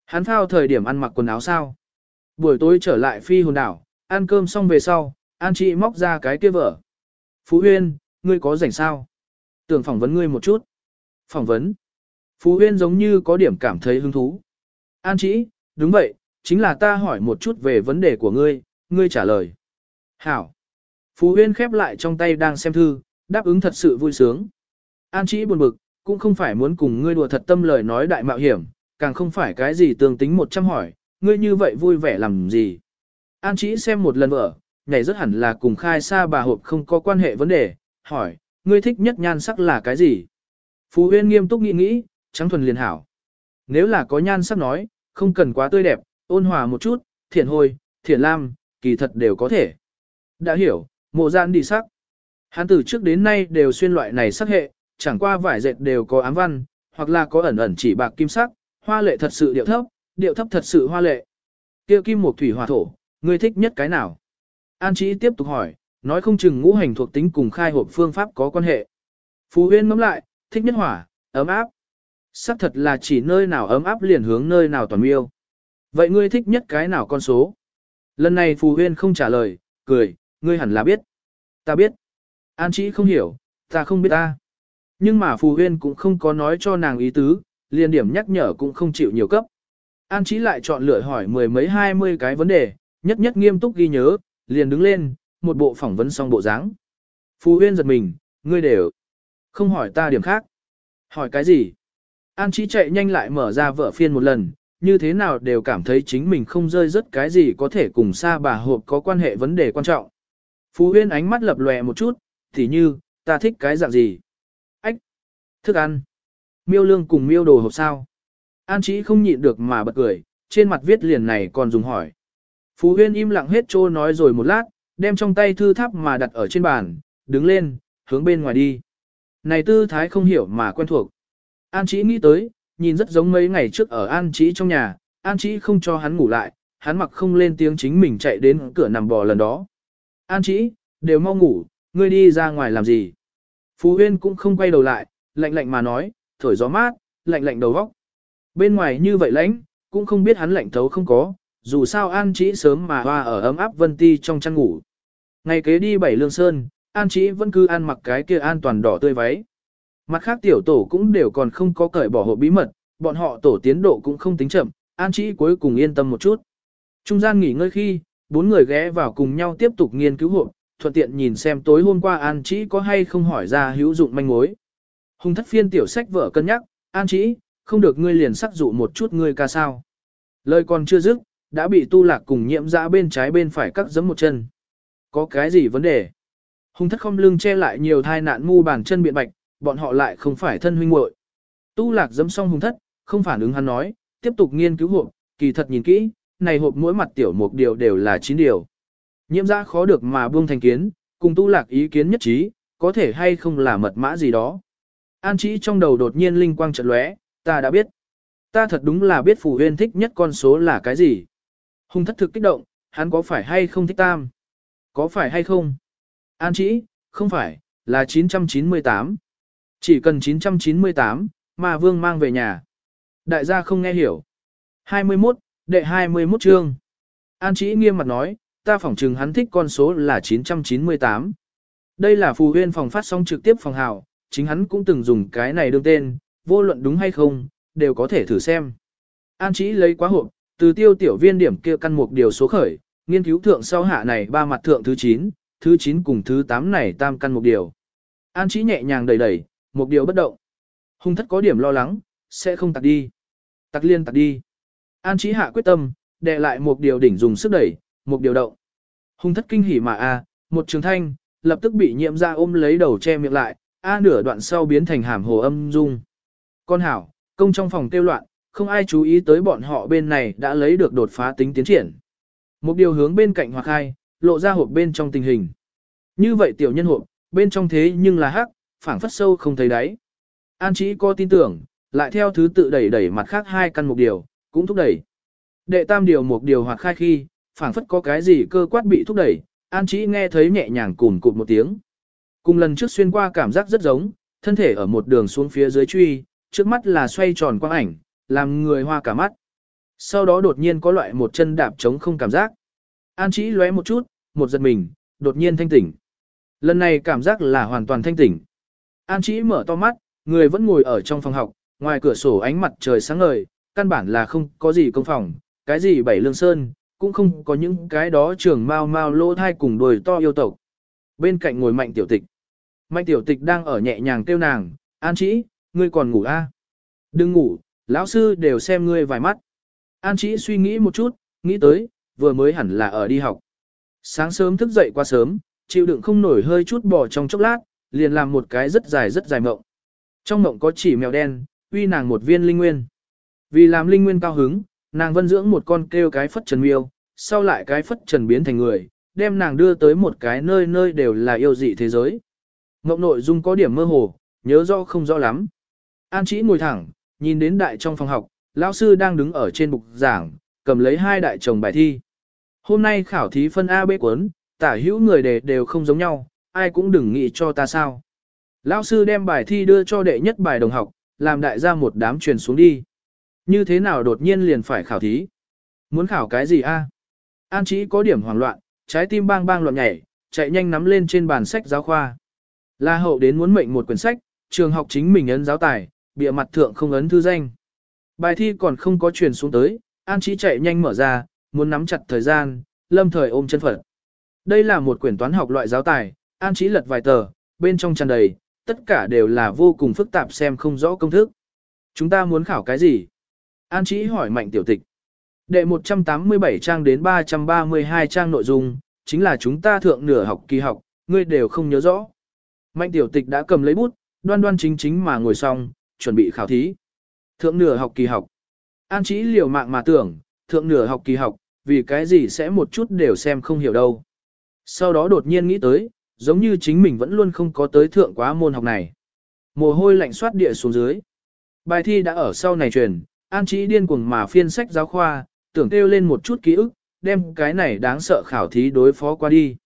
Hắn phao thời điểm ăn mặc quần áo sao. Buổi tối trở lại phi hồn đảo, ăn cơm xong về sau, An chị móc ra cái kia vợ. Phú Huyên, ngươi có rảnh sao? Tưởng phỏng vấn ngươi một chút. Phỏng vấn. Phú Huyên giống như có điểm cảm thấy hứng thú. An chỉ, đúng vậy, chính là ta hỏi một chút về vấn đề của ngươi, ngươi trả lời. Hảo. Phú Huyên khép lại trong tay đang xem thư, đáp ứng thật sự vui sướng. An chỉ buồn bực, cũng không phải muốn cùng ngươi đùa thật tâm lời nói đại mạo hiểm, càng không phải cái gì tương tính một trăm hỏi, ngươi như vậy vui vẻ làm gì. An chỉ xem một lần vợ, nhảy rất hẳn là cùng khai xa bà hộp không có quan hệ vấn đề, hỏi, ngươi thích nhất nhan sắc là cái gì? Phú Huyên nghiêm túc nghĩ nghĩ, trắng thuần liền hảo. Nếu là có nhan sắc nói, không cần quá tươi đẹp, ôn hòa một chút, thiện hôi, thiện lam, kỳ thật đều có thể. Đã hiểu, mộ gian đi sắc. Hắn từ trước đến nay đều xuyên loại này sắc hệ, chẳng qua vải dệt đều có ám văn, hoặc là có ẩn ẩn chỉ bạc kim sắc, hoa lệ thật sự điệu thấp, điệu thấp thật sự hoa lệ. Kia kim một thủy hỏa thổ, ngươi thích nhất cái nào? An Chí tiếp tục hỏi, nói không chừng ngũ hành thuộc tính cùng khai hộp phương pháp có quan hệ. Phú Huyên ngẫm lại, thích nhất hỏa, ấm áp. Sắc thật là chỉ nơi nào ấm áp liền hướng nơi nào toàn miêu. Vậy ngươi thích nhất cái nào con số? Lần này Phù Huyên không trả lời, cười, ngươi hẳn là biết. Ta biết. An Chí không hiểu, ta không biết ta. Nhưng mà Phù Huyên cũng không có nói cho nàng ý tứ, liền điểm nhắc nhở cũng không chịu nhiều cấp. An Chí lại chọn lựa hỏi mười mấy hai mươi cái vấn đề, nhất nhất nghiêm túc ghi nhớ, liền đứng lên, một bộ phỏng vấn xong bộ dáng. Phú Huyên giật mình, ngươi đều không hỏi ta điểm khác. Hỏi cái gì? An Chí chạy nhanh lại mở ra vợ phiên một lần, như thế nào đều cảm thấy chính mình không rơi rất cái gì có thể cùng xa bà hộp có quan hệ vấn đề quan trọng. Phú Huyên ánh mắt lập lòe một chút, thì như, ta thích cái dạng gì? Ách! Thức ăn! Miêu lương cùng miêu đồ hộp sao? An Chí không nhịn được mà bật cười, trên mặt viết liền này còn dùng hỏi. Phú Huyên im lặng hết trô nói rồi một lát, đem trong tay thư tháp mà đặt ở trên bàn, đứng lên, hướng bên ngoài đi. Này tư thái không hiểu mà quen thuộc. An Chí nghĩ tới, nhìn rất giống mấy ngày trước ở An Chí trong nhà, An Chí không cho hắn ngủ lại, hắn mặc không lên tiếng chính mình chạy đến cửa nằm bò lần đó. An Chí, đều mau ngủ, ngươi đi ra ngoài làm gì? Phú Huyên cũng không quay đầu lại, lạnh lạnh mà nói, thổi gió mát, lạnh lạnh đầu vóc. Bên ngoài như vậy lạnh, cũng không biết hắn lạnh thấu không có, dù sao An Chí sớm mà hoa ở ấm áp vân ti trong chăn ngủ. Ngày kế đi bảy lương sơn, An Chí vẫn cứ ăn mặc cái kia an toàn đỏ tươi váy. Mặt khác tiểu tổ cũng đều còn không có cởi bỏ hộ bí mật, bọn họ tổ tiến độ cũng không tính chậm, An Chí cuối cùng yên tâm một chút. Trung gian nghỉ ngơi khi, bốn người ghé vào cùng nhau tiếp tục nghiên cứu hộ, thuận tiện nhìn xem tối hôm qua An Chí có hay không hỏi ra hữu dụng manh mối. Hùng thất phiên tiểu sách vợ cân nhắc, An Chí, không được ngươi liền sắc dụ một chút ngươi ca sao. Lời còn chưa dứt, đã bị tu lạc cùng nhiễm dã bên trái bên phải cắt giấm một chân. Có cái gì vấn đề? Hùng thất không lưng che lại nhiều thai nạn mu bàn chân biện bạch, bọn họ lại không phải thân huynh muội. Tu lạc dẫm xong hùng thất, không phản ứng hắn nói, tiếp tục nghiên cứu hộp, kỳ thật nhìn kỹ, này hộp mỗi mặt tiểu một điều đều là 9 điều. Nhiễm ra khó được mà buông thành kiến, cùng tu lạc ý kiến nhất trí, có thể hay không là mật mã gì đó. An chỉ trong đầu đột nhiên linh quang chợt lóe, ta đã biết. Ta thật đúng là biết phù huyên thích nhất con số là cái gì. Hùng thất thực kích động, hắn có phải hay không thích tam? Có phải hay không? An chỉ, không phải, là 998. Chỉ cần 998, mà vương mang về nhà. Đại gia không nghe hiểu. 21, đệ 21 chương. An chỉ nghiêm mặt nói, ta phỏng trừng hắn thích con số là 998. Đây là phù huyên phòng phát sóng trực tiếp phòng hào, chính hắn cũng từng dùng cái này đương tên, vô luận đúng hay không, đều có thể thử xem. An chỉ lấy quá hộp, từ tiêu tiểu viên điểm kia căn một điều số khởi, nghiên cứu thượng sau hạ này ba mặt thượng thứ 9, thứ 9 cùng thứ 8 này tam căn một điều. An trí nhẹ nhàng đẩy đẩy, một điều bất động. Hung thất có điểm lo lắng, sẽ không tặc đi. Tặc liên tặc đi. An trí hạ quyết tâm, đè lại một điều đỉnh dùng sức đẩy, một điều động. Hung thất kinh hỉ mà a, một trường thanh, lập tức bị nhiễm ra ôm lấy đầu che miệng lại, a nửa đoạn sau biến thành hàm hồ âm dung. Con hảo, công trong phòng tiêu loạn, không ai chú ý tới bọn họ bên này đã lấy được đột phá tính tiến triển. Một điều hướng bên cạnh hoặc hai, lộ ra hộp bên trong tình hình. Như vậy tiểu nhân hộp, bên trong thế nhưng là hắc, phảng phất sâu không thấy đáy. An chỉ có tin tưởng, lại theo thứ tự đẩy đẩy mặt khác hai căn một điều, cũng thúc đẩy. Đệ tam điều một điều hoặc khai khi, phảng phất có cái gì cơ quát bị thúc đẩy, An Chí nghe thấy nhẹ nhàng cùn cụt một tiếng. Cùng lần trước xuyên qua cảm giác rất giống, thân thể ở một đường xuống phía dưới truy, trước mắt là xoay tròn quang ảnh, làm người hoa cả mắt. Sau đó đột nhiên có loại một chân đạp trống không cảm giác. An Chí lóe một chút, một giật mình, đột nhiên thanh tỉnh. Lần này cảm giác là hoàn toàn thanh tỉnh. An Chí mở to mắt, người vẫn ngồi ở trong phòng học, ngoài cửa sổ ánh mặt trời sáng ngời, căn bản là không có gì công phòng, cái gì bảy lương sơn, cũng không có những cái đó trường mau mau lô thai cùng đồi to yêu tộc. Bên cạnh ngồi mạnh tiểu tịch. Mạnh tiểu tịch đang ở nhẹ nhàng kêu nàng, An Chí, ngươi còn ngủ a? À? Đừng ngủ, lão sư đều xem ngươi vài mắt. An Chí suy nghĩ một chút, nghĩ tới, vừa mới hẳn là ở đi học. Sáng sớm thức dậy quá sớm, chịu đựng không nổi hơi chút bò trong chốc lát, liền làm một cái rất dài rất dài mộng. Trong mộng có chỉ mèo đen, uy nàng một viên linh nguyên. Vì làm linh nguyên cao hứng, nàng vân dưỡng một con kêu cái phất trần miêu, sau lại cái phất trần biến thành người, đem nàng đưa tới một cái nơi nơi đều là yêu dị thế giới. Mộng nội dung có điểm mơ hồ, nhớ rõ không rõ lắm. An chỉ ngồi thẳng, nhìn đến đại trong phòng học, lão sư đang đứng ở trên bục giảng, cầm lấy hai đại chồng bài thi. Hôm nay khảo thí phân A B cuốn, tả hữu người đề đều không giống nhau, ai cũng đừng nghĩ cho ta sao. Lão sư đem bài thi đưa cho đệ nhất bài đồng học, làm đại gia một đám truyền xuống đi. Như thế nào đột nhiên liền phải khảo thí? Muốn khảo cái gì a? An chỉ có điểm hoảng loạn, trái tim bang bang loạn nhảy, chạy nhanh nắm lên trên bàn sách giáo khoa. La hậu đến muốn mệnh một quyển sách, trường học chính mình ấn giáo tài, bịa mặt thượng không ấn thư danh. Bài thi còn không có truyền xuống tới, An Chí chạy nhanh mở ra, muốn nắm chặt thời gian, lâm thời ôm chân phật. Đây là một quyển toán học loại giáo tài, An Chí lật vài tờ, bên trong tràn đầy, tất cả đều là vô cùng phức tạp xem không rõ công thức. Chúng ta muốn khảo cái gì? An Chí hỏi mạnh tiểu tịch. Đệ 187 trang đến 332 trang nội dung, chính là chúng ta thượng nửa học kỳ học, ngươi đều không nhớ rõ. Mạnh tiểu tịch đã cầm lấy bút, đoan đoan chính chính mà ngồi xong, chuẩn bị khảo thí. Thượng nửa học kỳ học. An chỉ liều mạng mà tưởng, thượng nửa học kỳ học, vì cái gì sẽ một chút đều xem không hiểu đâu. Sau đó đột nhiên nghĩ tới, giống như chính mình vẫn luôn không có tới thượng quá môn học này. Mồ hôi lạnh soát địa xuống dưới. Bài thi đã ở sau này truyền, An Chí điên cuồng mà phiên sách giáo khoa, tưởng kêu lên một chút ký ức, đem cái này đáng sợ khảo thí đối phó qua đi.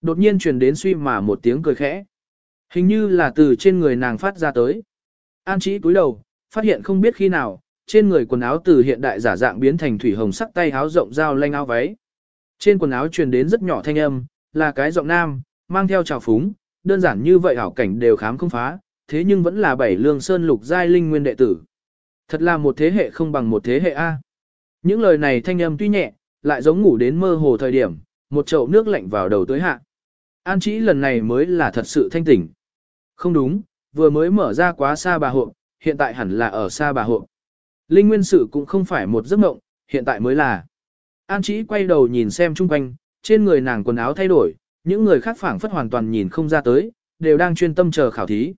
Đột nhiên truyền đến suy mà một tiếng cười khẽ. Hình như là từ trên người nàng phát ra tới. An Chí cúi đầu, phát hiện không biết khi nào, trên người quần áo từ hiện đại giả dạng biến thành thủy hồng sắc tay áo rộng dao lanh áo váy. Trên quần áo truyền đến rất nhỏ thanh âm, là cái giọng nam, mang theo trào phúng, đơn giản như vậy hảo cảnh đều khám không phá, thế nhưng vẫn là bảy lương sơn lục giai linh nguyên đệ tử. Thật là một thế hệ không bằng một thế hệ A. Những lời này thanh âm tuy nhẹ, lại giống ngủ đến mơ hồ thời điểm, một chậu nước lạnh vào đầu tới hạ. An chỉ lần này mới là thật sự thanh tỉnh. Không đúng, vừa mới mở ra quá xa bà hộ, hiện tại hẳn là ở xa bà hộ. Linh nguyên sự cũng không phải một giấc mộng, hiện tại mới là. An chỉ quay đầu nhìn xem chung quanh, trên người nàng quần áo thay đổi, những người khác phảng phất hoàn toàn nhìn không ra tới, đều đang chuyên tâm chờ khảo thí.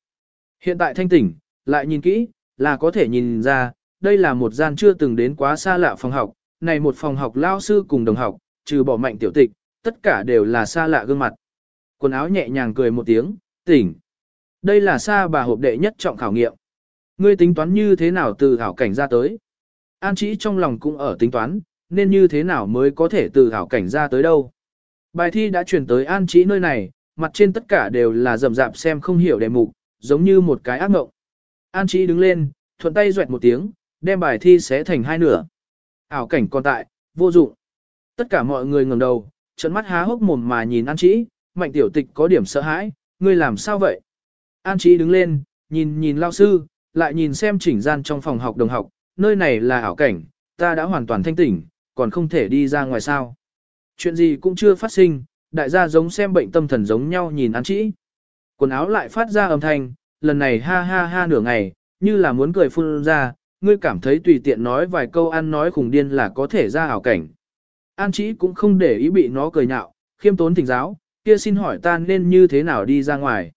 Hiện tại thanh tỉnh, lại nhìn kỹ, là có thể nhìn ra, đây là một gian chưa từng đến quá xa lạ phòng học, này một phòng học lao sư cùng đồng học, trừ bỏ mạnh tiểu tịch, tất cả đều là xa lạ gương mặt. Quần áo nhẹ nhàng cười một tiếng, tỉnh. Đây là xa bà hộp đệ nhất trọng khảo nghiệm. Ngươi tính toán như thế nào từ hảo cảnh ra tới? An Chí trong lòng cũng ở tính toán, nên như thế nào mới có thể từ hảo cảnh ra tới đâu? Bài thi đã chuyển tới an Chí nơi này, mặt trên tất cả đều là rầm rạp xem không hiểu đề mục, giống như một cái ác mộng. An Chí đứng lên, thuận tay duệt một tiếng, đem bài thi xé thành hai nửa. Ảo cảnh còn tại, vô dụng. Tất cả mọi người ngẩng đầu, trận mắt há hốc mồm mà nhìn An Chí, mạnh tiểu tịch có điểm sợ hãi, ngươi làm sao vậy? An Chí đứng lên, nhìn nhìn lao sư, lại nhìn xem chỉnh gian trong phòng học đồng học, nơi này là ảo cảnh, ta đã hoàn toàn thanh tỉnh, còn không thể đi ra ngoài sao. Chuyện gì cũng chưa phát sinh, đại gia giống xem bệnh tâm thần giống nhau nhìn An Chỉ. Quần áo lại phát ra âm thanh, lần này ha ha ha nửa ngày, như là muốn cười phun ra, ngươi cảm thấy tùy tiện nói vài câu ăn nói khủng điên là có thể ra hảo cảnh. An Chỉ cũng không để ý bị nó cười nhạo, khiêm tốn thỉnh giáo, kia xin hỏi ta nên như thế nào đi ra ngoài.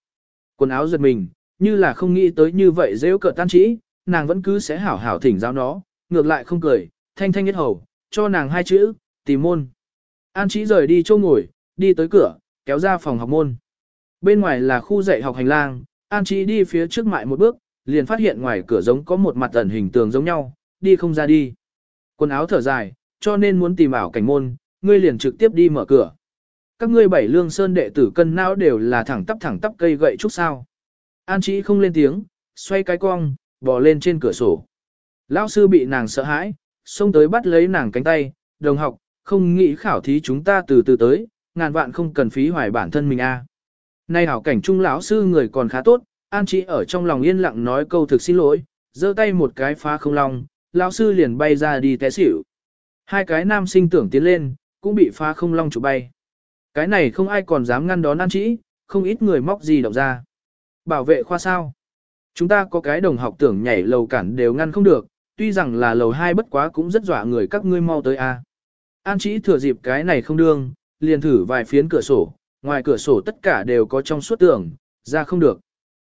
Quần áo giật mình, như là không nghĩ tới như vậy dễ cợt tan chỉ, nàng vẫn cứ sẽ hảo hảo thỉnh giáo nó, ngược lại không cười, thanh thanh nhất hầu, cho nàng hai chữ, tìm môn. An trí rời đi chỗ ngồi, đi tới cửa, kéo ra phòng học môn. Bên ngoài là khu dạy học hành lang, An trí đi phía trước mại một bước, liền phát hiện ngoài cửa giống có một mặt ẩn hình tường giống nhau, đi không ra đi. Quần áo thở dài, cho nên muốn tìm ảo cảnh môn, ngươi liền trực tiếp đi mở cửa. Các ngươi bảy lương sơn đệ tử cân não đều là thẳng tắp thẳng tắp cây gậy trúc sao. An Chí không lên tiếng, xoay cái cong, bò lên trên cửa sổ. Lão sư bị nàng sợ hãi, xông tới bắt lấy nàng cánh tay, đồng học, không nghĩ khảo thí chúng ta từ từ tới, ngàn vạn không cần phí hoài bản thân mình a. Nay hảo cảnh trung lão sư người còn khá tốt, An Chí ở trong lòng yên lặng nói câu thực xin lỗi, giơ tay một cái phá không long, lão sư liền bay ra đi té xỉu. Hai cái nam sinh tưởng tiến lên, cũng bị phá không long chụp bay. Cái này không ai còn dám ngăn đón An Chí, không ít người móc gì động ra. Bảo vệ khoa sao? Chúng ta có cái đồng học tưởng nhảy lầu cản đều ngăn không được, tuy rằng là lầu hai bất quá cũng rất dọa người các ngươi mau tới a. An chỉ thừa dịp cái này không đương, liền thử vài phiến cửa sổ, ngoài cửa sổ tất cả đều có trong suốt tường, ra không được.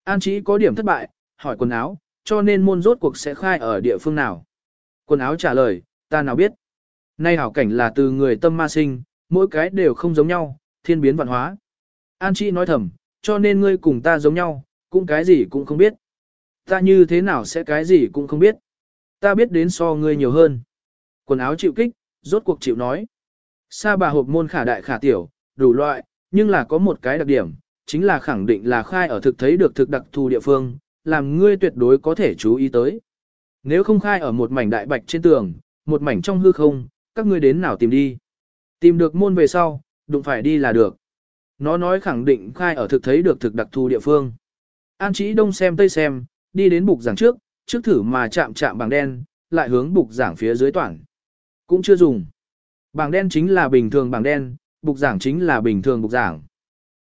An chỉ có điểm thất bại, hỏi quần áo, cho nên môn rốt cuộc sẽ khai ở địa phương nào. Quần áo trả lời, ta nào biết. Nay hảo cảnh là từ người tâm ma sinh, mỗi cái đều không giống nhau, thiên biến văn hóa. An Chí nói thầm, cho nên ngươi cùng ta giống nhau, cũng cái gì cũng không biết. Ta như thế nào sẽ cái gì cũng không biết. Ta biết đến so ngươi nhiều hơn. Quần áo chịu kích, rốt cuộc chịu nói. Sa bà hộp môn khả đại khả tiểu, đủ loại, nhưng là có một cái đặc điểm, chính là khẳng định là khai ở thực thấy được thực đặc thù địa phương, làm ngươi tuyệt đối có thể chú ý tới. Nếu không khai ở một mảnh đại bạch trên tường, một mảnh trong hư không, các ngươi đến nào tìm đi. Tìm được môn về sau, đụng phải đi là được. Nó nói khẳng định khai ở thực thấy được thực đặc thù địa phương. An Chí Đông xem Tây xem, đi đến bục giảng trước, trước thử mà chạm chạm bảng đen, lại hướng bục giảng phía dưới toàn. Cũng chưa dùng. Bảng đen chính là bình thường bảng đen, bục giảng chính là bình thường bục giảng.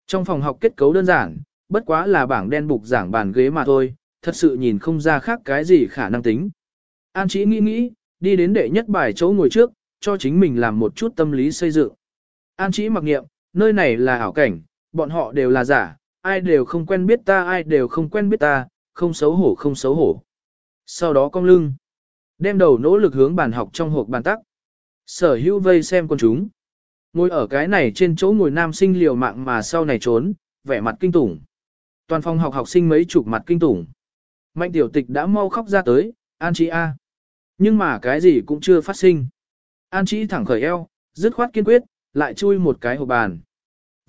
Trong phòng học kết cấu đơn giản, bất quá là bảng đen bục giảng bàn ghế mà thôi, thật sự nhìn không ra khác cái gì khả năng tính. An Chí nghĩ nghĩ, đi đến đệ nhất bài chỗ ngồi trước, cho chính mình làm một chút tâm lý xây dựng. An Chí mặc nghiệm, nơi này là ảo cảnh, bọn họ đều là giả, ai đều không quen biết ta ai đều không quen biết ta, không xấu hổ không xấu hổ. Sau đó cong lưng, đem đầu nỗ lực hướng bàn học trong hộp bàn tắc. Sở hữu vây xem con chúng. Ngồi ở cái này trên chỗ ngồi nam sinh liều mạng mà sau này trốn, vẻ mặt kinh tủng. Toàn phòng học học sinh mấy chục mặt kinh tủng. Mạnh tiểu tịch đã mau khóc ra tới, An Chí A. Nhưng mà cái gì cũng chưa phát sinh. An Chí thẳng khởi eo, dứt khoát kiên quyết, lại chui một cái hộp bàn.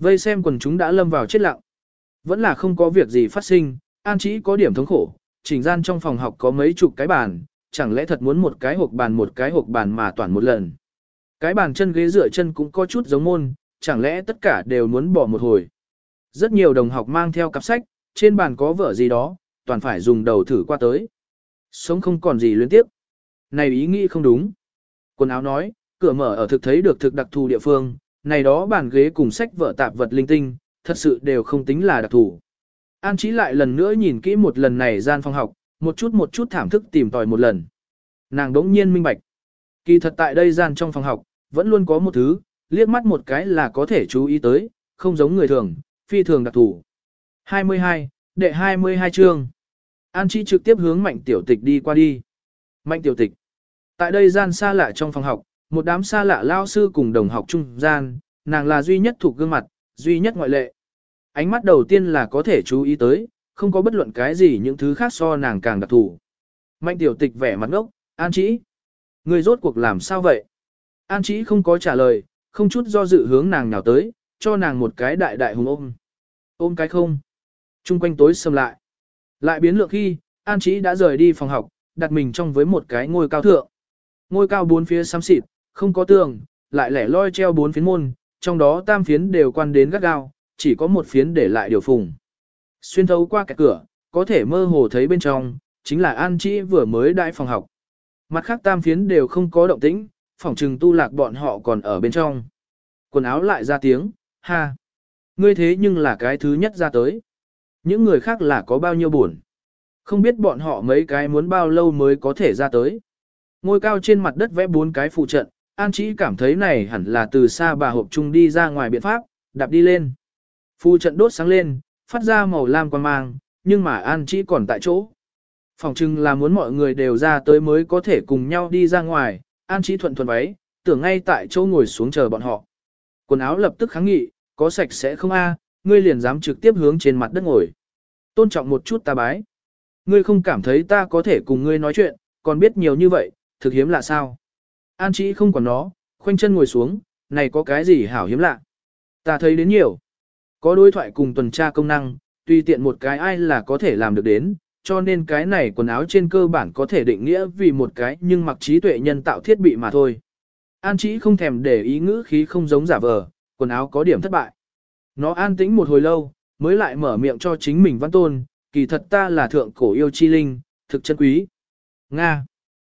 Vây xem quần chúng đã lâm vào chết lặng. Vẫn là không có việc gì phát sinh, An chỉ có điểm thống khổ, chỉnh gian trong phòng học có mấy chục cái bàn, chẳng lẽ thật muốn một cái hộp bàn một cái hộp bàn mà toàn một lần. Cái bàn chân ghế dựa chân cũng có chút giống môn, chẳng lẽ tất cả đều muốn bỏ một hồi. Rất nhiều đồng học mang theo cặp sách, trên bàn có vở gì đó, toàn phải dùng đầu thử qua tới. Sống không còn gì liên tiếp. Này ý nghĩ không đúng. Quần áo nói, cửa mở ở thực thấy được thực đặc thù địa phương, này đó bàn ghế cùng sách vở tạp vật linh tinh, thật sự đều không tính là đặc thù. An Chí lại lần nữa nhìn kỹ một lần này gian phòng học, một chút một chút thảm thức tìm tòi một lần. Nàng đống nhiên minh bạch. Kỳ thật tại đây gian trong phòng học, vẫn luôn có một thứ, liếc mắt một cái là có thể chú ý tới, không giống người thường, phi thường đặc thù. 22, đệ 22 chương. An Chi trực tiếp hướng mạnh tiểu tịch đi qua đi. Mạnh tiểu tịch. Tại đây gian xa lạ trong phòng học, một đám xa lạ lao sư cùng đồng học trung gian, nàng là duy nhất thuộc gương mặt, duy nhất ngoại lệ. Ánh mắt đầu tiên là có thể chú ý tới, không có bất luận cái gì những thứ khác so nàng càng đặc thủ Mạnh tiểu tịch vẻ mặt ngốc, An Chí. Người rốt cuộc làm sao vậy? An Chí không có trả lời, không chút do dự hướng nàng nào tới, cho nàng một cái đại đại hùng ôm. Ôm cái không. Trung quanh tối sầm lại. Lại biến lượng khi, An Chí đã rời đi phòng học, đặt mình trong với một cái ngôi cao thượng. Ngôi cao bốn phía xám xịt, không có tường, lại lẻ loi treo bốn phiến môn, trong đó tam phiến đều quan đến gắt gao, chỉ có một phiến để lại điều phùng. Xuyên thấu qua cái cửa, có thể mơ hồ thấy bên trong, chính là An Chi vừa mới đại phòng học. Mặt khác tam phiến đều không có động tĩnh, phòng trừng tu lạc bọn họ còn ở bên trong. Quần áo lại ra tiếng, ha. Ngươi thế nhưng là cái thứ nhất ra tới. Những người khác là có bao nhiêu buồn. Không biết bọn họ mấy cái muốn bao lâu mới có thể ra tới. Ngôi cao trên mặt đất vẽ bốn cái phụ trận, An Chí cảm thấy này hẳn là từ xa bà hộp chung đi ra ngoài biện pháp, đạp đi lên. phu trận đốt sáng lên, phát ra màu lam quan mang, nhưng mà An Chí còn tại chỗ. Phòng trưng là muốn mọi người đều ra tới mới có thể cùng nhau đi ra ngoài, An Chí thuận thuận váy, tưởng ngay tại chỗ ngồi xuống chờ bọn họ. Quần áo lập tức kháng nghị, có sạch sẽ không a, ngươi liền dám trực tiếp hướng trên mặt đất ngồi. Tôn trọng một chút ta bái. Ngươi không cảm thấy ta có thể cùng ngươi nói chuyện, còn biết nhiều như vậy, thực hiếm là sao? An Chí không còn nó, khoanh chân ngồi xuống, này có cái gì hảo hiếm lạ. Ta thấy đến nhiều. Có đối thoại cùng tuần tra công năng, tùy tiện một cái ai là có thể làm được đến, cho nên cái này quần áo trên cơ bản có thể định nghĩa vì một cái nhưng mặc trí tuệ nhân tạo thiết bị mà thôi. An Chí không thèm để ý ngữ khí không giống giả vờ, quần áo có điểm thất bại. Nó an tĩnh một hồi lâu, mới lại mở miệng cho chính mình văn tôn, kỳ thật ta là thượng cổ yêu chi linh, thực chân quý. Nga.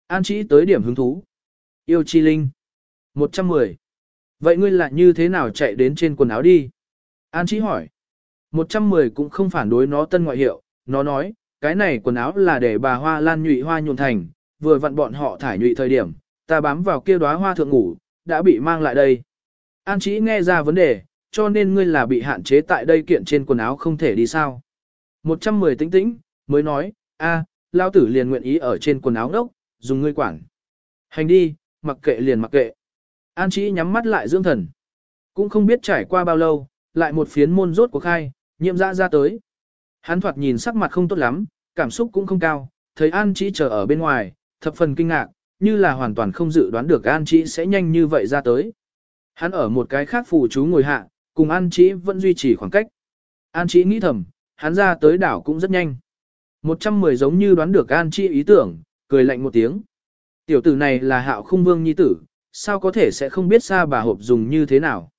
An Chí tới điểm hứng thú. Yêu chi linh. 110. Vậy ngươi lại như thế nào chạy đến trên quần áo đi? An Chí hỏi. 110 cũng không phản đối nó tân ngoại hiệu, nó nói, cái này quần áo là để bà hoa lan nhụy hoa nhuộn thành, vừa vặn bọn họ thải nhụy thời điểm, ta bám vào kia đóa hoa thượng ngủ, đã bị mang lại đây. An Chí nghe ra vấn đề, cho nên ngươi là bị hạn chế tại đây kiện trên quần áo không thể đi sao. 110 tĩnh tĩnh, mới nói, a, lao tử liền nguyện ý ở trên quần áo đốc, dùng ngươi quản. Hành đi, mặc kệ liền mặc kệ. An Chí nhắm mắt lại dưỡng thần. Cũng không biết trải qua bao lâu, lại một phiến môn rốt của khai, nhiệm ra ra tới. Hắn thoạt nhìn sắc mặt không tốt lắm, cảm xúc cũng không cao, thấy An Chí chờ ở bên ngoài, thập phần kinh ngạc, như là hoàn toàn không dự đoán được An Chí sẽ nhanh như vậy ra tới. Hắn ở một cái khác phù chú ngồi hạ, cùng An Chí vẫn duy trì khoảng cách. An Chí nghĩ thầm, hắn ra tới đảo cũng rất nhanh. 110 giống như đoán được An Chí ý tưởng, cười lạnh một tiếng. Tiểu tử này là hạo khung vương nhi tử, sao có thể sẽ không biết xa bà hộp dùng như thế nào.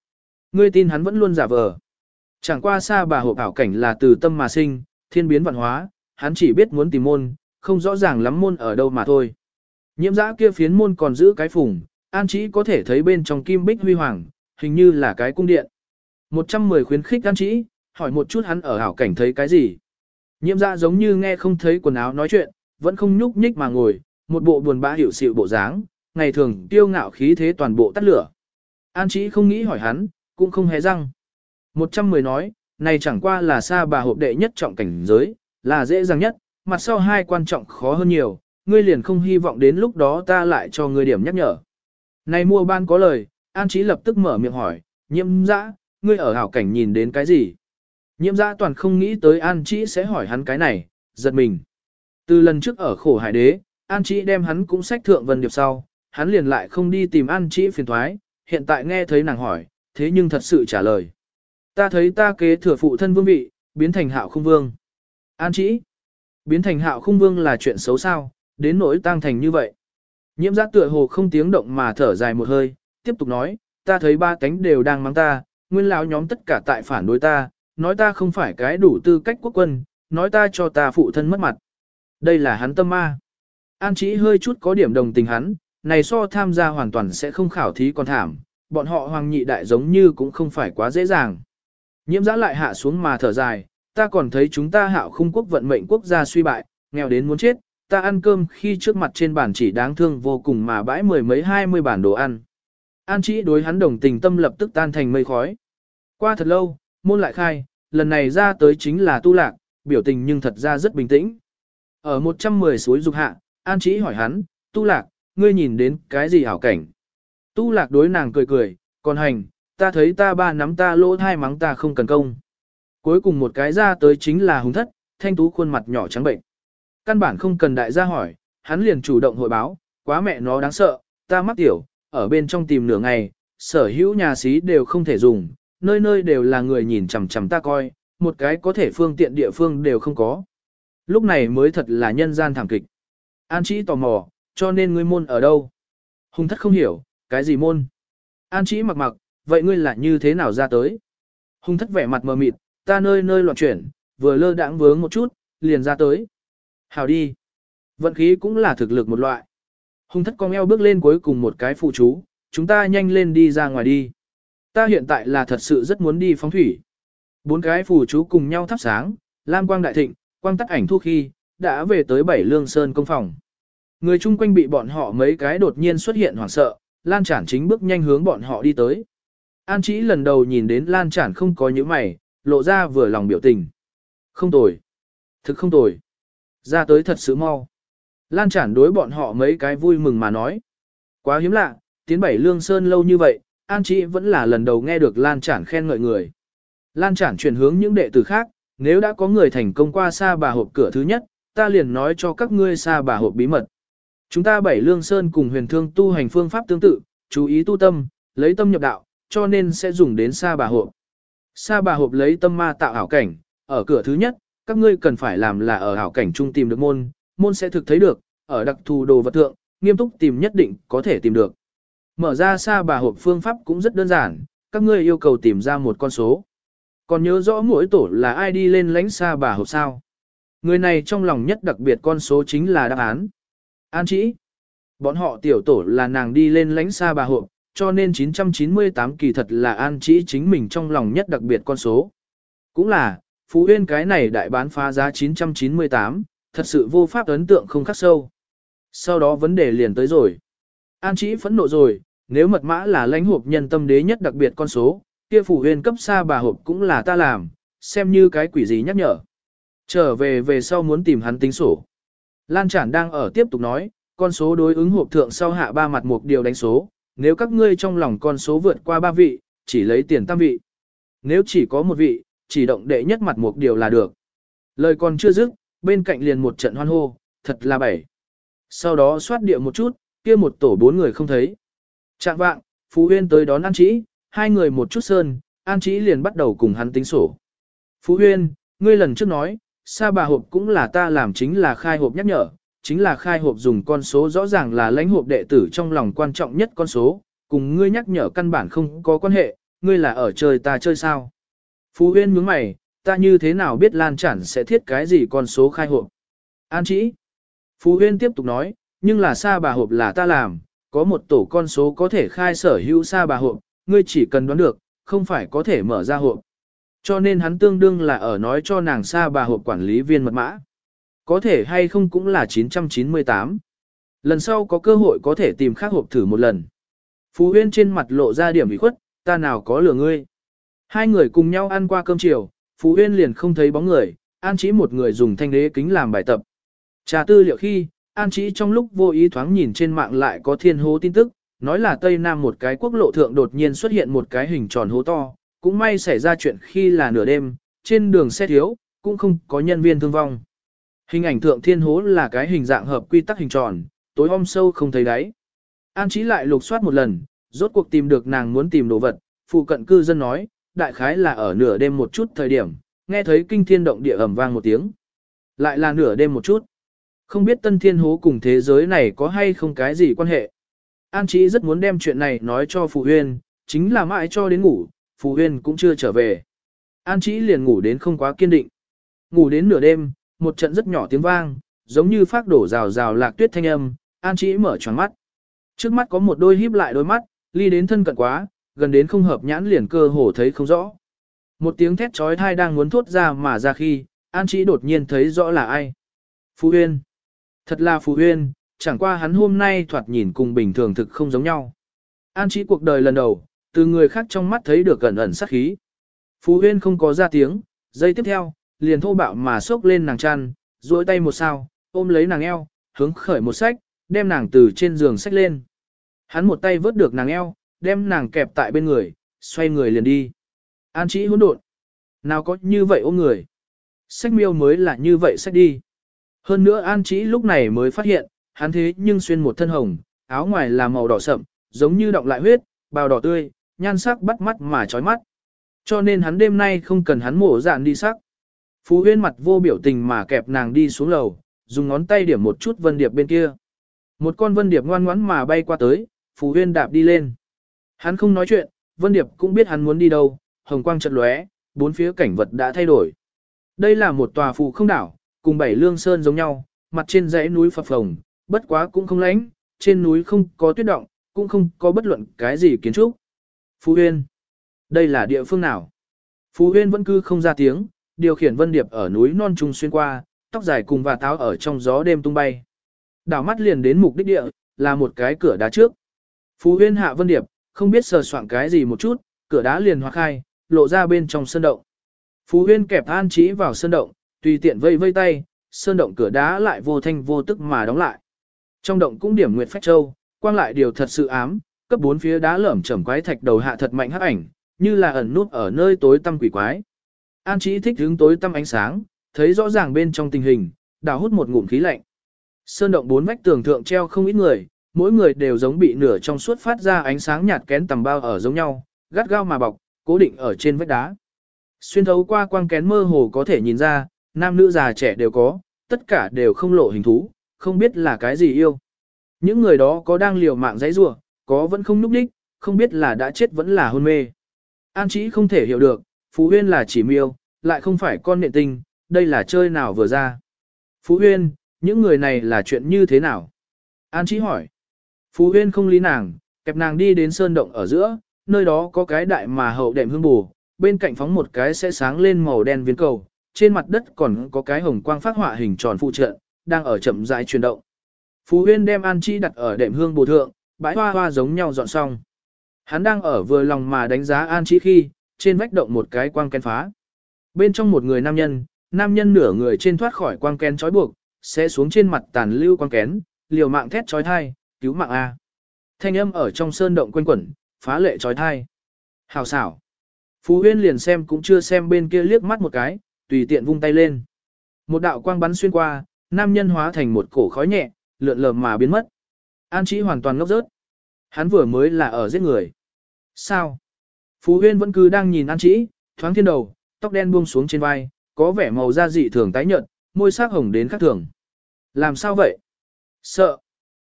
Ngươi tin hắn vẫn luôn giả vờ. Chẳng qua xa bà hộp ảo cảnh là từ tâm mà sinh, thiên biến vạn hóa, hắn chỉ biết muốn tìm môn, không rõ ràng lắm môn ở đâu mà thôi. Nhiễm giã kia phiến môn còn giữ cái phùng, an chỉ có thể thấy bên trong kim bích huy hoàng, hình như là cái cung điện. 110 khuyến khích an chỉ, hỏi một chút hắn ở ảo cảnh thấy cái gì. Nhiễm giã giống như nghe không thấy quần áo nói chuyện, vẫn không nhúc nhích mà ngồi, một bộ buồn bã hiểu xịu bộ dáng, ngày thường tiêu ngạo khí thế toàn bộ tắt lửa. An chỉ không nghĩ hỏi hắn, cũng không hé răng. 110 nói, này chẳng qua là xa bà hộp đệ nhất trọng cảnh giới, là dễ dàng nhất, mặt sau hai quan trọng khó hơn nhiều, ngươi liền không hy vọng đến lúc đó ta lại cho ngươi điểm nhắc nhở. Này mua ban có lời, An Chí lập tức mở miệng hỏi, nhiễm dã, ngươi ở hảo cảnh nhìn đến cái gì? Nhiễm dã toàn không nghĩ tới An Chí sẽ hỏi hắn cái này, giật mình. Từ lần trước ở khổ hải đế, An Chí đem hắn cũng sách thượng vân điệp sau, hắn liền lại không đi tìm An Chí phiền thoái, hiện tại nghe thấy nàng hỏi, thế nhưng thật sự trả lời. Ta thấy ta kế thừa phụ thân vương vị, biến thành hạo không vương. An chỉ. Biến thành hạo không vương là chuyện xấu sao, đến nỗi tăng thành như vậy. Nhiễm giác tựa hồ không tiếng động mà thở dài một hơi, tiếp tục nói, ta thấy ba cánh đều đang mắng ta, nguyên lão nhóm tất cả tại phản đối ta, nói ta không phải cái đủ tư cách quốc quân, nói ta cho ta phụ thân mất mặt. Đây là hắn tâm ma. An chỉ hơi chút có điểm đồng tình hắn, này so tham gia hoàn toàn sẽ không khảo thí còn thảm, bọn họ hoàng nhị đại giống như cũng không phải quá dễ dàng. Nhiễm giã lại hạ xuống mà thở dài, ta còn thấy chúng ta hạo khung quốc vận mệnh quốc gia suy bại, nghèo đến muốn chết, ta ăn cơm khi trước mặt trên bàn chỉ đáng thương vô cùng mà bãi mười mấy hai mươi bản đồ ăn. An chỉ đối hắn đồng tình tâm lập tức tan thành mây khói. Qua thật lâu, môn lại khai, lần này ra tới chính là tu lạc, biểu tình nhưng thật ra rất bình tĩnh. Ở 110 suối dục hạ, An Chí hỏi hắn, tu lạc, ngươi nhìn đến cái gì hảo cảnh? Tu lạc đối nàng cười cười, còn hành, ta thấy ta ba nắm ta lỗ thai mắng ta không cần công. Cuối cùng một cái ra tới chính là hùng thất, thanh tú khuôn mặt nhỏ trắng bệnh. Căn bản không cần đại gia hỏi, hắn liền chủ động hội báo, quá mẹ nó đáng sợ, ta mắc tiểu, ở bên trong tìm nửa ngày, sở hữu nhà xí đều không thể dùng, nơi nơi đều là người nhìn chằm chằm ta coi, một cái có thể phương tiện địa phương đều không có. Lúc này mới thật là nhân gian thảm kịch. An chỉ tò mò, cho nên ngươi môn ở đâu? Hùng thất không hiểu, cái gì môn? An chỉ mặc mặc, vậy ngươi là như thế nào ra tới? Hùng thất vẻ mặt mờ mịt, ta nơi nơi loạn chuyển, vừa lơ đãng vướng một chút, liền ra tới. Hào đi. Vận khí cũng là thực lực một loại. Hùng thất cong eo bước lên cuối cùng một cái phụ chú, chúng ta nhanh lên đi ra ngoài đi. Ta hiện tại là thật sự rất muốn đi phóng thủy. Bốn cái phù chú cùng nhau thắp sáng, lam quang đại thịnh, quang tắt ảnh thu khi, đã về tới bảy lương sơn công phòng. Người chung quanh bị bọn họ mấy cái đột nhiên xuất hiện hoảng sợ, lan chản chính bước nhanh hướng bọn họ đi tới. An chỉ lần đầu nhìn đến Lan Chản không có những mày, lộ ra vừa lòng biểu tình. Không tồi. Thực không tồi. Ra tới thật sự mau. Lan Chản đối bọn họ mấy cái vui mừng mà nói. Quá hiếm lạ, tiến bảy lương sơn lâu như vậy, An chỉ vẫn là lần đầu nghe được Lan Chản khen ngợi người. Lan Chản chuyển hướng những đệ tử khác, nếu đã có người thành công qua xa bà hộp cửa thứ nhất, ta liền nói cho các ngươi xa bà hộp bí mật. Chúng ta bảy lương sơn cùng huyền thương tu hành phương pháp tương tự, chú ý tu tâm, lấy tâm nhập đạo, cho nên sẽ dùng đến sa bà hộp. Sa bà hộp lấy tâm ma tạo ảo cảnh, ở cửa thứ nhất, các ngươi cần phải làm là ở ảo cảnh trung tìm được môn, môn sẽ thực thấy được, ở đặc thù đồ vật thượng, nghiêm túc tìm nhất định có thể tìm được. Mở ra sa bà hộp phương pháp cũng rất đơn giản, các ngươi yêu cầu tìm ra một con số. Còn nhớ rõ mỗi tổ là ai đi lên lãnh sa bà hộp sao? Người này trong lòng nhất đặc biệt con số chính là đáp án. An chỉ. Bọn họ tiểu tổ là nàng đi lên lãnh xa bà hộ, cho nên 998 kỳ thật là an chỉ chính mình trong lòng nhất đặc biệt con số. Cũng là, Phú Yên cái này đại bán phá giá 998, thật sự vô pháp ấn tượng không khắc sâu. Sau đó vấn đề liền tới rồi. An chỉ phẫn nộ rồi, nếu mật mã là lãnh hộp nhân tâm đế nhất đặc biệt con số, kia Phú Yên cấp xa bà hộp cũng là ta làm, xem như cái quỷ gì nhắc nhở. Trở về về sau muốn tìm hắn tính sổ. Lan Trản đang ở tiếp tục nói, con số đối ứng hộp thượng sau hạ ba mặt một điều đánh số, nếu các ngươi trong lòng con số vượt qua ba vị, chỉ lấy tiền tam vị. Nếu chỉ có một vị, chỉ động đệ nhất mặt một điều là được. Lời còn chưa dứt, bên cạnh liền một trận hoan hô, thật là bảy. Sau đó xoát địa một chút, kia một tổ bốn người không thấy. Trạng vạng, Phú Huyên tới đón An Chí, hai người một chút sơn, An Chí liền bắt đầu cùng hắn tính sổ. Phú Huyên, ngươi lần trước nói, sa bà hộp cũng là ta làm chính là khai hộp nhắc nhở, chính là khai hộp dùng con số rõ ràng là lãnh hộp đệ tử trong lòng quan trọng nhất con số, cùng ngươi nhắc nhở căn bản không có quan hệ, ngươi là ở chơi ta chơi sao. Phú Huyên nhướng mày, ta như thế nào biết Lan Chản sẽ thiết cái gì con số khai hộp. An Trĩ. Phú Huyên tiếp tục nói, nhưng là sa bà hộp là ta làm, có một tổ con số có thể khai sở hữu sa bà hộp, ngươi chỉ cần đoán được, không phải có thể mở ra hộp. Cho nên hắn tương đương là ở nói cho nàng xa bà hộp quản lý viên mật mã. Có thể hay không cũng là 998. Lần sau có cơ hội có thể tìm khác hộp thử một lần. Phú Huyên trên mặt lộ ra điểm ủy khuất, ta nào có lừa ngươi. Hai người cùng nhau ăn qua cơm chiều, Phú Huyên liền không thấy bóng người, an chỉ một người dùng thanh đế kính làm bài tập. Trà tư liệu khi, An Chí trong lúc vô ý thoáng nhìn trên mạng lại có thiên hố tin tức, nói là Tây Nam một cái quốc lộ thượng đột nhiên xuất hiện một cái hình tròn hố to, cũng may xảy ra chuyện khi là nửa đêm, trên đường xe thiếu, cũng không có nhân viên thương vong. Hình ảnh thượng thiên hố là cái hình dạng hợp quy tắc hình tròn, tối om sâu không thấy đáy. An Chí lại lục soát một lần, rốt cuộc tìm được nàng muốn tìm đồ vật, phụ cận cư dân nói, đại khái là ở nửa đêm một chút thời điểm, nghe thấy kinh thiên động địa ầm vang một tiếng. Lại là nửa đêm một chút. Không biết tân thiên hố cùng thế giới này có hay không cái gì quan hệ. An Chí rất muốn đem chuyện này nói cho phụ Huyên, chính là mãi cho đến ngủ, Phù Huyên cũng chưa trở về. An Chí liền ngủ đến không quá kiên định. Ngủ đến nửa đêm, một trận rất nhỏ tiếng vang, giống như phát đổ rào rào lạc tuyết thanh âm, An Chí mở tròn mắt. Trước mắt có một đôi híp lại đôi mắt, ly đến thân cận quá, gần đến không hợp nhãn liền cơ hồ thấy không rõ. Một tiếng thét trói thai đang muốn thốt ra mà ra khi, An Chí đột nhiên thấy rõ là ai. Phú Huyên. Thật là Phù Huyên, chẳng qua hắn hôm nay thoạt nhìn cùng bình thường thực không giống nhau. An Chí cuộc đời lần đầu, từ người khác trong mắt thấy được gần ẩn sát khí. phú Huyên không có ra tiếng, giây tiếp theo, liền thô bạo mà xốc lên nàng chăn, duỗi tay một sao, ôm lấy nàng eo, hướng khởi một sách, đem nàng từ trên giường sách lên. Hắn một tay vớt được nàng eo, đem nàng kẹp tại bên người, xoay người liền đi. An chỉ hỗn độn. Nào có như vậy ôm người. Sách miêu mới là như vậy sách đi. Hơn nữa An Chí lúc này mới phát hiện, hắn thế nhưng xuyên một thân hồng, áo ngoài là màu đỏ sậm, giống như động lại huyết, bào đỏ tươi, nhan sắc bắt mắt mà chói mắt. Cho nên hắn đêm nay không cần hắn mổ dạn đi sắc. Phú Huyên mặt vô biểu tình mà kẹp nàng đi xuống lầu, dùng ngón tay điểm một chút vân điệp bên kia. Một con vân điệp ngoan ngoãn mà bay qua tới, Phú Huyên đạp đi lên. Hắn không nói chuyện, vân điệp cũng biết hắn muốn đi đâu, hồng quang chợt lóe, bốn phía cảnh vật đã thay đổi. Đây là một tòa phù không đảo, cùng bảy lương sơn giống nhau, mặt trên dãy núi phập phồng, bất quá cũng không lánh, trên núi không có tuyết động, cũng không có bất luận cái gì kiến trúc. Phú Huyên, đây là địa phương nào? Phú Huyên vẫn cứ không ra tiếng, điều khiển Vân Điệp ở núi non trung xuyên qua, tóc dài cùng và táo ở trong gió đêm tung bay. Đảo mắt liền đến mục đích địa, là một cái cửa đá trước. Phú Huyên hạ Vân Điệp, không biết sờ soạn cái gì một chút, cửa đá liền hoa khai, lộ ra bên trong sơn động. Phú Huyên kẹp an trí vào sơn động, tùy tiện vây vây tay, sơn động cửa đá lại vô thanh vô tức mà đóng lại. Trong động cũng điểm nguyệt phách châu, quang lại điều thật sự ám, cấp bốn phía đá lởm chởm quái thạch đầu hạ thật mạnh hắc ảnh, như là ẩn nút ở nơi tối tăm quỷ quái. An Chí thích hướng tối tăm ánh sáng, thấy rõ ràng bên trong tình hình, đào hút một ngụm khí lạnh. Sơn động bốn vách tường thượng treo không ít người, mỗi người đều giống bị nửa trong suốt phát ra ánh sáng nhạt kén tầm bao ở giống nhau, gắt gao mà bọc, cố định ở trên vách đá. Xuyên thấu qua quang kén mơ hồ có thể nhìn ra, nam nữ già trẻ đều có, tất cả đều không lộ hình thú, không biết là cái gì yêu. Những người đó có đang liều mạng giấy rủa, có vẫn không núp đích, không biết là đã chết vẫn là hôn mê. An chỉ không thể hiểu được, Phú Huyên là chỉ miêu, lại không phải con nện tinh, đây là chơi nào vừa ra. Phú Huyên, những người này là chuyện như thế nào? An chỉ hỏi. Phú Huyên không lý nàng, kẹp nàng đi đến sơn động ở giữa, nơi đó có cái đại mà hậu đệm hương bù, bên cạnh phóng một cái sẽ sáng lên màu đen viên cầu, trên mặt đất còn có cái hồng quang phát họa hình tròn phụ trợ, đang ở chậm rãi chuyển động. Phú Huyên đem An Chi đặt ở đệm hương bù thượng, bãi hoa hoa giống nhau dọn xong. Hắn đang ở vừa lòng mà đánh giá An Chi khi, trên vách động một cái quang kén phá. Bên trong một người nam nhân, nam nhân nửa người trên thoát khỏi quang kén trói buộc, sẽ xuống trên mặt tàn lưu quang kén, liều mạng thét trói thai, cứu mạng A. Thanh âm ở trong sơn động quanh quẩn, phá lệ trói thai. Hào xảo. Phú Huyên liền xem cũng chưa xem bên kia liếc mắt một cái, tùy tiện vung tay lên. Một đạo quang bắn xuyên qua, nam nhân hóa thành một cổ khói nhẹ, lượn lờ mà biến mất. An Chí hoàn toàn ngốc rớt. Hắn vừa mới là ở giết người. Sao? Phú Huyên vẫn cứ đang nhìn An Chí, thoáng thiên đầu, tóc đen buông xuống trên vai, có vẻ màu da dị thường tái nhợt, môi sắc hồng đến khác thường. Làm sao vậy? Sợ.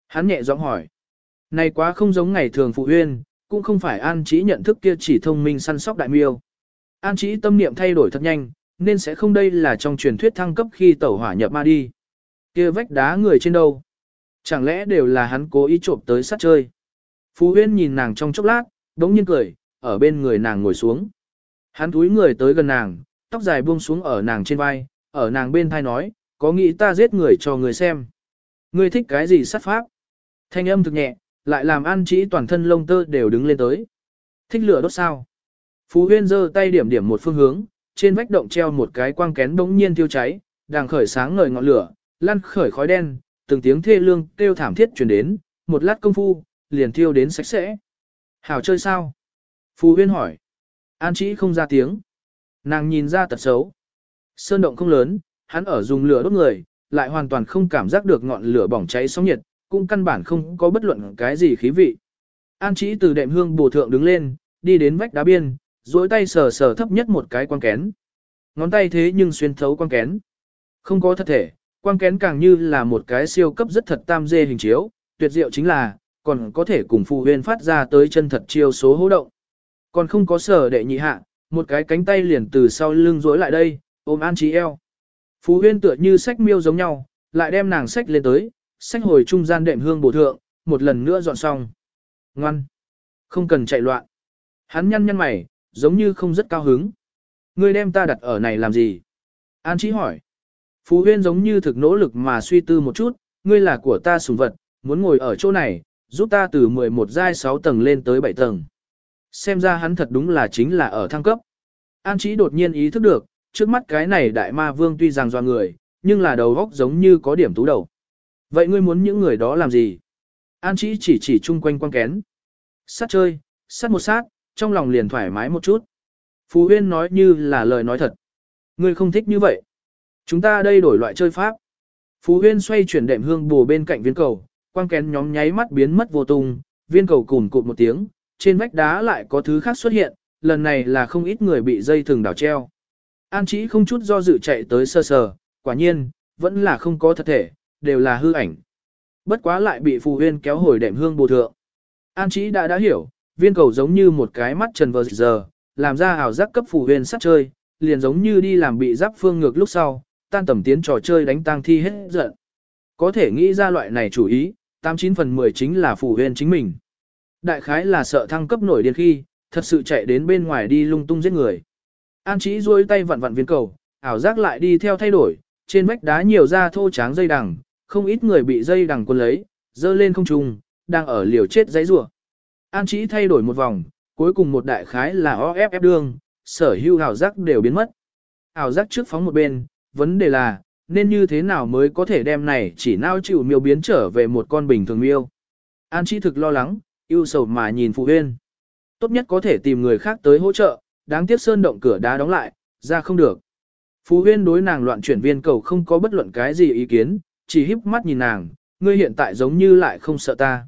Hắn nhẹ giọng hỏi. Này quá không giống ngày thường Phú Huyên, cũng không phải An Chí nhận thức kia chỉ thông minh săn sóc đại miêu. An Chí tâm niệm thay đổi thật nhanh, nên sẽ không đây là trong truyền thuyết thăng cấp khi tẩu hỏa nhập ma đi. Kia vách đá người trên đâu? Chẳng lẽ đều là hắn cố ý trộm tới sát chơi? Phú Huyên nhìn nàng trong chốc lát, đống nhiên cười, ở bên người nàng ngồi xuống. Hắn túi người tới gần nàng, tóc dài buông xuống ở nàng trên vai, ở nàng bên thai nói, có nghĩ ta giết người cho người xem. Ngươi thích cái gì sát pháp? Thanh âm thực nhẹ, lại làm an chỉ toàn thân lông tơ đều đứng lên tới. Thích lửa đốt sao? Phú Huyên giơ tay điểm điểm một phương hướng, trên vách động treo một cái quang kén đống nhiên thiêu cháy, đang khởi sáng ngời ngọn lửa, lăn khởi khói đen, từng tiếng thê lương kêu thảm thiết truyền đến, một lát công phu, liền thiêu đến sạch sẽ. Hảo chơi sao? phù Huyên hỏi. An chỉ không ra tiếng. Nàng nhìn ra tật xấu. Sơn động không lớn, hắn ở dùng lửa đốt người, lại hoàn toàn không cảm giác được ngọn lửa bỏng cháy sóng nhiệt, cũng căn bản không có bất luận cái gì khí vị. An chỉ từ đệm hương bổ thượng đứng lên, đi đến vách đá biên, duỗi tay sờ sờ thấp nhất một cái quan kén. Ngón tay thế nhưng xuyên thấu quan kén. Không có thật thể, quang kén càng như là một cái siêu cấp rất thật tam dê hình chiếu, tuyệt diệu chính là, còn có thể cùng phù huyền phát ra tới chân thật chiêu số hô động. Còn không có sở đệ nhị hạ, một cái cánh tay liền từ sau lưng rối lại đây, ôm An trí eo. Phú huyên tựa như sách miêu giống nhau, lại đem nàng sách lên tới, sách hồi trung gian đệm hương bổ thượng, một lần nữa dọn xong. Ngoan! Không cần chạy loạn. Hắn nhăn nhăn mày, giống như không rất cao hứng. Ngươi đem ta đặt ở này làm gì? An Chí hỏi. Phú huyên giống như thực nỗ lực mà suy tư một chút, ngươi là của ta sùng vật, muốn ngồi ở chỗ này, giúp ta từ 11 giai 6 tầng lên tới 7 tầng. Xem ra hắn thật đúng là chính là ở thăng cấp. An Chí đột nhiên ý thức được, trước mắt cái này đại ma vương tuy rằng doa người, nhưng là đầu góc giống như có điểm tú đầu. Vậy ngươi muốn những người đó làm gì? An Chí chỉ chỉ chung quanh quan kén. Sát chơi, sát một sát, trong lòng liền thoải mái một chút. Phú Huyên nói như là lời nói thật. Ngươi không thích như vậy. Chúng ta đây đổi loại chơi pháp. Phú Huyên xoay chuyển đệm hương bù bên cạnh viên cầu, quang kén nhóm nháy mắt biến mất vô tung, viên cầu cùn cụt một tiếng, trên vách đá lại có thứ khác xuất hiện, lần này là không ít người bị dây thừng đảo treo. An Chí không chút do dự chạy tới sơ sờ, quả nhiên, vẫn là không có thật thể, đều là hư ảnh. Bất quá lại bị Phù Huyên kéo hồi đệm hương bù thượng. An Chí đã đã hiểu, viên cầu giống như một cái mắt trần vờ giờ, làm ra ảo giác cấp Phù Huyên sát chơi, liền giống như đi làm bị giáp phương ngược lúc sau, tan tầm tiến trò chơi đánh tang thi hết giận. Có thể nghĩ ra loại này chủ ý, 89 phần 10 chính là Phù Huyên chính mình. Đại khái là sợ thăng cấp nổi điên khi, thật sự chạy đến bên ngoài đi lung tung giết người. An Chí duỗi tay vặn vặn viên cầu, ảo giác lại đi theo thay đổi, trên vách đá nhiều ra thô tráng dây đằng, không ít người bị dây đằng quân lấy, dơ lên không trung, đang ở liều chết giấy rủa. An Chí thay đổi một vòng, cuối cùng một đại khái là OFF đường sở hữu ảo giác đều biến mất. Ảo giác trước phóng một bên, vấn đề là, nên như thế nào mới có thể đem này chỉ nao chịu miêu biến trở về một con bình thường miêu. An Chi thực lo lắng, yêu sầu mà nhìn Phụ Huyên. Tốt nhất có thể tìm người khác tới hỗ trợ, đáng tiếc sơn động cửa đá đóng lại, ra không được. Phú Huyên đối nàng loạn chuyển viên cầu không có bất luận cái gì ý kiến, chỉ híp mắt nhìn nàng, ngươi hiện tại giống như lại không sợ ta.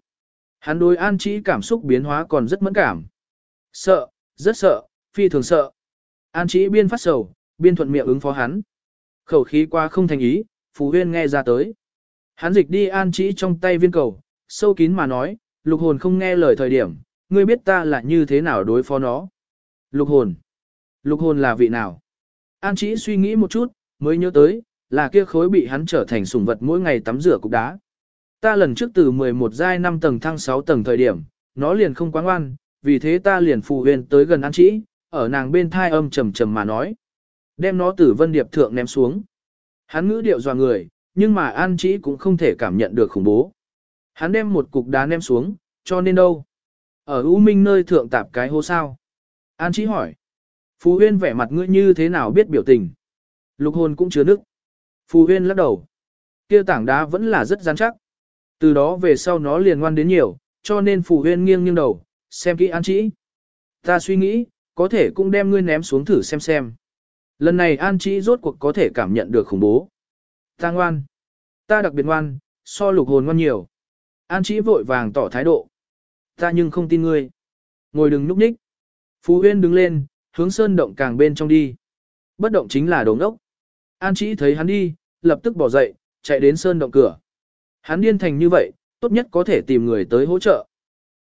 Hắn đối an chỉ cảm xúc biến hóa còn rất mẫn cảm. Sợ, rất sợ, phi thường sợ. An chỉ biên phát sầu, biên thuận miệng ứng phó hắn. Khẩu khí qua không thành ý, Phú Huyên nghe ra tới. Hắn dịch đi an chỉ trong tay viên cầu, sâu kín mà nói, lục hồn không nghe lời thời điểm, ngươi biết ta là như thế nào đối phó nó. Lục hồn. Lục hồn là vị nào? An chỉ suy nghĩ một chút, mới nhớ tới, là kia khối bị hắn trở thành sủng vật mỗi ngày tắm rửa cục đá. Ta lần trước từ 11 giai 5 tầng thăng 6 tầng thời điểm, nó liền không quá ngoan, vì thế ta liền phù huyền tới gần An Chỉ, ở nàng bên thai âm trầm trầm mà nói. Đem nó từ vân điệp thượng ném xuống. Hắn ngữ điệu dò người, nhưng mà An Chỉ cũng không thể cảm nhận được khủng bố. Hắn đem một cục đá ném xuống, cho nên đâu? Ở U Minh nơi thượng tạp cái hô sao? An Chỉ hỏi. Phù huyên vẻ mặt ngươi như thế nào biết biểu tình? Lục hồn cũng chứa nước. Phù huyên lắc đầu. kia tảng đá vẫn là rất rắn chắc. Từ đó về sau nó liền ngoan đến nhiều, cho nên phù huyên nghiêng nghiêng đầu, xem kỹ an chỉ. Ta suy nghĩ, có thể cũng đem ngươi ném xuống thử xem xem. Lần này an Chí rốt cuộc có thể cảm nhận được khủng bố. Ta ngoan. Ta đặc biệt ngoan, so lục hồn ngoan nhiều. An Chí vội vàng tỏ thái độ. Ta nhưng không tin ngươi. Ngồi đừng núp nhích. Phú Huyên đứng lên, hướng sơn động càng bên trong đi. Bất động chính là đống ốc. An Chí thấy hắn đi, lập tức bỏ dậy, chạy đến sơn động cửa. Hắn điên thành như vậy, tốt nhất có thể tìm người tới hỗ trợ.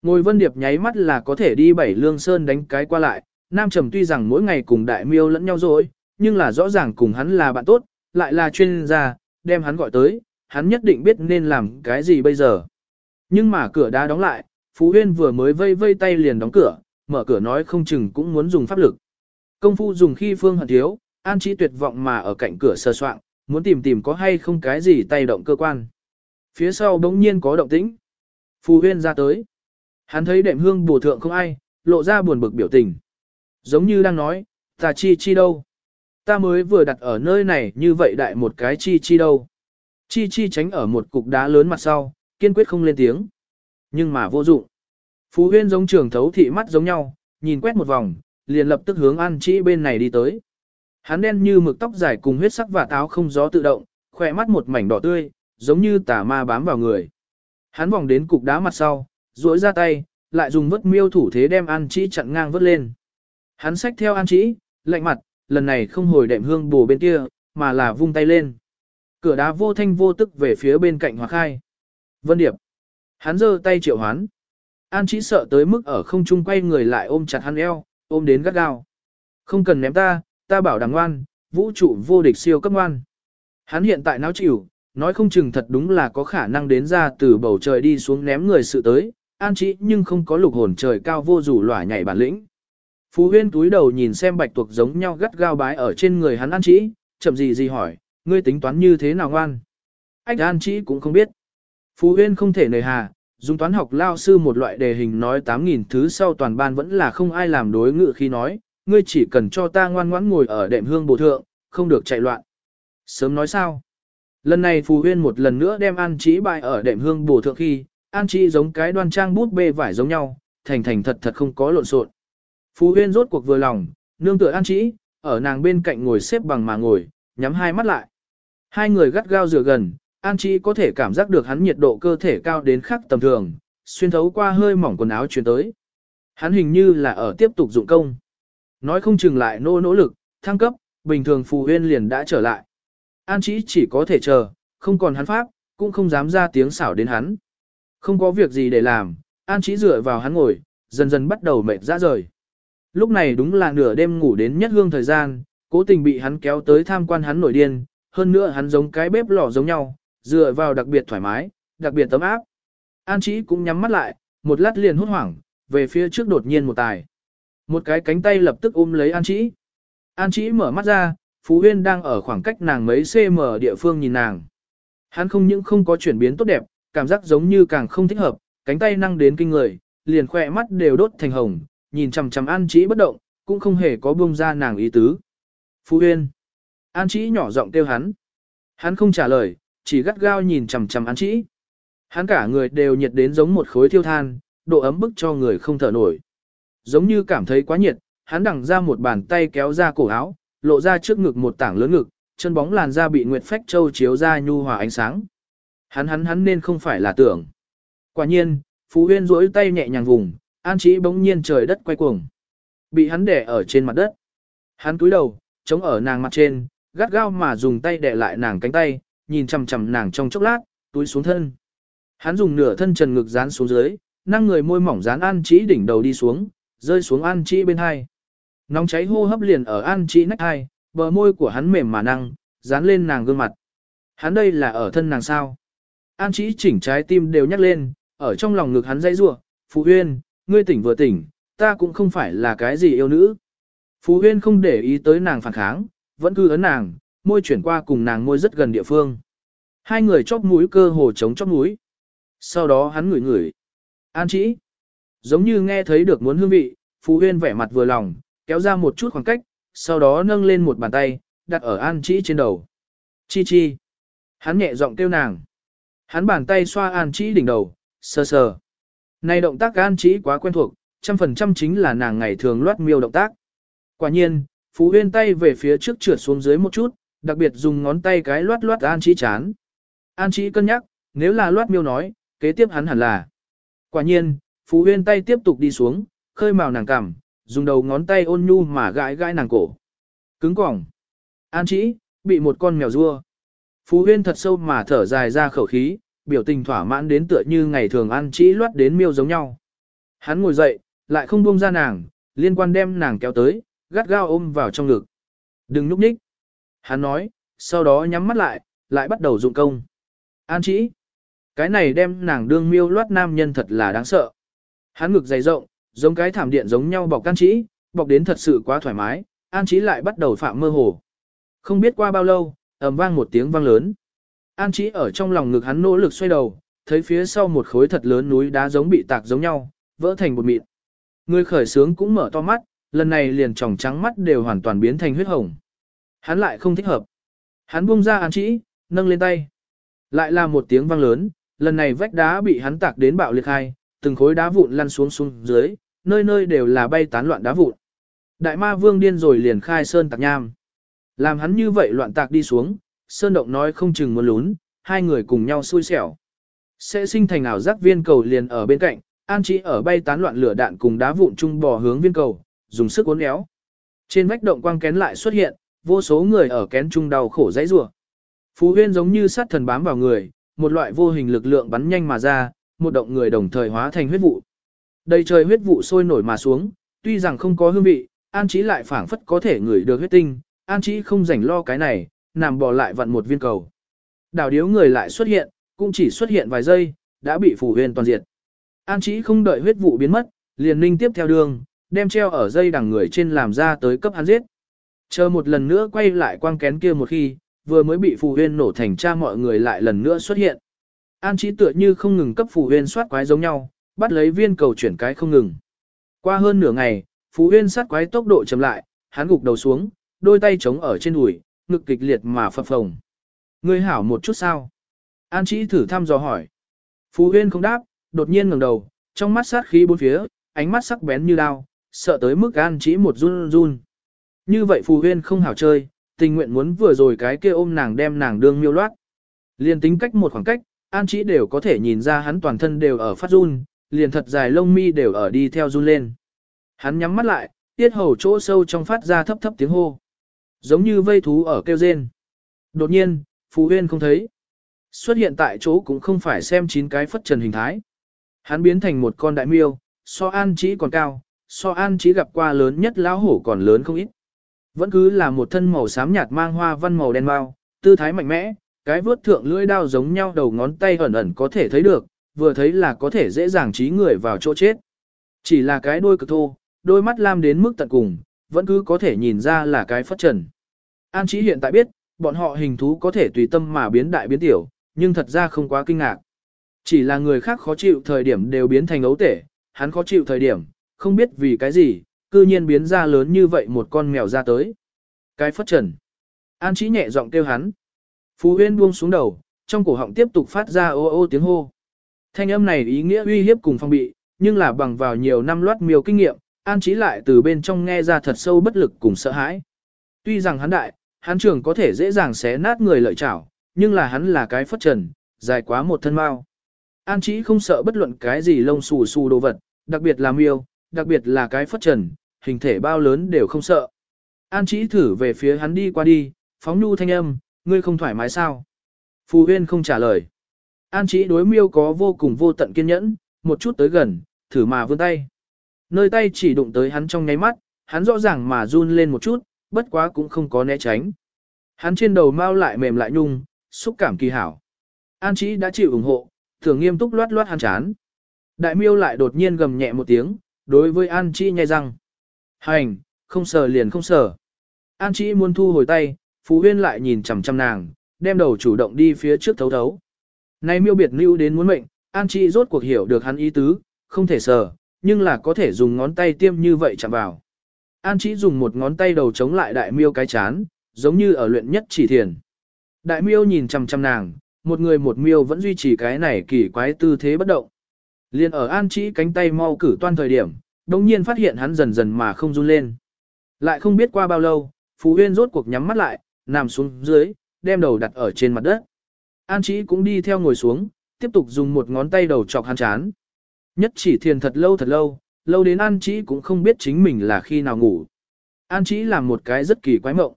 Ngồi vân điệp nháy mắt là có thể đi bảy lương sơn đánh cái qua lại, Nam Trầm tuy rằng mỗi ngày cùng đại miêu lẫn nhau rồi, nhưng là rõ ràng cùng hắn là bạn tốt, lại là chuyên gia, đem hắn gọi tới, hắn nhất định biết nên làm cái gì bây giờ. Nhưng mà cửa đã đóng lại, Phú Huyên vừa mới vây vây tay liền đóng cửa, mở cửa nói không chừng cũng muốn dùng pháp lực. Công phu dùng khi phương hận thiếu, an trí tuyệt vọng mà ở cạnh cửa sơ soạn, muốn tìm tìm có hay không cái gì tay động cơ quan. Phía sau bỗng nhiên có động tĩnh. phú huyên ra tới. Hắn thấy đệm hương bổ thượng không ai, lộ ra buồn bực biểu tình. Giống như đang nói, ta chi chi đâu. Ta mới vừa đặt ở nơi này như vậy đại một cái chi chi đâu. Chi chi tránh ở một cục đá lớn mặt sau, kiên quyết không lên tiếng. Nhưng mà vô dụng. Phú huyên giống trường thấu thị mắt giống nhau, nhìn quét một vòng, liền lập tức hướng An Chỉ bên này đi tới. Hắn đen như mực tóc dài cùng huyết sắc và táo không gió tự động, khỏe mắt một mảnh đỏ tươi, giống như tà ma bám vào người. Hắn vòng đến cục đá mặt sau, duỗi ra tay, lại dùng vớt miêu thủ thế đem An chi chặn ngang vớt lên. Hắn xách theo An chi lạnh mặt, lần này không hồi đệm hương bù bên kia, mà là vung tay lên. Cửa đá vô thanh vô tức về phía bên cạnh Hoa Khai. Vân Điệp. Hắn giơ tay triệu hoán. An Chỉ sợ tới mức ở không trung quay người lại ôm chặt hắn eo, ôm đến gắt gao. Không cần ném ta, ta bảo đàng ngoan, vũ trụ vô địch siêu cấp ngoan. Hắn hiện tại náo chịu, nói không chừng thật đúng là có khả năng đến ra từ bầu trời đi xuống ném người sự tới, an chỉ nhưng không có lục hồn trời cao vô rủ lỏa nhảy bản lĩnh. Phú huyên túi đầu nhìn xem bạch tuộc giống nhau gắt gao bái ở trên người hắn an trí, chậm gì gì hỏi, ngươi tính toán như thế nào ngoan? Ách an trí cũng không biết. Phú huyên không thể nề hà, dùng toán học lao sư một loại đề hình nói 8.000 thứ sau toàn ban vẫn là không ai làm đối ngự khi nói, ngươi chỉ cần cho ta ngoan ngoãn ngồi ở đệm hương bổ thượng, không được chạy loạn. Sớm nói sao? Lần này Phù Huyên một lần nữa đem An Chí bài ở đệm hương bổ thượng khi, An Chí giống cái đoan trang bút bê vải giống nhau, thành thành thật thật không có lộn xộn. Phù Huyên rốt cuộc vừa lòng, nương tựa An trĩ, ở nàng bên cạnh ngồi xếp bằng mà ngồi, nhắm hai mắt lại. Hai người gắt gao rửa gần, An trĩ có thể cảm giác được hắn nhiệt độ cơ thể cao đến khắc tầm thường, xuyên thấu qua hơi mỏng quần áo truyền tới. Hắn hình như là ở tiếp tục dụng công. Nói không chừng lại nỗ nỗ lực, thăng cấp, bình thường Phù Huyên liền đã trở lại. An Chí chỉ có thể chờ, không còn hắn pháp, cũng không dám ra tiếng xảo đến hắn. Không có việc gì để làm, An Chí dựa vào hắn ngồi, dần dần bắt đầu mệt ra rời. Lúc này đúng là nửa đêm ngủ đến nhất hương thời gian, cố tình bị hắn kéo tới tham quan hắn nổi điên, hơn nữa hắn giống cái bếp lò giống nhau, dựa vào đặc biệt thoải mái, đặc biệt tấm áp. An Chí cũng nhắm mắt lại, một lát liền hốt hoảng, về phía trước đột nhiên một tài. Một cái cánh tay lập tức ôm lấy An Chí. An Chí mở mắt ra, Phú Huyên đang ở khoảng cách nàng mấy cm địa phương nhìn nàng. Hắn không những không có chuyển biến tốt đẹp, cảm giác giống như càng không thích hợp, cánh tay năng đến kinh người, liền khỏe mắt đều đốt thành hồng, nhìn chằm chằm An Chí bất động, cũng không hề có buông ra nàng ý tứ. Phú Huyên. An Chí nhỏ giọng kêu hắn. Hắn không trả lời, chỉ gắt gao nhìn chằm chằm An Chí. Hắn cả người đều nhiệt đến giống một khối thiêu than, độ ấm bức cho người không thở nổi. Giống như cảm thấy quá nhiệt, hắn đằng ra một bàn tay kéo ra cổ áo, lộ ra trước ngực một tảng lớn ngực, chân bóng làn da bị nguyệt phách châu chiếu ra nhu hòa ánh sáng. Hắn hắn hắn nên không phải là tưởng. Quả nhiên, Phú Huyên duỗi tay nhẹ nhàng vùng, An Chí bỗng nhiên trời đất quay cuồng. Bị hắn đè ở trên mặt đất. Hắn cúi đầu, chống ở nàng mặt trên, gắt gao mà dùng tay đè lại nàng cánh tay, nhìn chằm chằm nàng trong chốc lát, túi xuống thân. Hắn dùng nửa thân trần ngực dán xuống dưới, năng người môi mỏng dán An Chí đỉnh đầu đi xuống, rơi xuống An Chí bên hai. Nóng cháy hô hấp liền ở An Chí nách hai, bờ môi của hắn mềm mà năng, dán lên nàng gương mặt. Hắn đây là ở thân nàng sao? An Chí chỉnh trái tim đều nhắc lên, ở trong lòng ngực hắn dãy rủa, "Phụ Uyên, ngươi tỉnh vừa tỉnh, ta cũng không phải là cái gì yêu nữ." Phú Huyên không để ý tới nàng phản kháng, vẫn cứ ấn nàng, môi chuyển qua cùng nàng môi rất gần địa phương. Hai người chóp mũi cơ hồ chống chóp mũi. Sau đó hắn ngửi ngửi. An chỉ. giống như nghe thấy được muốn hương vị, Phú Huyên vẻ mặt vừa lòng, kéo ra một chút khoảng cách, sau đó nâng lên một bàn tay, đặt ở An Chí trên đầu. Chi chi. Hắn nhẹ giọng kêu nàng. Hắn bàn tay xoa An Chí đỉnh đầu, sờ sờ. Này động tác An trí quá quen thuộc, trăm phần trăm chính là nàng ngày thường loát miêu động tác. Quả nhiên, Phú Huyên tay về phía trước trượt xuống dưới một chút, đặc biệt dùng ngón tay cái loát loát An trí chán. An trí cân nhắc, nếu là loát miêu nói, kế tiếp hắn hẳn là. Quả nhiên, Phú Huyên tay tiếp tục đi xuống, khơi màu nàng cằm, dùng đầu ngón tay ôn nhu mà gãi gãi nàng cổ. Cứng cỏng. An trí, bị một con mèo rua. Phú Huyên thật sâu mà thở dài ra khẩu khí, biểu tình thỏa mãn đến tựa như ngày thường ăn chỉ loát đến miêu giống nhau. Hắn ngồi dậy, lại không buông ra nàng, liên quan đem nàng kéo tới, gắt gao ôm vào trong ngực. Đừng núp nhích. Hắn nói, sau đó nhắm mắt lại, lại bắt đầu dụng công. An chỉ. Cái này đem nàng đương miêu loát nam nhân thật là đáng sợ. Hắn ngực dày rộng, giống cái thảm điện giống nhau bọc can chỉ, bọc đến thật sự quá thoải mái, an chỉ lại bắt đầu phạm mơ hồ. Không biết qua bao lâu, ầm vang một tiếng vang lớn. An Chí ở trong lòng ngực hắn nỗ lực xoay đầu, thấy phía sau một khối thật lớn núi đá giống bị tạc giống nhau, vỡ thành bột mịn. Người khởi sướng cũng mở to mắt, lần này liền tròng trắng mắt đều hoàn toàn biến thành huyết hồng. Hắn lại không thích hợp. Hắn buông ra An Chí, nâng lên tay. Lại là một tiếng vang lớn, lần này vách đá bị hắn tạc đến bạo liệt hai, từng khối đá vụn lăn xuống xuống dưới, nơi nơi đều là bay tán loạn đá vụn. Đại ma vương điên rồi liền khai sơn tạc nham. Làm hắn như vậy loạn tạc đi xuống, Sơn Động nói không chừng muốn lún, hai người cùng nhau xui xẻo. Sẽ sinh thành ảo giác viên cầu liền ở bên cạnh, An Chí ở bay tán loạn lửa đạn cùng đá vụn chung bò hướng viên cầu, dùng sức uốn éo. Trên vách động quang kén lại xuất hiện, vô số người ở kén chung đau khổ dãy rủa. Phú Huyên giống như sát thần bám vào người, một loại vô hình lực lượng bắn nhanh mà ra, một động người đồng thời hóa thành huyết vụ. Đầy trời huyết vụ sôi nổi mà xuống, tuy rằng không có hương vị, An Chí lại phảng phất có thể ngửi được huyết tinh, An Chí không rảnh lo cái này, nằm bò lại vặn một viên cầu. Đào điếu người lại xuất hiện, cũng chỉ xuất hiện vài giây, đã bị phủ huyền toàn diệt. An chỉ không đợi huyết vụ biến mất, liền ninh tiếp theo đường, đem treo ở dây đằng người trên làm ra tới cấp hắn giết. Chờ một lần nữa quay lại quang kén kia một khi, vừa mới bị phù huyên nổ thành cha mọi người lại lần nữa xuất hiện. An chỉ tựa như không ngừng cấp phù huyên soát quái giống nhau, bắt lấy viên cầu chuyển cái không ngừng. Qua hơn nửa ngày, phù huyên sát quái tốc độ chậm lại, hắn gục đầu xuống, đôi tay chống ở trên đùi, ngực kịch liệt mà phập phồng. Ngươi hảo một chút sao? An Chí thử thăm dò hỏi. Phú Huyên không đáp, đột nhiên ngẩng đầu, trong mắt sát khí bốn phía, ánh mắt sắc bén như đao, sợ tới mức An Chí một run run. Như vậy Phú Huyên không hảo chơi, tình nguyện muốn vừa rồi cái kia ôm nàng đem nàng đương miêu loát. Liên tính cách một khoảng cách, An Chí đều có thể nhìn ra hắn toàn thân đều ở phát run, liền thật dài lông mi đều ở đi theo run lên. Hắn nhắm mắt lại, tiết hầu chỗ sâu trong phát ra thấp thấp tiếng hô. Giống như vây thú ở kêu rên. Đột nhiên, Phú Huyên không thấy. Xuất hiện tại chỗ cũng không phải xem chín cái phất trần hình thái. Hắn biến thành một con đại miêu, so an chỉ còn cao, so an chỉ gặp qua lớn nhất lão hổ còn lớn không ít. Vẫn cứ là một thân màu xám nhạt mang hoa văn màu đen bao, tư thái mạnh mẽ, cái vướt thượng lưỡi đao giống nhau đầu ngón tay ẩn ẩn có thể thấy được, vừa thấy là có thể dễ dàng trí người vào chỗ chết. Chỉ là cái đôi cực thô, đôi mắt lam đến mức tận cùng, vẫn cứ có thể nhìn ra là cái phất trần. An Chí hiện tại biết, bọn họ hình thú có thể tùy tâm mà biến đại biến tiểu, nhưng thật ra không quá kinh ngạc. Chỉ là người khác khó chịu thời điểm đều biến thành ấu tể, hắn khó chịu thời điểm, không biết vì cái gì, cư nhiên biến ra lớn như vậy một con mèo ra tới. Cái phất trần. An Chí nhẹ giọng kêu hắn. Phú Huyên buông xuống đầu, trong cổ họng tiếp tục phát ra ô ô tiếng hô. Thanh âm này ý nghĩa uy hiếp cùng phong bị, nhưng là bằng vào nhiều năm loát miêu kinh nghiệm, An Chí lại từ bên trong nghe ra thật sâu bất lực cùng sợ hãi. Tuy rằng hắn đại, hắn trường có thể dễ dàng xé nát người lợi chảo, nhưng là hắn là cái phất trần, dài quá một thân mao. An Chí không sợ bất luận cái gì lông xù xù đồ vật, đặc biệt là miêu, đặc biệt là cái phất trần, hình thể bao lớn đều không sợ. An Chí thử về phía hắn đi qua đi, phóng nhu thanh âm, ngươi không thoải mái sao? Phù Huyên không trả lời. An Chí đối miêu có vô cùng vô tận kiên nhẫn, một chút tới gần, thử mà vươn tay. Nơi tay chỉ đụng tới hắn trong nháy mắt, hắn rõ ràng mà run lên một chút, bất quá cũng không có né tránh. Hắn trên đầu mau lại mềm lại nhung, xúc cảm kỳ hảo. An Chí đã chịu ủng hộ, thường nghiêm túc loát loát hắn chán. Đại miêu lại đột nhiên gầm nhẹ một tiếng, đối với An Chí nhai răng. Hành, không sờ liền không sờ. An Chí muốn thu hồi tay, Phú Huyên lại nhìn chằm chằm nàng, đem đầu chủ động đi phía trước thấu thấu. Này miêu biệt lưu đến muốn mệnh, An Chí rốt cuộc hiểu được hắn ý tứ, không thể sờ, nhưng là có thể dùng ngón tay tiêm như vậy chạm vào. An chỉ dùng một ngón tay đầu chống lại đại miêu cái chán, giống như ở luyện nhất chỉ thiền. Đại miêu nhìn chằm chằm nàng, một người một miêu vẫn duy trì cái này kỳ quái tư thế bất động. Liên ở An chỉ cánh tay mau cử toan thời điểm, đồng nhiên phát hiện hắn dần dần mà không run lên. Lại không biết qua bao lâu, Phú Huyên rốt cuộc nhắm mắt lại, nằm xuống dưới, đem đầu đặt ở trên mặt đất. An chỉ cũng đi theo ngồi xuống, tiếp tục dùng một ngón tay đầu chọc hắn chán. Nhất chỉ thiền thật lâu thật lâu, lâu đến An Chí cũng không biết chính mình là khi nào ngủ. An Chí làm một cái rất kỳ quái mộng.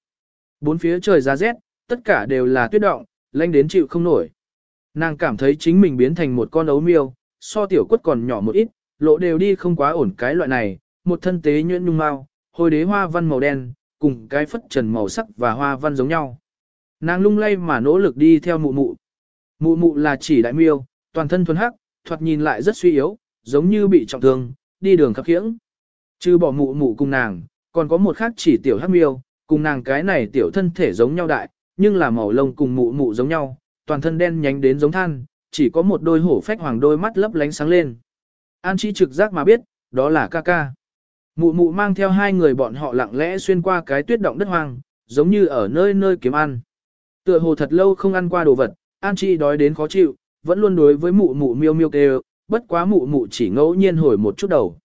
Bốn phía trời ra rét, tất cả đều là tuyết động, lạnh đến chịu không nổi. Nàng cảm thấy chính mình biến thành một con ấu miêu, so tiểu quất còn nhỏ một ít, lộ đều đi không quá ổn cái loại này, một thân tế nhuyễn nhung mau, hồi đế hoa văn màu đen, cùng cái phất trần màu sắc và hoa văn giống nhau. Nàng lung lay mà nỗ lực đi theo mụ mụ. Mụ mụ là chỉ đại miêu, toàn thân thuần hắc, thoạt nhìn lại rất suy yếu, giống như bị trọng thương, đi đường khập khiễng. Chứ bỏ mụ mụ cùng nàng, còn có một khác chỉ tiểu hắc miêu, cùng nàng cái này tiểu thân thể giống nhau đại, nhưng là màu lông cùng mụ mụ giống nhau, toàn thân đen nhánh đến giống than, chỉ có một đôi hổ phách hoàng đôi mắt lấp lánh sáng lên. An Chi trực giác mà biết, đó là ca ca. Mụ mụ mang theo hai người bọn họ lặng lẽ xuyên qua cái tuyết động đất hoang, giống như ở nơi nơi kiếm ăn. Tựa hồ thật lâu không ăn qua đồ vật, An Chi đói đến khó chịu, vẫn luôn đối với mụ mụ miêu miêu kêu, bất quá mụ mụ chỉ ngẫu nhiên hồi một chút đầu.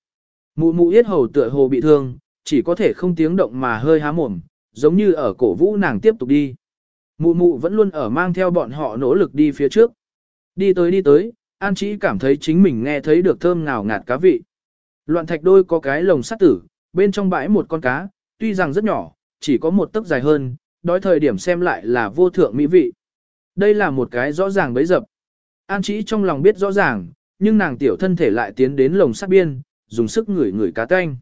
Mụ mụ yết hầu tựa hồ bị thương, chỉ có thể không tiếng động mà hơi há mồm, giống như ở cổ vũ nàng tiếp tục đi. Mụ mụ vẫn luôn ở mang theo bọn họ nỗ lực đi phía trước. Đi tới đi tới, An Chí cảm thấy chính mình nghe thấy được thơm ngào ngạt cá vị. Loạn thạch đôi có cái lồng sắt tử, bên trong bãi một con cá, tuy rằng rất nhỏ, chỉ có một tấc dài hơn, đói thời điểm xem lại là vô thượng mỹ vị. Đây là một cái rõ ràng bấy dập. An Chí trong lòng biết rõ ràng, nhưng nàng tiểu thân thể lại tiến đến lồng sắt biên, dùng sức ngửi ngửi cá tanh.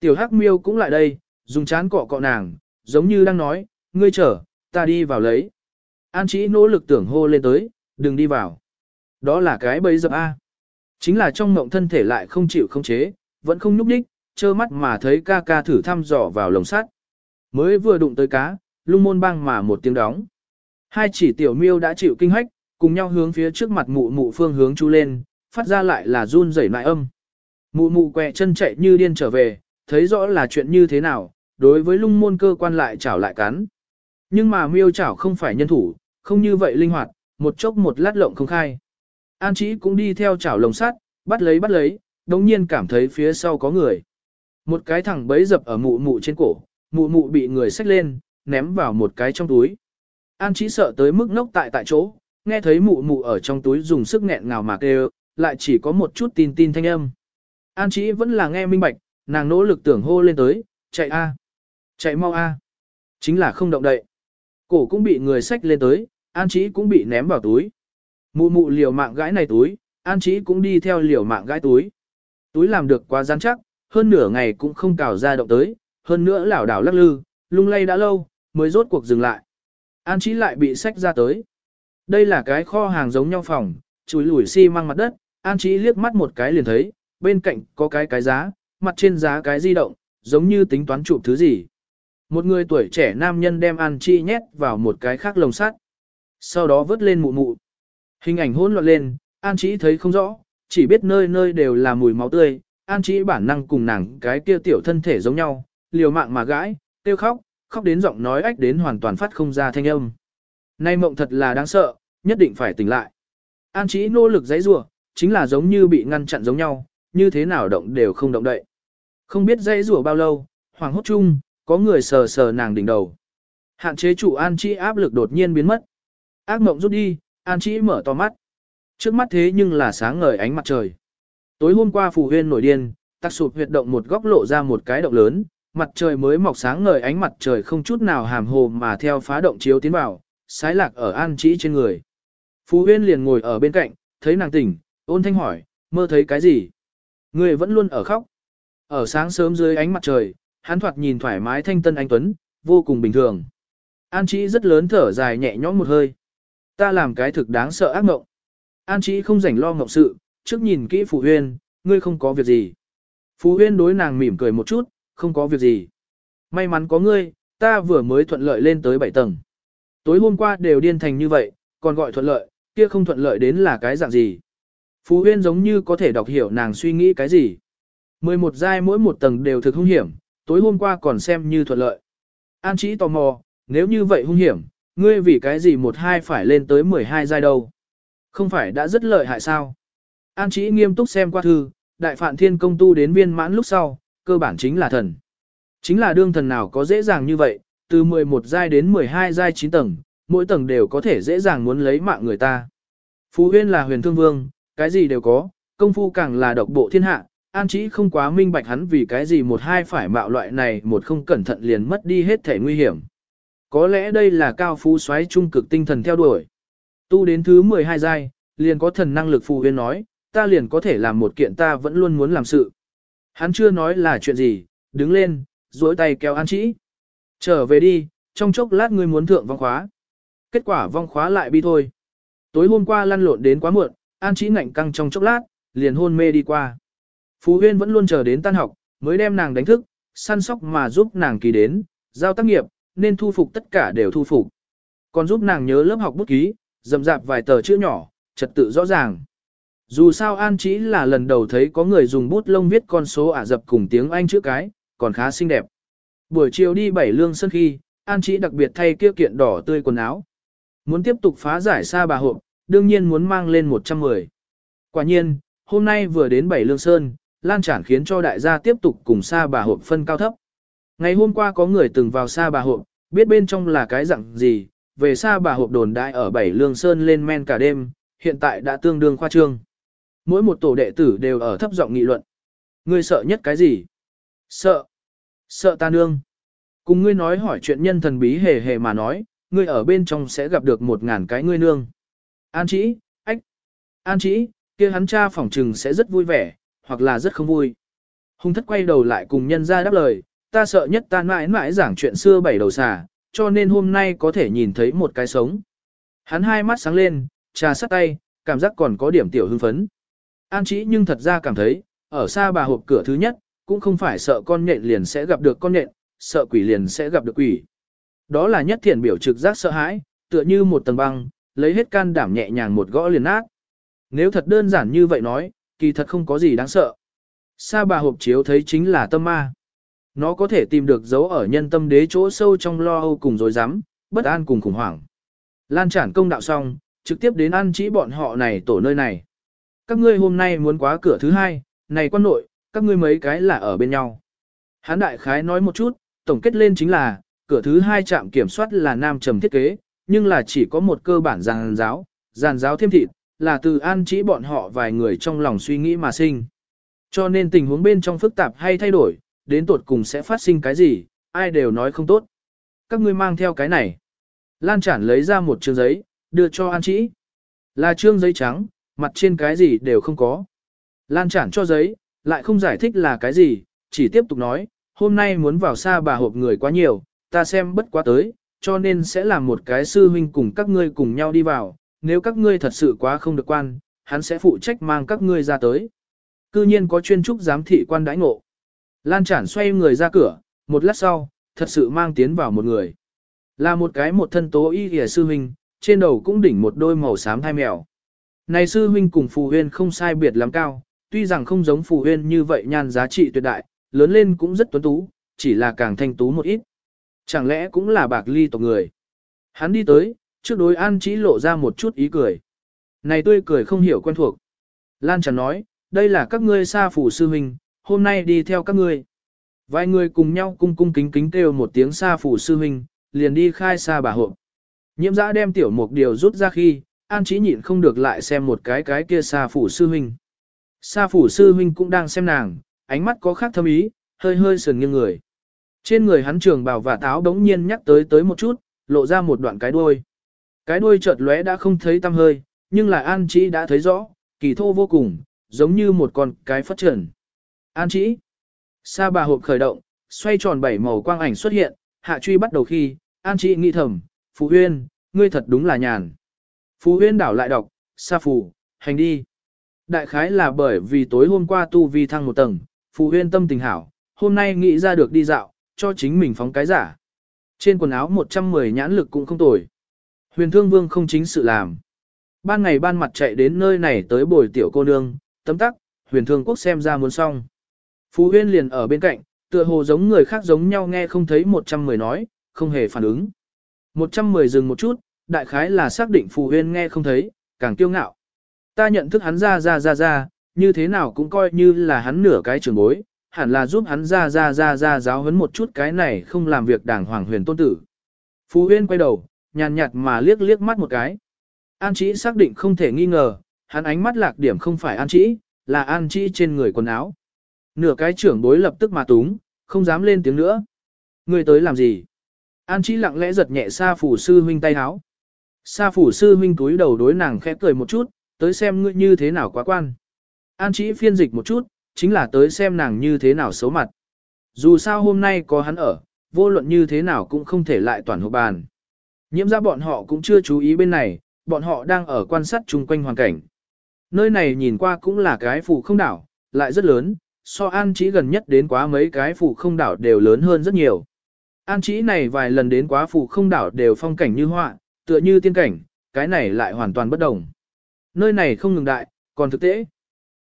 Tiểu Hắc Miêu cũng lại đây, dùng chán cọ cọ nàng, giống như đang nói, ngươi chờ, ta đi vào lấy. An chỉ nỗ lực tưởng hô lên tới, đừng đi vào. Đó là cái bấy dập A. Chính là trong mộng thân thể lại không chịu không chế, vẫn không nhúc đích, trơ mắt mà thấy ca ca thử thăm dò vào lồng sắt. Mới vừa đụng tới cá, lung môn băng mà một tiếng đóng. Hai chỉ tiểu miêu đã chịu kinh hách, cùng nhau hướng phía trước mặt mụ mụ phương hướng chu lên, phát ra lại là run rẩy lại âm. Mụ mụ quẹ chân chạy như điên trở về, thấy rõ là chuyện như thế nào, đối với lung môn cơ quan lại chảo lại cắn. Nhưng mà miêu chảo không phải nhân thủ, không như vậy linh hoạt, một chốc một lát lộng không khai. An Chí cũng đi theo chảo lồng sắt, bắt lấy bắt lấy, đồng nhiên cảm thấy phía sau có người. Một cái thẳng bấy dập ở mụ mụ trên cổ, mụ mụ bị người xách lên, ném vào một cái trong túi. An Chí sợ tới mức ngốc tại tại chỗ, nghe thấy mụ mụ ở trong túi dùng sức nghẹn ngào mà kêu, lại chỉ có một chút tin tin thanh âm. An Chí vẫn là nghe minh bạch, nàng nỗ lực tưởng hô lên tới, chạy a, chạy mau a, chính là không động đậy. Cổ cũng bị người xách lên tới, An Chí cũng bị ném vào túi. Mụ mụ liều mạng gãi này túi, An Chí cũng đi theo liều mạng gãi túi. Túi làm được quá rắn chắc, hơn nửa ngày cũng không cào ra động tới, hơn nữa lảo đảo lắc lư, lung lay đã lâu, mới rốt cuộc dừng lại. An Chí lại bị xách ra tới. Đây là cái kho hàng giống nhau phòng, chùi lủi xi si măng mặt đất, An Chí liếc mắt một cái liền thấy, bên cạnh có cái cái giá, mặt trên giá cái di động, giống như tính toán chụp thứ gì. Một người tuổi trẻ nam nhân đem An Chi nhét vào một cái khác lồng sắt. Sau đó vớt lên mụ mụ. Hình ảnh hỗn loạn lên, An Chí thấy không rõ, chỉ biết nơi nơi đều là mùi máu tươi. An Chí bản năng cùng nàng cái kia tiểu thân thể giống nhau, liều mạng mà gãi, tiêu khóc, khóc đến giọng nói ách đến hoàn toàn phát không ra thanh âm. Nay mộng thật là đáng sợ, nhất định phải tỉnh lại. An Chí nỗ lực giãy giụa, chính là giống như bị ngăn chặn giống nhau, như thế nào động đều không động đậy. Không biết dãy rủa bao lâu, hoàng hốt chung, có người sờ sờ nàng đỉnh đầu. Hạn chế chủ An Chi áp lực đột nhiên biến mất. Ác mộng rút đi, An Chi mở to mắt. Trước mắt thế nhưng là sáng ngời ánh mặt trời. Tối hôm qua Phù Huyên nổi điên, tắc sụp huyệt động một góc lộ ra một cái động lớn, mặt trời mới mọc sáng ngời ánh mặt trời không chút nào hàm hồ mà theo phá động chiếu tiến vào, sái lạc ở An Chi trên người. Phù Huyên liền ngồi ở bên cạnh, thấy nàng tỉnh, ôn thanh hỏi, mơ thấy cái gì? Người vẫn luôn ở khóc. Ở sáng sớm dưới ánh mặt trời, hắn thoạt nhìn thoải mái thanh tân anh Tuấn, vô cùng bình thường. An Chí rất lớn thở dài nhẹ nhõm một hơi. Ta làm cái thực đáng sợ ác mộng. An Chí không rảnh lo ngộng sự, trước nhìn kỹ Phù Huyên, ngươi không có việc gì. Phù Huyên đối nàng mỉm cười một chút, không có việc gì. May mắn có ngươi, ta vừa mới thuận lợi lên tới 7 tầng. Tối hôm qua đều điên thành như vậy, còn gọi thuận lợi, kia không thuận lợi đến là cái dạng gì. Phú Huyên giống như có thể đọc hiểu nàng suy nghĩ cái gì. 11 giai mỗi một tầng đều thực hung hiểm, tối hôm qua còn xem như thuận lợi. An Chí tò mò, nếu như vậy hung hiểm, ngươi vì cái gì một hai phải lên tới 12 giai đâu? Không phải đã rất lợi hại sao? An Chí nghiêm túc xem qua thư, đại phạn thiên công tu đến viên mãn lúc sau, cơ bản chính là thần. Chính là đương thần nào có dễ dàng như vậy, từ 11 giai đến 12 giai 9 tầng, mỗi tầng đều có thể dễ dàng muốn lấy mạng người ta. Phú Huyên là huyền thương vương, cái gì đều có, công phu càng là độc bộ thiên hạ, an chỉ không quá minh bạch hắn vì cái gì một hai phải mạo loại này một không cẩn thận liền mất đi hết thể nguy hiểm. Có lẽ đây là cao phú xoáy trung cực tinh thần theo đuổi. Tu đến thứ 12 giai, liền có thần năng lực phù huyên nói, ta liền có thể làm một kiện ta vẫn luôn muốn làm sự. Hắn chưa nói là chuyện gì, đứng lên, duỗi tay kéo an chỉ. Trở về đi, trong chốc lát ngươi muốn thượng vong khóa. Kết quả vong khóa lại bi thôi. Tối hôm qua lăn lộn đến quá muộn, an Chí ngạnh căng trong chốc lát, liền hôn mê đi qua. Phú Huyên vẫn luôn chờ đến tan học, mới đem nàng đánh thức, săn sóc mà giúp nàng kỳ đến, giao tác nghiệp, nên thu phục tất cả đều thu phục. Còn giúp nàng nhớ lớp học bút ký, dầm dạp vài tờ chữ nhỏ, trật tự rõ ràng. Dù sao An Chí là lần đầu thấy có người dùng bút lông viết con số ả dập cùng tiếng Anh chữ cái, còn khá xinh đẹp. Buổi chiều đi bảy lương sân khi, An Chí đặc biệt thay kia kiện đỏ tươi quần áo. Muốn tiếp tục phá giải xa bà hộp, đương nhiên muốn mang lên 110. Quả nhiên, hôm nay vừa đến bảy lương sơn, lan tràn khiến cho đại gia tiếp tục cùng xa bà hộp phân cao thấp. Ngày hôm qua có người từng vào xa bà hộp, biết bên trong là cái dạng gì, về xa bà hộp đồn đại ở bảy lương sơn lên men cả đêm, hiện tại đã tương đương khoa trương. Mỗi một tổ đệ tử đều ở thấp giọng nghị luận. Ngươi sợ nhất cái gì? Sợ. Sợ ta nương. Cùng ngươi nói hỏi chuyện nhân thần bí hề hề mà nói, ngươi ở bên trong sẽ gặp được một ngàn cái ngươi nương. An chỉ, ách. An chỉ, kia hắn cha phỏng trừng sẽ rất vui vẻ, hoặc là rất không vui. Hùng thất quay đầu lại cùng nhân ra đáp lời, ta sợ nhất ta mãi mãi giảng chuyện xưa bảy đầu xà, cho nên hôm nay có thể nhìn thấy một cái sống. Hắn hai mắt sáng lên, trà sắt tay, cảm giác còn có điểm tiểu hưng phấn. An chỉ nhưng thật ra cảm thấy, ở xa bà hộp cửa thứ nhất, cũng không phải sợ con nhện liền sẽ gặp được con nhện, sợ quỷ liền sẽ gặp được quỷ. Đó là nhất thiện biểu trực giác sợ hãi, tựa như một tầng băng, lấy hết can đảm nhẹ nhàng một gõ liền nát. Nếu thật đơn giản như vậy nói, kỳ thật không có gì đáng sợ. Sa bà hộp chiếu thấy chính là tâm ma. Nó có thể tìm được dấu ở nhân tâm đế chỗ sâu trong lo âu cùng dối rắm bất an cùng khủng hoảng. Lan trản công đạo xong, trực tiếp đến ăn chỉ bọn họ này tổ nơi này. Các ngươi hôm nay muốn quá cửa thứ hai, này quan nội, các ngươi mấy cái là ở bên nhau. Hán đại khái nói một chút, tổng kết lên chính là, cửa thứ hai trạm kiểm soát là nam trầm thiết kế, nhưng là chỉ có một cơ bản giàn giáo, giàn giáo thêm thịt, là từ an chỉ bọn họ vài người trong lòng suy nghĩ mà sinh. Cho nên tình huống bên trong phức tạp hay thay đổi, đến tột cùng sẽ phát sinh cái gì, ai đều nói không tốt. Các ngươi mang theo cái này. Lan chản lấy ra một chương giấy, đưa cho an chỉ. Là chương giấy trắng, mặt trên cái gì đều không có. Lan chản cho giấy, lại không giải thích là cái gì, chỉ tiếp tục nói, hôm nay muốn vào xa bà hộp người quá nhiều, ta xem bất quá tới, cho nên sẽ làm một cái sư huynh cùng các ngươi cùng nhau đi vào, nếu các ngươi thật sự quá không được quan, hắn sẽ phụ trách mang các ngươi ra tới. Cư nhiên có chuyên trúc giám thị quan đãi ngộ. Lan chản xoay người ra cửa, một lát sau, thật sự mang tiến vào một người. Là một cái một thân tố y hề sư huynh, trên đầu cũng đỉnh một đôi màu xám thai mèo. Này sư huynh cùng phù huyên không sai biệt lắm cao, tuy rằng không giống phù huyên như vậy nhan giá trị tuyệt đại, lớn lên cũng rất tuấn tú, chỉ là càng thanh tú một ít. Chẳng lẽ cũng là bạc ly tộc người. Hắn đi tới, trước đối an chỉ lộ ra một chút ý cười. Này tươi cười không hiểu quen thuộc. Lan chẳng nói, đây là các ngươi xa phủ sư huynh, hôm nay đi theo các ngươi. Vài người cùng nhau cung cung kính kính kêu một tiếng xa phủ sư huynh, liền đi khai xa bà hộ. Nhiễm giã đem tiểu mục điều rút ra khi, An Chí nhịn không được lại xem một cái cái kia xa phủ sư huynh. Sa phủ sư huynh cũng đang xem nàng, ánh mắt có khác thâm ý, hơi hơi sườn nghiêng người. Trên người hắn trường bào và táo đống nhiên nhắc tới tới một chút, lộ ra một đoạn cái đuôi. Cái đuôi chợt lóe đã không thấy tăm hơi, nhưng là An Chí đã thấy rõ, kỳ thô vô cùng, giống như một con cái phát triển. An Chí. Sa bà hộp khởi động, xoay tròn bảy màu quang ảnh xuất hiện, hạ truy bắt đầu khi, An Chí nghĩ thầm, Phú Huyên, ngươi thật đúng là nhàn. Phú Huyên đảo lại đọc, Sa Phù, hành đi. Đại khái là bởi vì tối hôm qua tu vi thăng một tầng, Phù Huyên tâm tình hảo, hôm nay nghĩ ra được đi dạo, cho chính mình phóng cái giả. Trên quần áo 110 nhãn lực cũng không tồi. Huyền Thương Vương không chính sự làm. Ban ngày ban mặt chạy đến nơi này tới bồi tiểu cô nương, tấm tắc, Huyền Thương Quốc xem ra muốn xong. Phú Huyên liền ở bên cạnh, tựa hồ giống người khác giống nhau nghe không thấy 110 nói, không hề phản ứng. 110 dừng một chút, đại khái là xác định Phù Huyên nghe không thấy, càng kiêu ngạo. Ta nhận thức hắn ra ra ra ra, như thế nào cũng coi như là hắn nửa cái trường bối, hẳn là giúp hắn ra ra ra ra giáo huấn một chút cái này không làm việc đảng hoàng huyền tôn tử. Phú Huyên quay đầu, nhàn nhạt mà liếc liếc mắt một cái. An Chí xác định không thể nghi ngờ, hắn ánh mắt lạc điểm không phải An Chí, là An Chí trên người quần áo. Nửa cái trưởng bối lập tức mà túng, không dám lên tiếng nữa. Người tới làm gì? An Chí lặng lẽ giật nhẹ Sa phủ sư huynh tay áo. Sa phủ sư huynh túi đầu đối nàng khẽ cười một chút, tới xem ngươi như thế nào quá quan. An Chí phiên dịch một chút, chính là tới xem nàng như thế nào xấu mặt. Dù sao hôm nay có hắn ở, vô luận như thế nào cũng không thể lại toàn hộp bàn. Nhiễm ra bọn họ cũng chưa chú ý bên này, bọn họ đang ở quan sát chung quanh hoàn cảnh. Nơi này nhìn qua cũng là cái phủ không đảo, lại rất lớn, so An Chí gần nhất đến quá mấy cái phủ không đảo đều lớn hơn rất nhiều. An Chí này vài lần đến quá phủ không đảo đều phong cảnh như họa, tựa như tiên cảnh, cái này lại hoàn toàn bất đồng. Nơi này không ngừng đại, còn thực tế.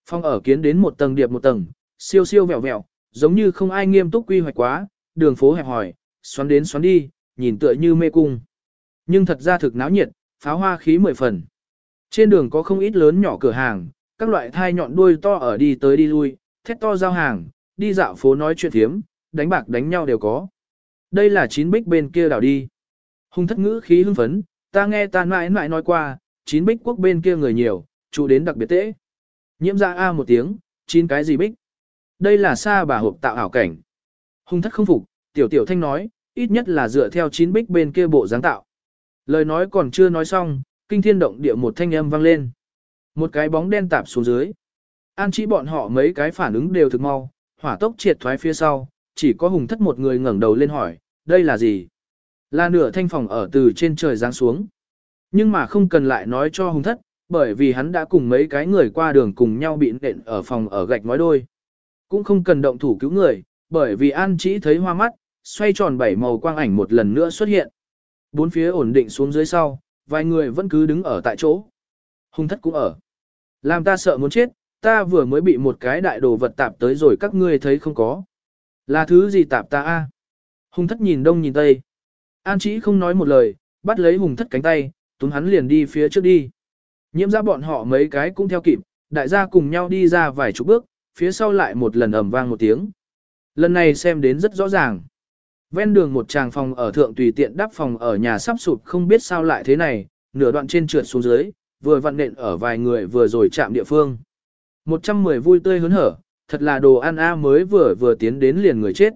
Phong ở kiến đến một tầng điệp một tầng, siêu siêu vẹo vẹo, giống như không ai nghiêm túc quy hoạch quá, đường phố hẹp hỏi, xoắn đến xoắn đi, nhìn tựa như mê cung. Nhưng thật ra thực náo nhiệt, pháo hoa khí mười phần. Trên đường có không ít lớn nhỏ cửa hàng, các loại thai nhọn đuôi to ở đi tới đi lui, thét to giao hàng, đi dạo phố nói chuyện thiếm, đánh bạc đánh nhau đều có. Đây là chín bích bên kia đảo đi. Hùng thất ngữ khí hưng phấn, ta nghe ta mãi mãi nói qua, chín bích quốc bên kia người nhiều, chủ đến đặc biệt tễ. Nhiễm ra A một tiếng, chín cái gì bích? Đây là xa bà hộp tạo ảo cảnh. hung thất không phục, tiểu tiểu thanh nói, ít nhất là dựa theo chín bích bên kia bộ dáng tạo. Lời nói còn chưa nói xong, kinh thiên động địa một thanh âm vang lên. Một cái bóng đen tạp xuống dưới. An chỉ bọn họ mấy cái phản ứng đều thực mau, hỏa tốc triệt thoái phía sau, chỉ có hùng thất một người ngẩng đầu lên hỏi, đây là gì? Là nửa thanh phòng ở từ trên trời giáng xuống. Nhưng mà không cần lại nói cho hùng thất, bởi vì hắn đã cùng mấy cái người qua đường cùng nhau bị nện ở phòng ở gạch nói đôi. Cũng không cần động thủ cứu người, bởi vì An chỉ thấy hoa mắt, xoay tròn bảy màu quang ảnh một lần nữa xuất hiện. Bốn phía ổn định xuống dưới sau, vài người vẫn cứ đứng ở tại chỗ. hung thất cũng ở. Làm ta sợ muốn chết, ta vừa mới bị một cái đại đồ vật tạp tới rồi các ngươi thấy không có. Là thứ gì tạp ta a? Hùng thất nhìn đông nhìn tây. An chỉ không nói một lời, bắt lấy hùng thất cánh tay, túm hắn liền đi phía trước đi. Nhiễm ra bọn họ mấy cái cũng theo kịp, đại gia cùng nhau đi ra vài chục bước, phía sau lại một lần ầm vang một tiếng. Lần này xem đến rất rõ ràng. Ven đường một tràng phòng ở thượng tùy tiện đắp phòng ở nhà sắp sụp không biết sao lại thế này, nửa đoạn trên trượt xuống dưới, vừa vặn nện ở vài người vừa rồi chạm địa phương. 110 vui tươi hớn hở, thật là đồ ăn a mới vừa vừa tiến đến liền người chết.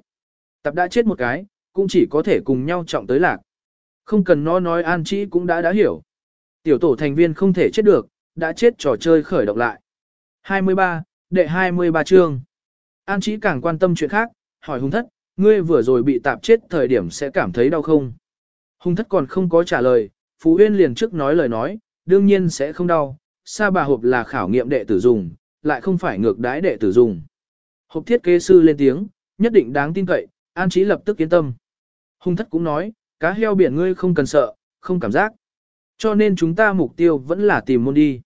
Tập đã chết một cái, cũng chỉ có thể cùng nhau trọng tới lạc. Không cần nó nói an chỉ cũng đã đã hiểu. Tiểu tổ thành viên không thể chết được, đã chết trò chơi khởi động lại. 23, đệ 23 chương. An Chí càng quan tâm chuyện khác, hỏi hung thất, ngươi vừa rồi bị tạp chết thời điểm sẽ cảm thấy đau không? Hung thất còn không có trả lời, Phú Huyên liền trước nói lời nói, đương nhiên sẽ không đau, sa bà hộp là khảo nghiệm đệ tử dùng, lại không phải ngược đái đệ tử dùng. Hộp thiết kế sư lên tiếng, nhất định đáng tin cậy, an trí lập tức yên tâm. Hung thất cũng nói, cá heo biển ngươi không cần sợ, không cảm giác. Cho nên chúng ta mục tiêu vẫn là tìm môn đi.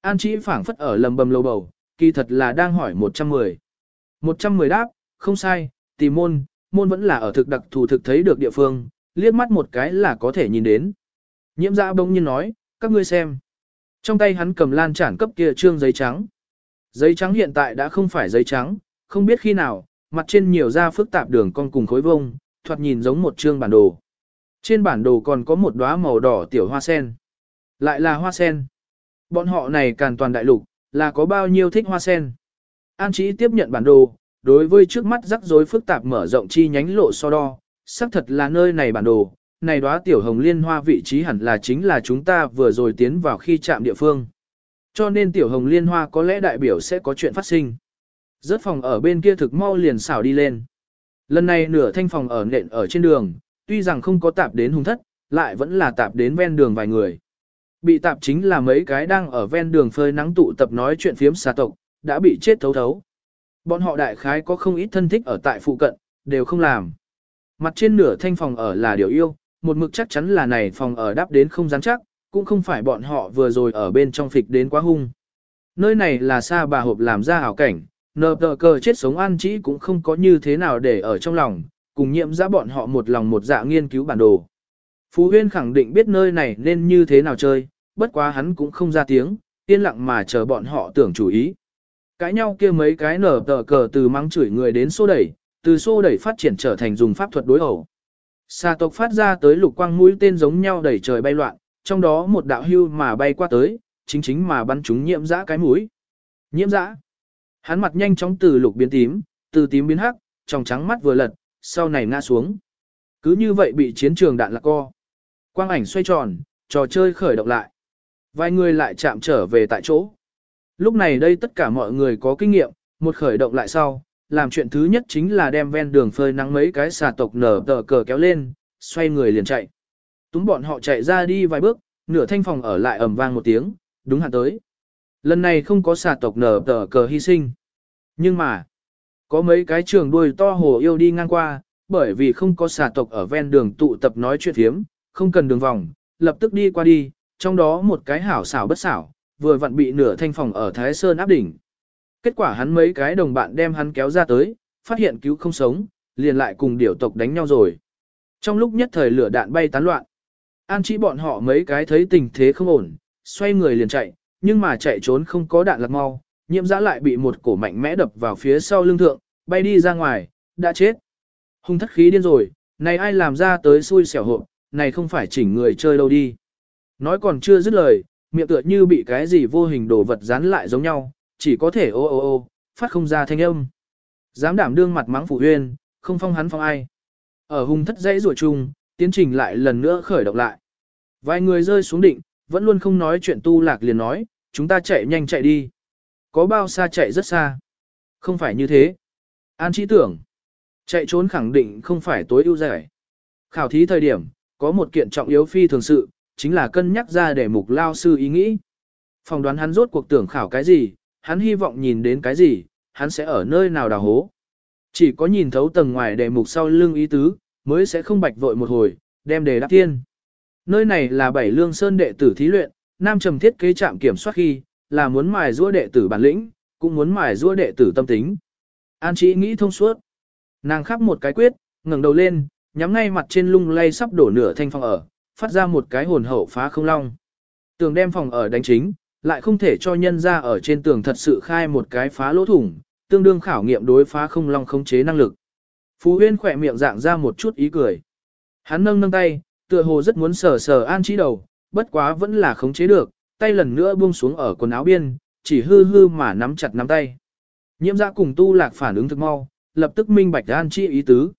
An Chỉ phảng phất ở lầm bầm lầu bầu, kỳ thật là đang hỏi 110. 110 đáp, không sai, tìm môn, môn vẫn là ở thực đặc thù thực thấy được địa phương, liếc mắt một cái là có thể nhìn đến. Nhiễm dạ bỗng nhiên nói, các ngươi xem. Trong tay hắn cầm lan trản cấp kia trương giấy trắng. Giấy trắng hiện tại đã không phải giấy trắng, không biết khi nào, mặt trên nhiều da phức tạp đường con cùng khối vông, thoạt nhìn giống một trương bản đồ. Trên bản đồ còn có một đóa màu đỏ tiểu hoa sen. Lại là hoa sen. Bọn họ này càn toàn đại lục, là có bao nhiêu thích hoa sen. An Chí tiếp nhận bản đồ, đối với trước mắt rắc rối phức tạp mở rộng chi nhánh lộ so đo, xác thật là nơi này bản đồ, này đóa tiểu hồng liên hoa vị trí hẳn là chính là chúng ta vừa rồi tiến vào khi chạm địa phương. Cho nên tiểu hồng liên hoa có lẽ đại biểu sẽ có chuyện phát sinh. Rớt phòng ở bên kia thực mau liền xảo đi lên. Lần này nửa thanh phòng ở nện ở trên đường, tuy rằng không có tạp đến hung thất, lại vẫn là tạp đến ven đường vài người. Bị tạp chính là mấy cái đang ở ven đường phơi nắng tụ tập nói chuyện phiếm xà tộc, đã bị chết thấu thấu. Bọn họ đại khái có không ít thân thích ở tại phụ cận, đều không làm. Mặt trên nửa thanh phòng ở là điều yêu, một mực chắc chắn là này phòng ở đáp đến không rắn chắc, cũng không phải bọn họ vừa rồi ở bên trong phịch đến quá hung. Nơi này là xa bà hộp làm ra hảo cảnh, nờ tờ cờ chết sống an chỉ cũng không có như thế nào để ở trong lòng, cùng nhiệm ra bọn họ một lòng một dạ nghiên cứu bản đồ. Phú Huyên khẳng định biết nơi này nên như thế nào chơi, bất quá hắn cũng không ra tiếng, yên lặng mà chờ bọn họ tưởng chủ ý. Cãi nhau kia mấy cái nở tờ cờ từ mắng chửi người đến xô đẩy, từ xô đẩy phát triển trở thành dùng pháp thuật đối ẩu. Xà tộc phát ra tới lục quang mũi tên giống nhau đẩy trời bay loạn, trong đó một đạo hưu mà bay qua tới, chính chính mà bắn chúng nhiễm dã cái mũi. Nhiễm dã. Hắn mặt nhanh chóng từ lục biến tím, từ tím biến hắc, trong trắng mắt vừa lật, sau này ngã xuống. Cứ như vậy bị chiến trường đạn lạc co. Quang ảnh xoay tròn, trò chơi khởi động lại. Vài người lại chạm trở về tại chỗ. Lúc này đây tất cả mọi người có kinh nghiệm, một khởi động lại sau, làm chuyện thứ nhất chính là đem ven đường phơi nắng mấy cái xà tộc nở tờ cờ kéo lên, xoay người liền chạy. Túng bọn họ chạy ra đi vài bước, nửa thanh phòng ở lại ầm vang một tiếng, đúng hạn tới. Lần này không có xà tộc nở tờ cờ hy sinh. Nhưng mà, có mấy cái trường đuôi to hồ yêu đi ngang qua, bởi vì không có xà tộc ở ven đường tụ tập nói chuyện thiếm, không cần đường vòng, lập tức đi qua đi, trong đó một cái hảo xảo bất xảo, vừa vặn bị nửa thanh phòng ở Thái Sơn áp đỉnh. Kết quả hắn mấy cái đồng bạn đem hắn kéo ra tới, phát hiện cứu không sống, liền lại cùng điểu tộc đánh nhau rồi. Trong lúc nhất thời lửa đạn bay tán loạn, an chỉ bọn họ mấy cái thấy tình thế không ổn, xoay người liền chạy, nhưng mà chạy trốn không có đạn lạc mau, nhiễm giã lại bị một cổ mạnh mẽ đập vào phía sau lưng thượng, bay đi ra ngoài, đã chết. Hung thất khí điên rồi, này ai làm ra tới xui xẻo hộ, này không phải chỉnh người chơi đâu đi. Nói còn chưa dứt lời, miệng tựa như bị cái gì vô hình đồ vật dán lại giống nhau, chỉ có thể ô ô ô, phát không ra thanh âm. Dám đảm đương mặt mắng phủ huyên, không phong hắn phong ai. Ở hung thất dãy rủa chung, tiến trình lại lần nữa khởi động lại. Vài người rơi xuống định, vẫn luôn không nói chuyện tu lạc liền nói, chúng ta chạy nhanh chạy đi. Có bao xa chạy rất xa. Không phải như thế. An trí tưởng. Chạy trốn khẳng định không phải tối ưu giải. Khảo thí thời điểm, có một kiện trọng yếu phi thường sự, chính là cân nhắc ra để mục lao sư ý nghĩ. Phòng đoán hắn rốt cuộc tưởng khảo cái gì, hắn hy vọng nhìn đến cái gì, hắn sẽ ở nơi nào đào hố. Chỉ có nhìn thấu tầng ngoài đề mục sau lưng ý tứ, mới sẽ không bạch vội một hồi, đem đề đáp tiên. Nơi này là bảy lương sơn đệ tử thí luyện, nam trầm thiết kế trạm kiểm soát khi, là muốn mài giũa đệ tử bản lĩnh, cũng muốn mài giũa đệ tử tâm tính. An Chí nghĩ thông suốt. Nàng khắp một cái quyết, ngẩng đầu lên, nhắm ngay mặt trên lung lay sắp đổ nửa thanh phòng ở, phát ra một cái hồn hậu phá không long. Tường đem phòng ở đánh chính, lại không thể cho nhân ra ở trên tường thật sự khai một cái phá lỗ thủng, tương đương khảo nghiệm đối phá không long khống chế năng lực. Phú Huyên khỏe miệng dạng ra một chút ý cười. Hắn nâng nâng tay, tựa hồ rất muốn sờ sờ an trí đầu, bất quá vẫn là khống chế được, tay lần nữa buông xuống ở quần áo biên, chỉ hư hư mà nắm chặt nắm tay. Nhiễm dạ cùng tu lạc phản ứng thực mau, lập tức minh bạch an chi ý tứ.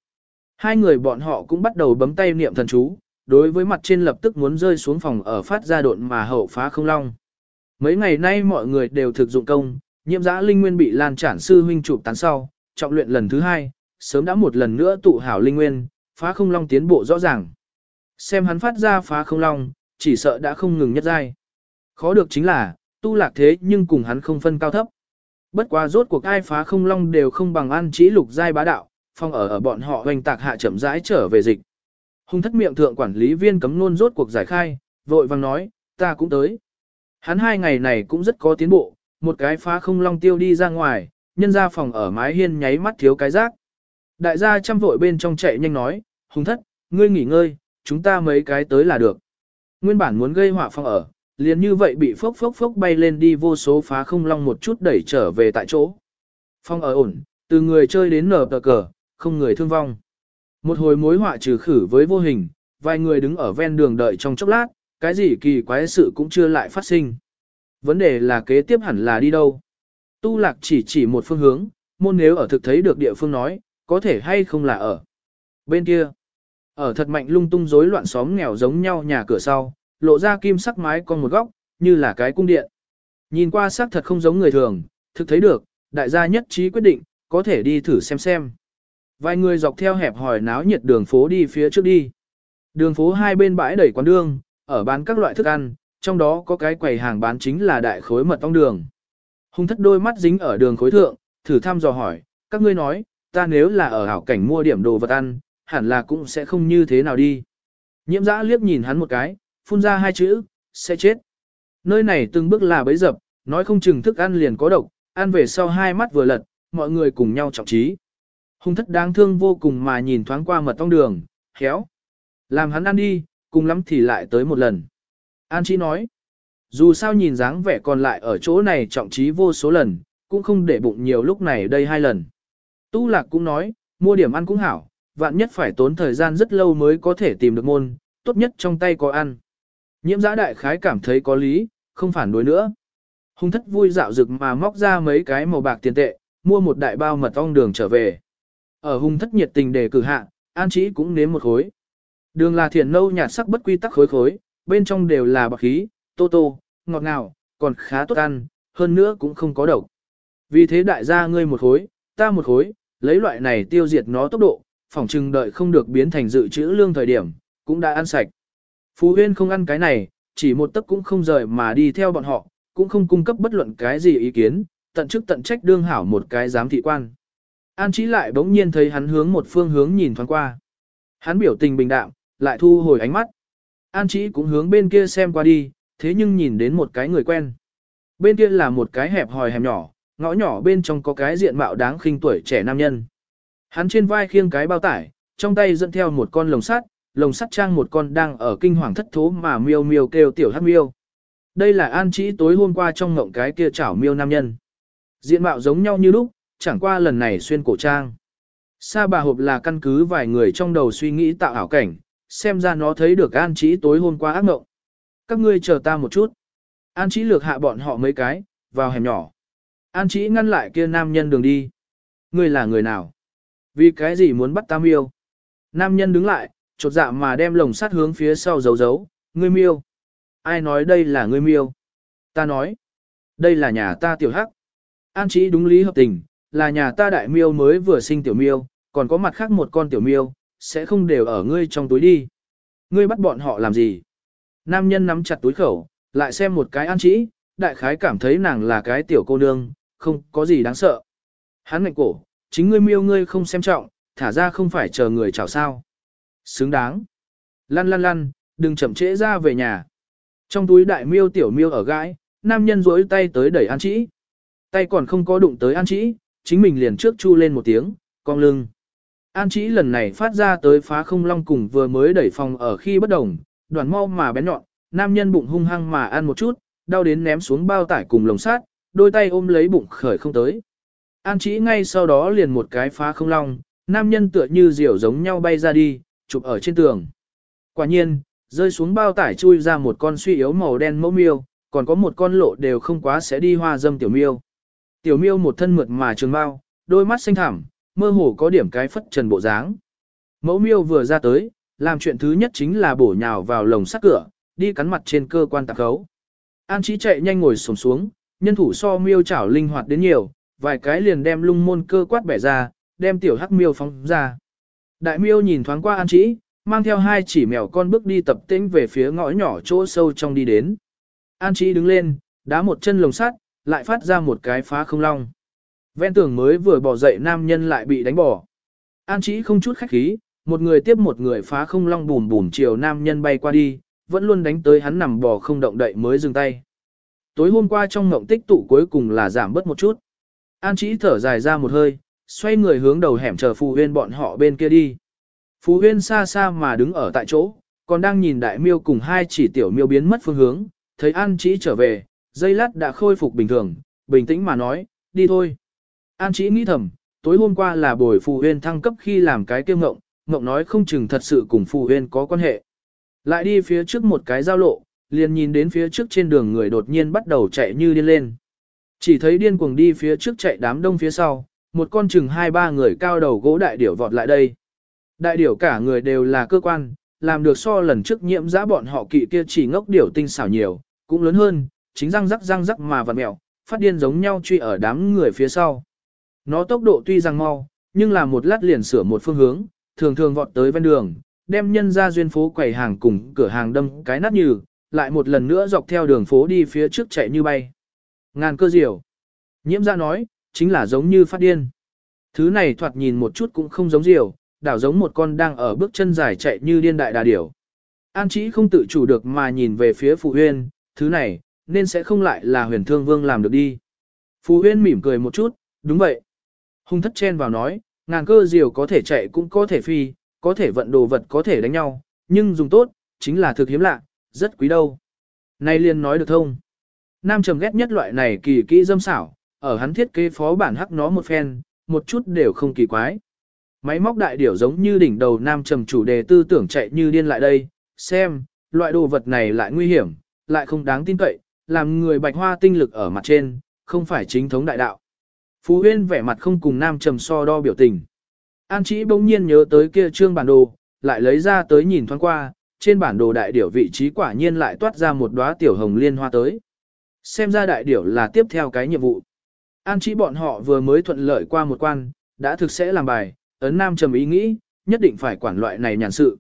Hai người bọn họ cũng bắt đầu bấm tay niệm thần chú, đối với mặt trên lập tức muốn rơi xuống phòng ở phát ra độn mà hậu phá không long. Mấy ngày nay mọi người đều thực dụng công, nhiễm giã linh nguyên bị lan trản sư huynh chụp tán sau, trọng luyện lần thứ hai, sớm đã một lần nữa tụ hảo linh nguyên, phá không long tiến bộ rõ ràng. Xem hắn phát ra phá không long, chỉ sợ đã không ngừng nhất giai. Khó được chính là, tu lạc thế nhưng cùng hắn không phân cao thấp. Bất quá rốt cuộc ai phá không long đều không bằng ăn chỉ lục giai bá đạo, phong ở ở bọn họ hoành tạc hạ chậm rãi trở về dịch. Hùng thất miệng thượng quản lý viên cấm nôn rốt cuộc giải khai, vội vàng nói, ta cũng tới. Hắn hai ngày này cũng rất có tiến bộ, một cái phá không long tiêu đi ra ngoài, nhân ra phòng ở mái hiên nháy mắt thiếu cái rác. Đại gia chăm vội bên trong chạy nhanh nói, hùng thất, ngươi nghỉ ngơi, chúng ta mấy cái tới là được. Nguyên bản muốn gây họa phòng ở, liền như vậy bị phốc phốc phốc bay lên đi vô số phá không long một chút đẩy trở về tại chỗ. Phong ở ổn, từ người chơi đến nở tờ cờ, không người thương vong. Một hồi mối họa trừ khử với vô hình, vài người đứng ở ven đường đợi trong chốc lát, cái gì kỳ quái sự cũng chưa lại phát sinh. Vấn đề là kế tiếp hẳn là đi đâu. Tu lạc chỉ chỉ một phương hướng, môn nếu ở thực thấy được địa phương nói, có thể hay không là ở. Bên kia, ở thật mạnh lung tung rối loạn xóm nghèo giống nhau nhà cửa sau, lộ ra kim sắc mái con một góc, như là cái cung điện. Nhìn qua sắc thật không giống người thường, thực thấy được, đại gia nhất trí quyết định, có thể đi thử xem xem. Vài người dọc theo hẹp hỏi náo nhiệt đường phố đi phía trước đi. Đường phố hai bên bãi đầy quán đường, ở bán các loại thức ăn, trong đó có cái quầy hàng bán chính là đại khối mật ong đường. Hùng thất đôi mắt dính ở đường khối thượng, thử thăm dò hỏi, các ngươi nói, ta nếu là ở hảo cảnh mua điểm đồ vật ăn, hẳn là cũng sẽ không như thế nào đi. Nhiễm giã liếc nhìn hắn một cái, phun ra hai chữ, sẽ chết. Nơi này từng bước là bấy dập, nói không chừng thức ăn liền có độc, ăn về sau hai mắt vừa lật, mọi người cùng nhau trọng trí. Hùng thất đáng thương vô cùng mà nhìn thoáng qua mật ong đường, khéo. Làm hắn ăn đi, cùng lắm thì lại tới một lần. An Chi nói, dù sao nhìn dáng vẻ còn lại ở chỗ này trọng trí vô số lần, cũng không để bụng nhiều lúc này đây hai lần. Tu Lạc cũng nói, mua điểm ăn cũng hảo, vạn nhất phải tốn thời gian rất lâu mới có thể tìm được môn, tốt nhất trong tay có ăn. Nhiễm giã đại khái cảm thấy có lý, không phản đối nữa. Hùng thất vui dạo rực mà móc ra mấy cái màu bạc tiền tệ, mua một đại bao mật ong đường trở về. Ở hùng thất nhiệt tình để cử hạ, an chỉ cũng nếm một khối. Đường là thiền nâu nhạt sắc bất quy tắc khối khối, bên trong đều là bạc khí, tô tô, ngọt ngào, còn khá tốt ăn, hơn nữa cũng không có độc. Vì thế đại gia ngươi một khối, ta một khối, lấy loại này tiêu diệt nó tốc độ, phỏng chừng đợi không được biến thành dự trữ lương thời điểm, cũng đã ăn sạch. Phú Huyên không ăn cái này, chỉ một tấc cũng không rời mà đi theo bọn họ, cũng không cung cấp bất luận cái gì ý kiến, tận chức tận trách đương hảo một cái giám thị quan. An Chí lại bỗng nhiên thấy hắn hướng một phương hướng nhìn thoáng qua. Hắn biểu tình bình đạm, lại thu hồi ánh mắt. An Chí cũng hướng bên kia xem qua đi, thế nhưng nhìn đến một cái người quen. Bên kia là một cái hẹp hòi hẻm nhỏ, ngõ nhỏ bên trong có cái diện mạo đáng khinh tuổi trẻ nam nhân. Hắn trên vai khiêng cái bao tải, trong tay dẫn theo một con lồng sắt, lồng sắt trang một con đang ở kinh hoàng thất thố mà miêu miêu kêu tiểu hắc miêu. Đây là an chỉ tối hôm qua trong ngộng cái kia chảo miêu nam nhân. Diện mạo giống nhau như lúc, chẳng qua lần này xuyên cổ trang. Sa bà hộp là căn cứ vài người trong đầu suy nghĩ tạo ảo cảnh, xem ra nó thấy được an chỉ tối hôm qua ác ngộng. Các ngươi chờ ta một chút. An chỉ lược hạ bọn họ mấy cái, vào hẻm nhỏ. An chỉ ngăn lại kia nam nhân đường đi. Ngươi là người nào? Vì cái gì muốn bắt ta miêu? Nam nhân đứng lại, chột dạ mà đem lồng sắt hướng phía sau giấu giấu. Ngươi miêu. Ai nói đây là ngươi miêu? Ta nói. Đây là nhà ta tiểu hắc. An chỉ đúng lý hợp tình, là nhà ta đại miêu mới vừa sinh tiểu miêu, còn có mặt khác một con tiểu miêu, sẽ không đều ở ngươi trong túi đi. Ngươi bắt bọn họ làm gì? Nam nhân nắm chặt túi khẩu, lại xem một cái an chỉ, đại khái cảm thấy nàng là cái tiểu cô nương, không có gì đáng sợ. Hắn ngạnh cổ, chính ngươi miêu ngươi không xem trọng, thả ra không phải chờ người chào sao. Xứng đáng. Lăn lăn lăn, đừng chậm trễ ra về nhà. Trong túi đại miêu tiểu miêu ở gãi, nam nhân rỗi tay tới đẩy an Trĩ, Tay còn không có đụng tới an Trĩ, chính mình liền trước chu lên một tiếng, cong lưng. An Trĩ lần này phát ra tới phá không long cùng vừa mới đẩy phòng ở khi bất đồng, đoàn mau mà bén nhọn, nam nhân bụng hung hăng mà ăn một chút, đau đến ném xuống bao tải cùng lồng sát, đôi tay ôm lấy bụng khởi không tới. An Trĩ ngay sau đó liền một cái phá không long, nam nhân tựa như diều giống nhau bay ra đi, chụp ở trên tường. Quả nhiên, rơi xuống bao tải chui ra một con suy yếu màu đen mẫu miêu, còn có một con lộ đều không quá sẽ đi hoa dâm tiểu miêu. Tiểu miêu một thân mượt mà trường bao, đôi mắt xanh thẳm, mơ hồ có điểm cái phất trần bộ dáng. Mẫu miêu vừa ra tới, làm chuyện thứ nhất chính là bổ nhào vào lồng sắt cửa, đi cắn mặt trên cơ quan tạp khấu. An Chí chạy nhanh ngồi xổm xuống, nhân thủ so miêu chảo linh hoạt đến nhiều, vài cái liền đem lung môn cơ quát bẻ ra, đem tiểu hắc miêu phóng ra. Đại miêu nhìn thoáng qua An Trĩ, mang theo hai chỉ mèo con bước đi tập tĩnh về phía ngõ nhỏ chỗ sâu trong đi đến. An Trĩ đứng lên, đá một chân lồng sắt, lại phát ra một cái phá không long. Ven tường mới vừa bỏ dậy nam nhân lại bị đánh bỏ. An Trĩ không chút khách khí, một người tiếp một người phá không long bùm bùm chiều nam nhân bay qua đi, vẫn luôn đánh tới hắn nằm bò không động đậy mới dừng tay. Tối hôm qua trong ngộng tích tụ cuối cùng là giảm bớt một chút. An Chí thở dài ra một hơi, xoay người hướng đầu hẻm chờ Phù Huyên bọn họ bên kia đi. Phù Huyên xa xa mà đứng ở tại chỗ, còn đang nhìn đại miêu cùng hai chỉ tiểu miêu biến mất phương hướng, thấy An Chí trở về, dây lát đã khôi phục bình thường, bình tĩnh mà nói, đi thôi. An Chí nghĩ thầm, tối hôm qua là buổi Phù Huyên thăng cấp khi làm cái kiêu ngộng, ngộng nói không chừng thật sự cùng Phù Huyên có quan hệ. Lại đi phía trước một cái giao lộ, liền nhìn đến phía trước trên đường người đột nhiên bắt đầu chạy như điên lên. Chỉ thấy điên cuồng đi phía trước chạy đám đông phía sau, một con chừng hai ba người cao đầu gỗ đại điểu vọt lại đây. Đại điểu cả người đều là cơ quan, làm được so lần trước nhiễm giã bọn họ kỵ kia chỉ ngốc điểu tinh xảo nhiều, cũng lớn hơn, chính răng rắc răng rắc mà vặn mẹo, phát điên giống nhau truy ở đám người phía sau. Nó tốc độ tuy rằng mau, nhưng là một lát liền sửa một phương hướng, thường thường vọt tới ven đường, đem nhân ra duyên phố quầy hàng cùng cửa hàng đâm cái nát như, lại một lần nữa dọc theo đường phố đi phía trước chạy như bay. Ngàn cơ diều. Nhiễm ra nói, chính là giống như phát điên. Thứ này thoạt nhìn một chút cũng không giống diều, đảo giống một con đang ở bước chân dài chạy như điên đại đà điểu. An chỉ không tự chủ được mà nhìn về phía Phù Huyên, thứ này, nên sẽ không lại là huyền thương vương làm được đi. Phù Huyên mỉm cười một chút, đúng vậy. Hung thất chen vào nói, ngàn cơ diều có thể chạy cũng có thể phi, có thể vận đồ vật có thể đánh nhau, nhưng dùng tốt, chính là thực hiếm lạ, rất quý đâu. Nay liền nói được thông. Nam trầm ghét nhất loại này kỳ kỹ dâm xảo, ở hắn thiết kế phó bản hắc nó một phen, một chút đều không kỳ quái. Máy móc đại điểu giống như đỉnh đầu nam trầm chủ đề tư tưởng chạy như điên lại đây, xem, loại đồ vật này lại nguy hiểm, lại không đáng tin cậy, làm người bạch hoa tinh lực ở mặt trên, không phải chính thống đại đạo. Phú Huyên vẻ mặt không cùng nam trầm so đo biểu tình. An Chí bỗng nhiên nhớ tới kia trương bản đồ, lại lấy ra tới nhìn thoáng qua, trên bản đồ đại điểu vị trí quả nhiên lại toát ra một đóa tiểu hồng liên hoa tới. Xem ra đại điểu là tiếp theo cái nhiệm vụ. An chỉ bọn họ vừa mới thuận lợi qua một quan, đã thực sẽ làm bài, ấn nam trầm ý nghĩ, nhất định phải quản loại này nhàn sự.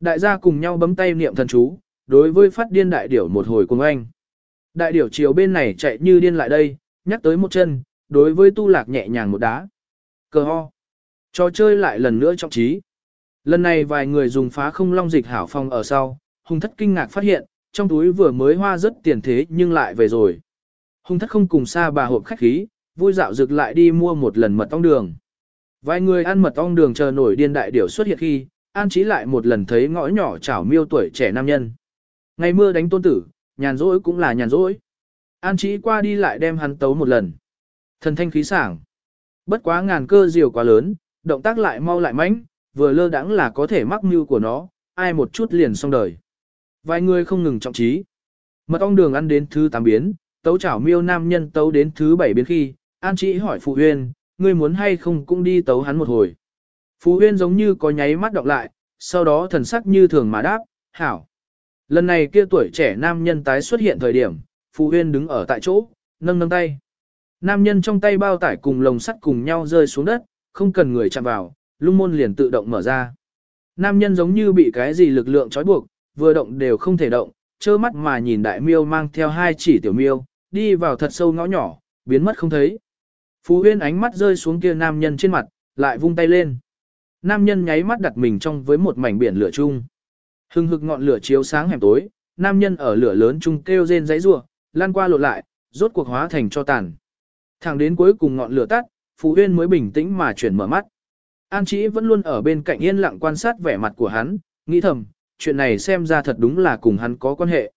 Đại gia cùng nhau bấm tay niệm thần chú, đối với phát điên đại điểu một hồi cùng anh. Đại điểu chiều bên này chạy như điên lại đây, nhắc tới một chân, đối với tu lạc nhẹ nhàng một đá. Cờ ho. Trò chơi lại lần nữa trọng trí. Lần này vài người dùng phá không long dịch hảo phong ở sau, hung thất kinh ngạc phát hiện, trong túi vừa mới hoa rất tiền thế nhưng lại về rồi. Hung thất không cùng xa bà hộp khách khí, vui dạo rực lại đi mua một lần mật ong đường. Vài người ăn mật ong đường chờ nổi điên đại điểu xuất hiện khi, an trí lại một lần thấy ngõ nhỏ chảo miêu tuổi trẻ nam nhân. Ngày mưa đánh tôn tử, nhàn rỗi cũng là nhàn rỗi. An trí qua đi lại đem hắn tấu một lần. Thần thanh khí sảng. Bất quá ngàn cơ diều quá lớn, động tác lại mau lại mãnh, vừa lơ đãng là có thể mắc mưu của nó, ai một chút liền xong đời. Vài người không ngừng trọng trí. Mật ong đường ăn đến thứ 8 biến, tấu chảo miêu nam nhân tấu đến thứ 7 biến khi, An Trí hỏi Phù Huyên, ngươi muốn hay không cũng đi tấu hắn một hồi. Phù Huyên giống như có nháy mắt đọc lại, sau đó thần sắc như thường mà đáp, hảo. Lần này kia tuổi trẻ nam nhân tái xuất hiện thời điểm, Phù Huyên đứng ở tại chỗ, nâng nâng tay. Nam nhân trong tay bao tải cùng lồng sắt cùng nhau rơi xuống đất, không cần người chạm vào, lung môn liền tự động mở ra. Nam nhân giống như bị cái gì lực lượng trói buộc, vừa động đều không thể động, trơ mắt mà nhìn đại miêu mang theo hai chỉ tiểu miêu, đi vào thật sâu ngõ nhỏ, biến mất không thấy. Phú Huyên ánh mắt rơi xuống kia nam nhân trên mặt, lại vung tay lên. Nam nhân nháy mắt đặt mình trong với một mảnh biển lửa chung. Hưng hực ngọn lửa chiếu sáng hẻm tối, nam nhân ở lửa lớn chung kêu rên giấy rủa, lan qua lộn lại, rốt cuộc hóa thành cho tàn. Thẳng đến cuối cùng ngọn lửa tắt, Phú Huyên mới bình tĩnh mà chuyển mở mắt. An Chí vẫn luôn ở bên cạnh yên lặng quan sát vẻ mặt của hắn, nghĩ thầm, chuyện này xem ra thật đúng là cùng hắn có quan hệ.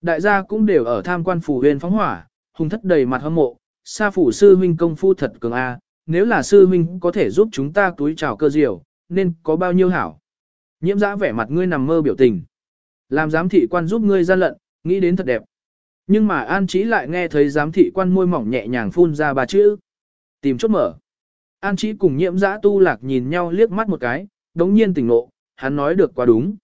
Đại gia cũng đều ở tham quan Phù Huyên phóng hỏa, hùng thất đầy mặt hâm mộ, sa phủ sư huynh công phu thật cường a, nếu là sư huynh có thể giúp chúng ta túi trào cơ diều, nên có bao nhiêu hảo. Nhiễm giã vẻ mặt ngươi nằm mơ biểu tình. Làm giám thị quan giúp ngươi gian lận, nghĩ đến thật đẹp. Nhưng mà An Chí lại nghe thấy giám thị quan môi mỏng nhẹ nhàng phun ra ba chữ. Tìm chốt mở. An Chí cùng nhiễm giã tu lạc nhìn nhau liếc mắt một cái, đống nhiên tỉnh ngộ, hắn nói được quá đúng.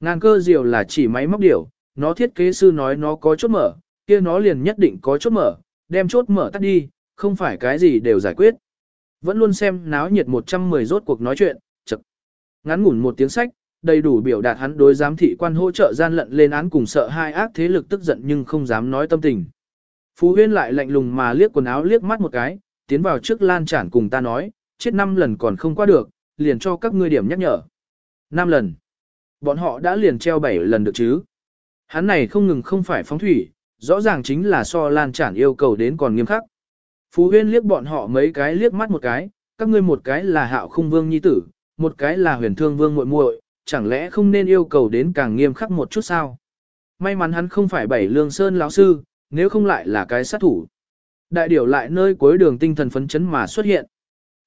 Ngàn cơ diều là chỉ máy móc điểu, nó thiết kế sư nói nó có chốt mở, kia nó liền nhất định có chốt mở, đem chốt mở tắt đi, không phải cái gì đều giải quyết. Vẫn luôn xem náo nhiệt 110 rốt cuộc nói chuyện, chật. Ngắn ngủn một tiếng sách, đầy đủ biểu đạt hắn đối giám thị quan hỗ trợ gian lận lên án cùng sợ hai ác thế lực tức giận nhưng không dám nói tâm tình. Phú Huyên lại lạnh lùng mà liếc quần áo liếc mắt một cái, tiến vào trước lan chản cùng ta nói, chết năm lần còn không qua được, liền cho các ngươi điểm nhắc nhở. năm lần. Bọn họ đã liền treo bảy lần được chứ. Hắn này không ngừng không phải phóng thủy, rõ ràng chính là so lan chản yêu cầu đến còn nghiêm khắc. Phú Huyên liếc bọn họ mấy cái liếc mắt một cái, các ngươi một cái là hạo khung vương nhi tử, một cái là huyền thương vương muội muội, chẳng lẽ không nên yêu cầu đến càng nghiêm khắc một chút sao? May mắn hắn không phải bảy lương sơn lão sư, nếu không lại là cái sát thủ. Đại điểu lại nơi cuối đường tinh thần phấn chấn mà xuất hiện.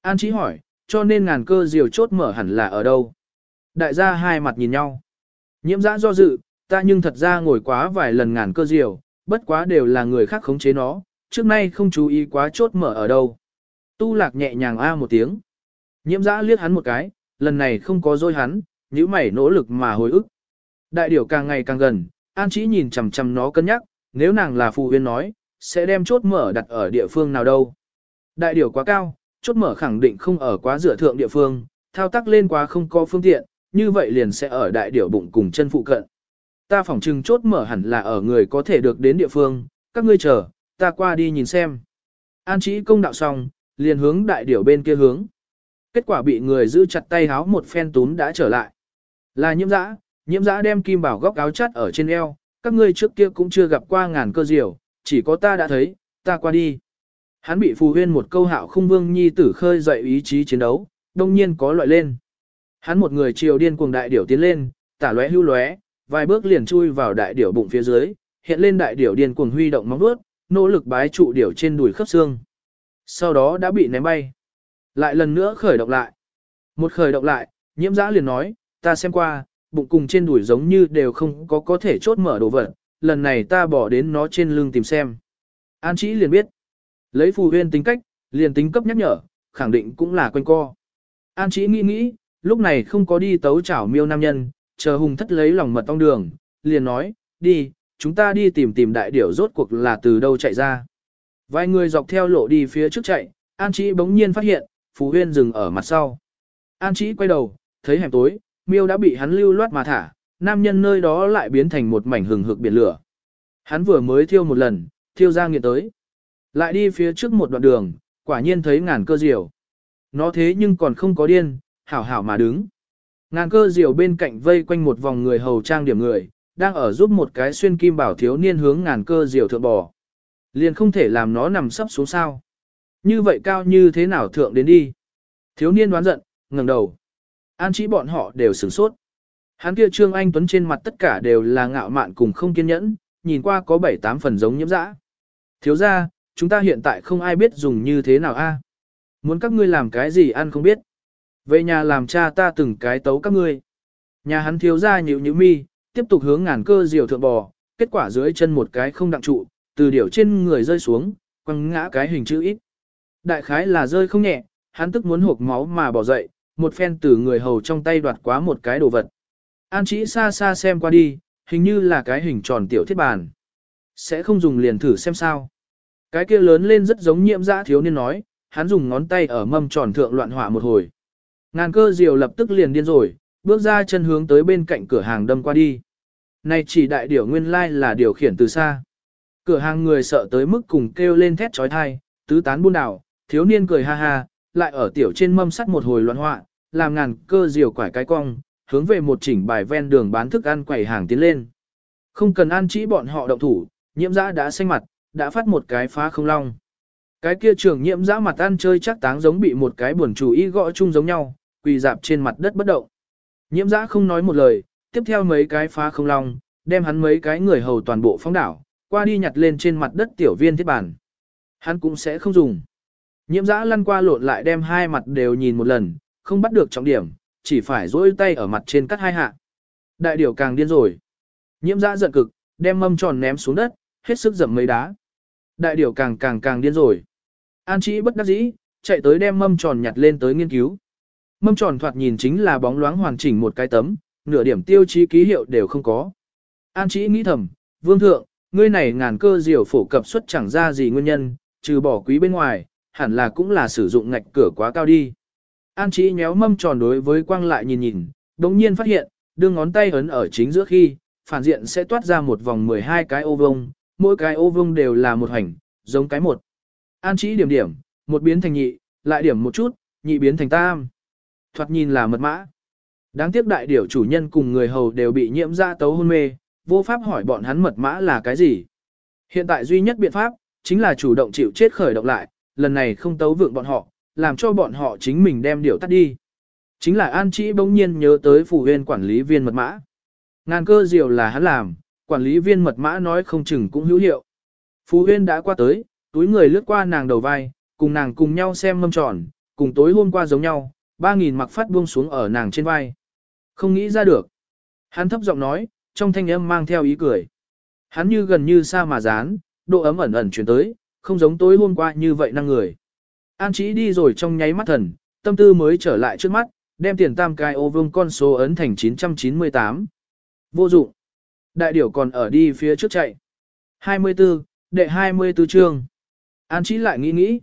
An Chí hỏi, cho nên ngàn cơ diều chốt mở hẳn là ở đâu? Đại gia hai mặt nhìn nhau. Nhiễm giã do dự, ta nhưng thật ra ngồi quá vài lần ngàn cơ diều, bất quá đều là người khác khống chế nó, trước nay không chú ý quá chốt mở ở đâu. Tu lạc nhẹ nhàng a một tiếng. Nhiễm giã liếc hắn một cái, lần này không có dối hắn, nhíu mày nỗ lực mà hồi ức. Đại điểu càng ngày càng gần, An chỉ nhìn chằm chằm nó cân nhắc, nếu nàng là phù huyên nói, sẽ đem chốt mở đặt ở địa phương nào đâu. Đại điểu quá cao, chốt mở khẳng định không ở quá dựa thượng địa phương, thao tác lên quá không có phương tiện, như vậy liền sẽ ở đại điểu bụng cùng chân phụ cận. Ta phỏng chừng chốt mở hẳn là ở người có thể được đến địa phương, các ngươi chờ, ta qua đi nhìn xem. An trí công đạo xong, liền hướng đại điểu bên kia hướng. Kết quả bị người giữ chặt tay háo một phen tún đã trở lại. Là nhiễm dã, nhiễm dã đem kim bảo góc áo chắt ở trên eo, các ngươi trước kia cũng chưa gặp qua ngàn cơ diều, chỉ có ta đã thấy, ta qua đi. Hắn bị phù huyên một câu hạo khung vương nhi tử khơi dậy ý chí chiến đấu, đông nhiên có loại lên. Hắn một người triều điên cuồng đại điểu tiến lên, tả lóe hưu lóe, vài bước liền chui vào đại điểu bụng phía dưới, hiện lên đại điểu điên cuồng huy động móng vuốt, nỗ lực bái trụ điểu trên đùi khớp xương. Sau đó đã bị ném bay. Lại lần nữa khởi động lại. Một khởi động lại, nhiễm giã liền nói, ta xem qua, bụng cùng trên đùi giống như đều không có có thể chốt mở đồ vật, lần này ta bỏ đến nó trên lưng tìm xem. An chỉ liền biết, lấy phù huyên tính cách, liền tính cấp nhắc nhở, khẳng định cũng là quanh co. An chỉ nghĩ nghĩ, lúc này không có đi tấu chảo miêu nam nhân, chờ hùng thất lấy lòng mật ong đường, liền nói, đi, chúng ta đi tìm tìm đại điểu rốt cuộc là từ đâu chạy ra. Vài người dọc theo lộ đi phía trước chạy, An Chí bỗng nhiên phát hiện, Phú Huyên dừng ở mặt sau. An Chí quay đầu, thấy hẻm tối, miêu đã bị hắn lưu loát mà thả, nam nhân nơi đó lại biến thành một mảnh hừng hực biển lửa. Hắn vừa mới thiêu một lần, thiêu ra nghiện tới. Lại đi phía trước một đoạn đường, quả nhiên thấy ngàn cơ diều. Nó thế nhưng còn không có điên, hảo hảo mà đứng. Ngàn cơ diều bên cạnh vây quanh một vòng người hầu trang điểm người, đang ở giúp một cái xuyên kim bảo thiếu niên hướng ngàn cơ diều thượng bò. Liền không thể làm nó nằm sấp xuống sao. Như vậy cao như thế nào thượng đến đi. Thiếu niên đoán giận, ngẩng đầu. An chỉ bọn họ đều sửng sốt. Hắn kia Trương Anh Tuấn trên mặt tất cả đều là ngạo mạn cùng không kiên nhẫn, nhìn qua có bảy tám phần giống nhiễm dã. Thiếu ra, chúng ta hiện tại không ai biết dùng như thế nào a. Muốn các ngươi làm cái gì ăn không biết. Về nhà làm cha ta từng cái tấu các ngươi. Nhà hắn thiếu ra nhịu nhịu mi, tiếp tục hướng ngàn cơ diều thượng bò, kết quả dưới chân một cái không đặng trụ, từ điểu trên người rơi xuống, quăng ngã cái hình chữ ít. Đại khái là rơi không nhẹ, hắn tức muốn hộp máu mà bỏ dậy, một phen từ người hầu trong tay đoạt quá một cái đồ vật. An chỉ xa xa xem qua đi, hình như là cái hình tròn tiểu thiết bàn. Sẽ không dùng liền thử xem sao. Cái kia lớn lên rất giống nhiễm dã thiếu niên nói, hắn dùng ngón tay ở mâm tròn thượng loạn hỏa một hồi. Ngàn cơ diều lập tức liền điên rồi, bước ra chân hướng tới bên cạnh cửa hàng đâm qua đi. Này chỉ đại điểu nguyên lai là điều khiển từ xa. Cửa hàng người sợ tới mức cùng kêu lên thét trói thai, tứ tán buôn đảo, thiếu niên cười ha ha, lại ở tiểu trên mâm sắt một hồi loạn họa, làm ngàn cơ diều quải cái cong, hướng về một chỉnh bài ven đường bán thức ăn quẩy hàng tiến lên. Không cần ăn chỉ bọn họ động thủ, nhiễm giã đã xanh mặt, đã phát một cái phá không long. Cái kia trưởng nhiễm giã mặt ăn chơi chắc táng giống bị một cái buồn chủ ý gõ chung giống nhau, quỳ dạp trên mặt đất bất động. Nhiễm giã không nói một lời, tiếp theo mấy cái phá không long, đem hắn mấy cái người hầu toàn bộ phóng đảo, qua đi nhặt lên trên mặt đất tiểu viên thiết bản. Hắn cũng sẽ không dùng. Nhiễm giã lăn qua lộn lại đem hai mặt đều nhìn một lần, không bắt được trọng điểm, chỉ phải dỗi tay ở mặt trên cắt hai hạ. Đại điểu càng điên rồi. Nhiễm giã giận cực, đem mâm tròn ném xuống đất, hết sức dậm mấy đá. Đại điểu càng càng càng điên rồi. An chỉ bất đắc dĩ, chạy tới đem mâm tròn nhặt lên tới nghiên cứu. Mâm tròn thoạt nhìn chính là bóng loáng hoàn chỉnh một cái tấm, nửa điểm tiêu chí ký hiệu đều không có. An chỉ nghĩ thầm, vương thượng, ngươi này ngàn cơ diều phổ cập xuất chẳng ra gì nguyên nhân, trừ bỏ quý bên ngoài, hẳn là cũng là sử dụng ngạch cửa quá cao đi. An chỉ nhéo mâm tròn đối với quang lại nhìn nhìn, đồng nhiên phát hiện, đưa ngón tay ấn ở chính giữa khi, phản diện sẽ toát ra một vòng 12 cái ô vông, mỗi cái ô vông đều là một hành, giống cái một. An chỉ điểm điểm, một biến thành nhị, lại điểm một chút, nhị biến thành tam. Thoạt nhìn là mật mã. Đáng tiếc đại điểu chủ nhân cùng người hầu đều bị nhiễm ra tấu hôn mê, vô pháp hỏi bọn hắn mật mã là cái gì. Hiện tại duy nhất biện pháp, chính là chủ động chịu chết khởi động lại, lần này không tấu vượng bọn họ, làm cho bọn họ chính mình đem điểu tắt đi. Chính là An Chỉ bỗng nhiên nhớ tới phủ huyên quản lý viên mật mã. Ngàn cơ diệu là hắn làm, quản lý viên mật mã nói không chừng cũng hữu hiệu. Phú huyên đã qua tới, túi người lướt qua nàng đầu vai, cùng nàng cùng nhau xem mâm tròn, cùng tối hôm qua giống nhau, ba nghìn mặc phát buông xuống ở nàng trên vai. Không nghĩ ra được. Hắn thấp giọng nói, trong thanh âm mang theo ý cười. Hắn như gần như xa mà dán, độ ấm ẩn ẩn chuyển tới, không giống tối hôm qua như vậy năng người. An Chí đi rồi trong nháy mắt thần, tâm tư mới trở lại trước mắt, đem tiền tam cái ô vương con số ấn thành 998. Vô dụng. Đại điểu còn ở đi phía trước chạy. 24, đệ 24 chương. An Chí lại nghĩ nghĩ.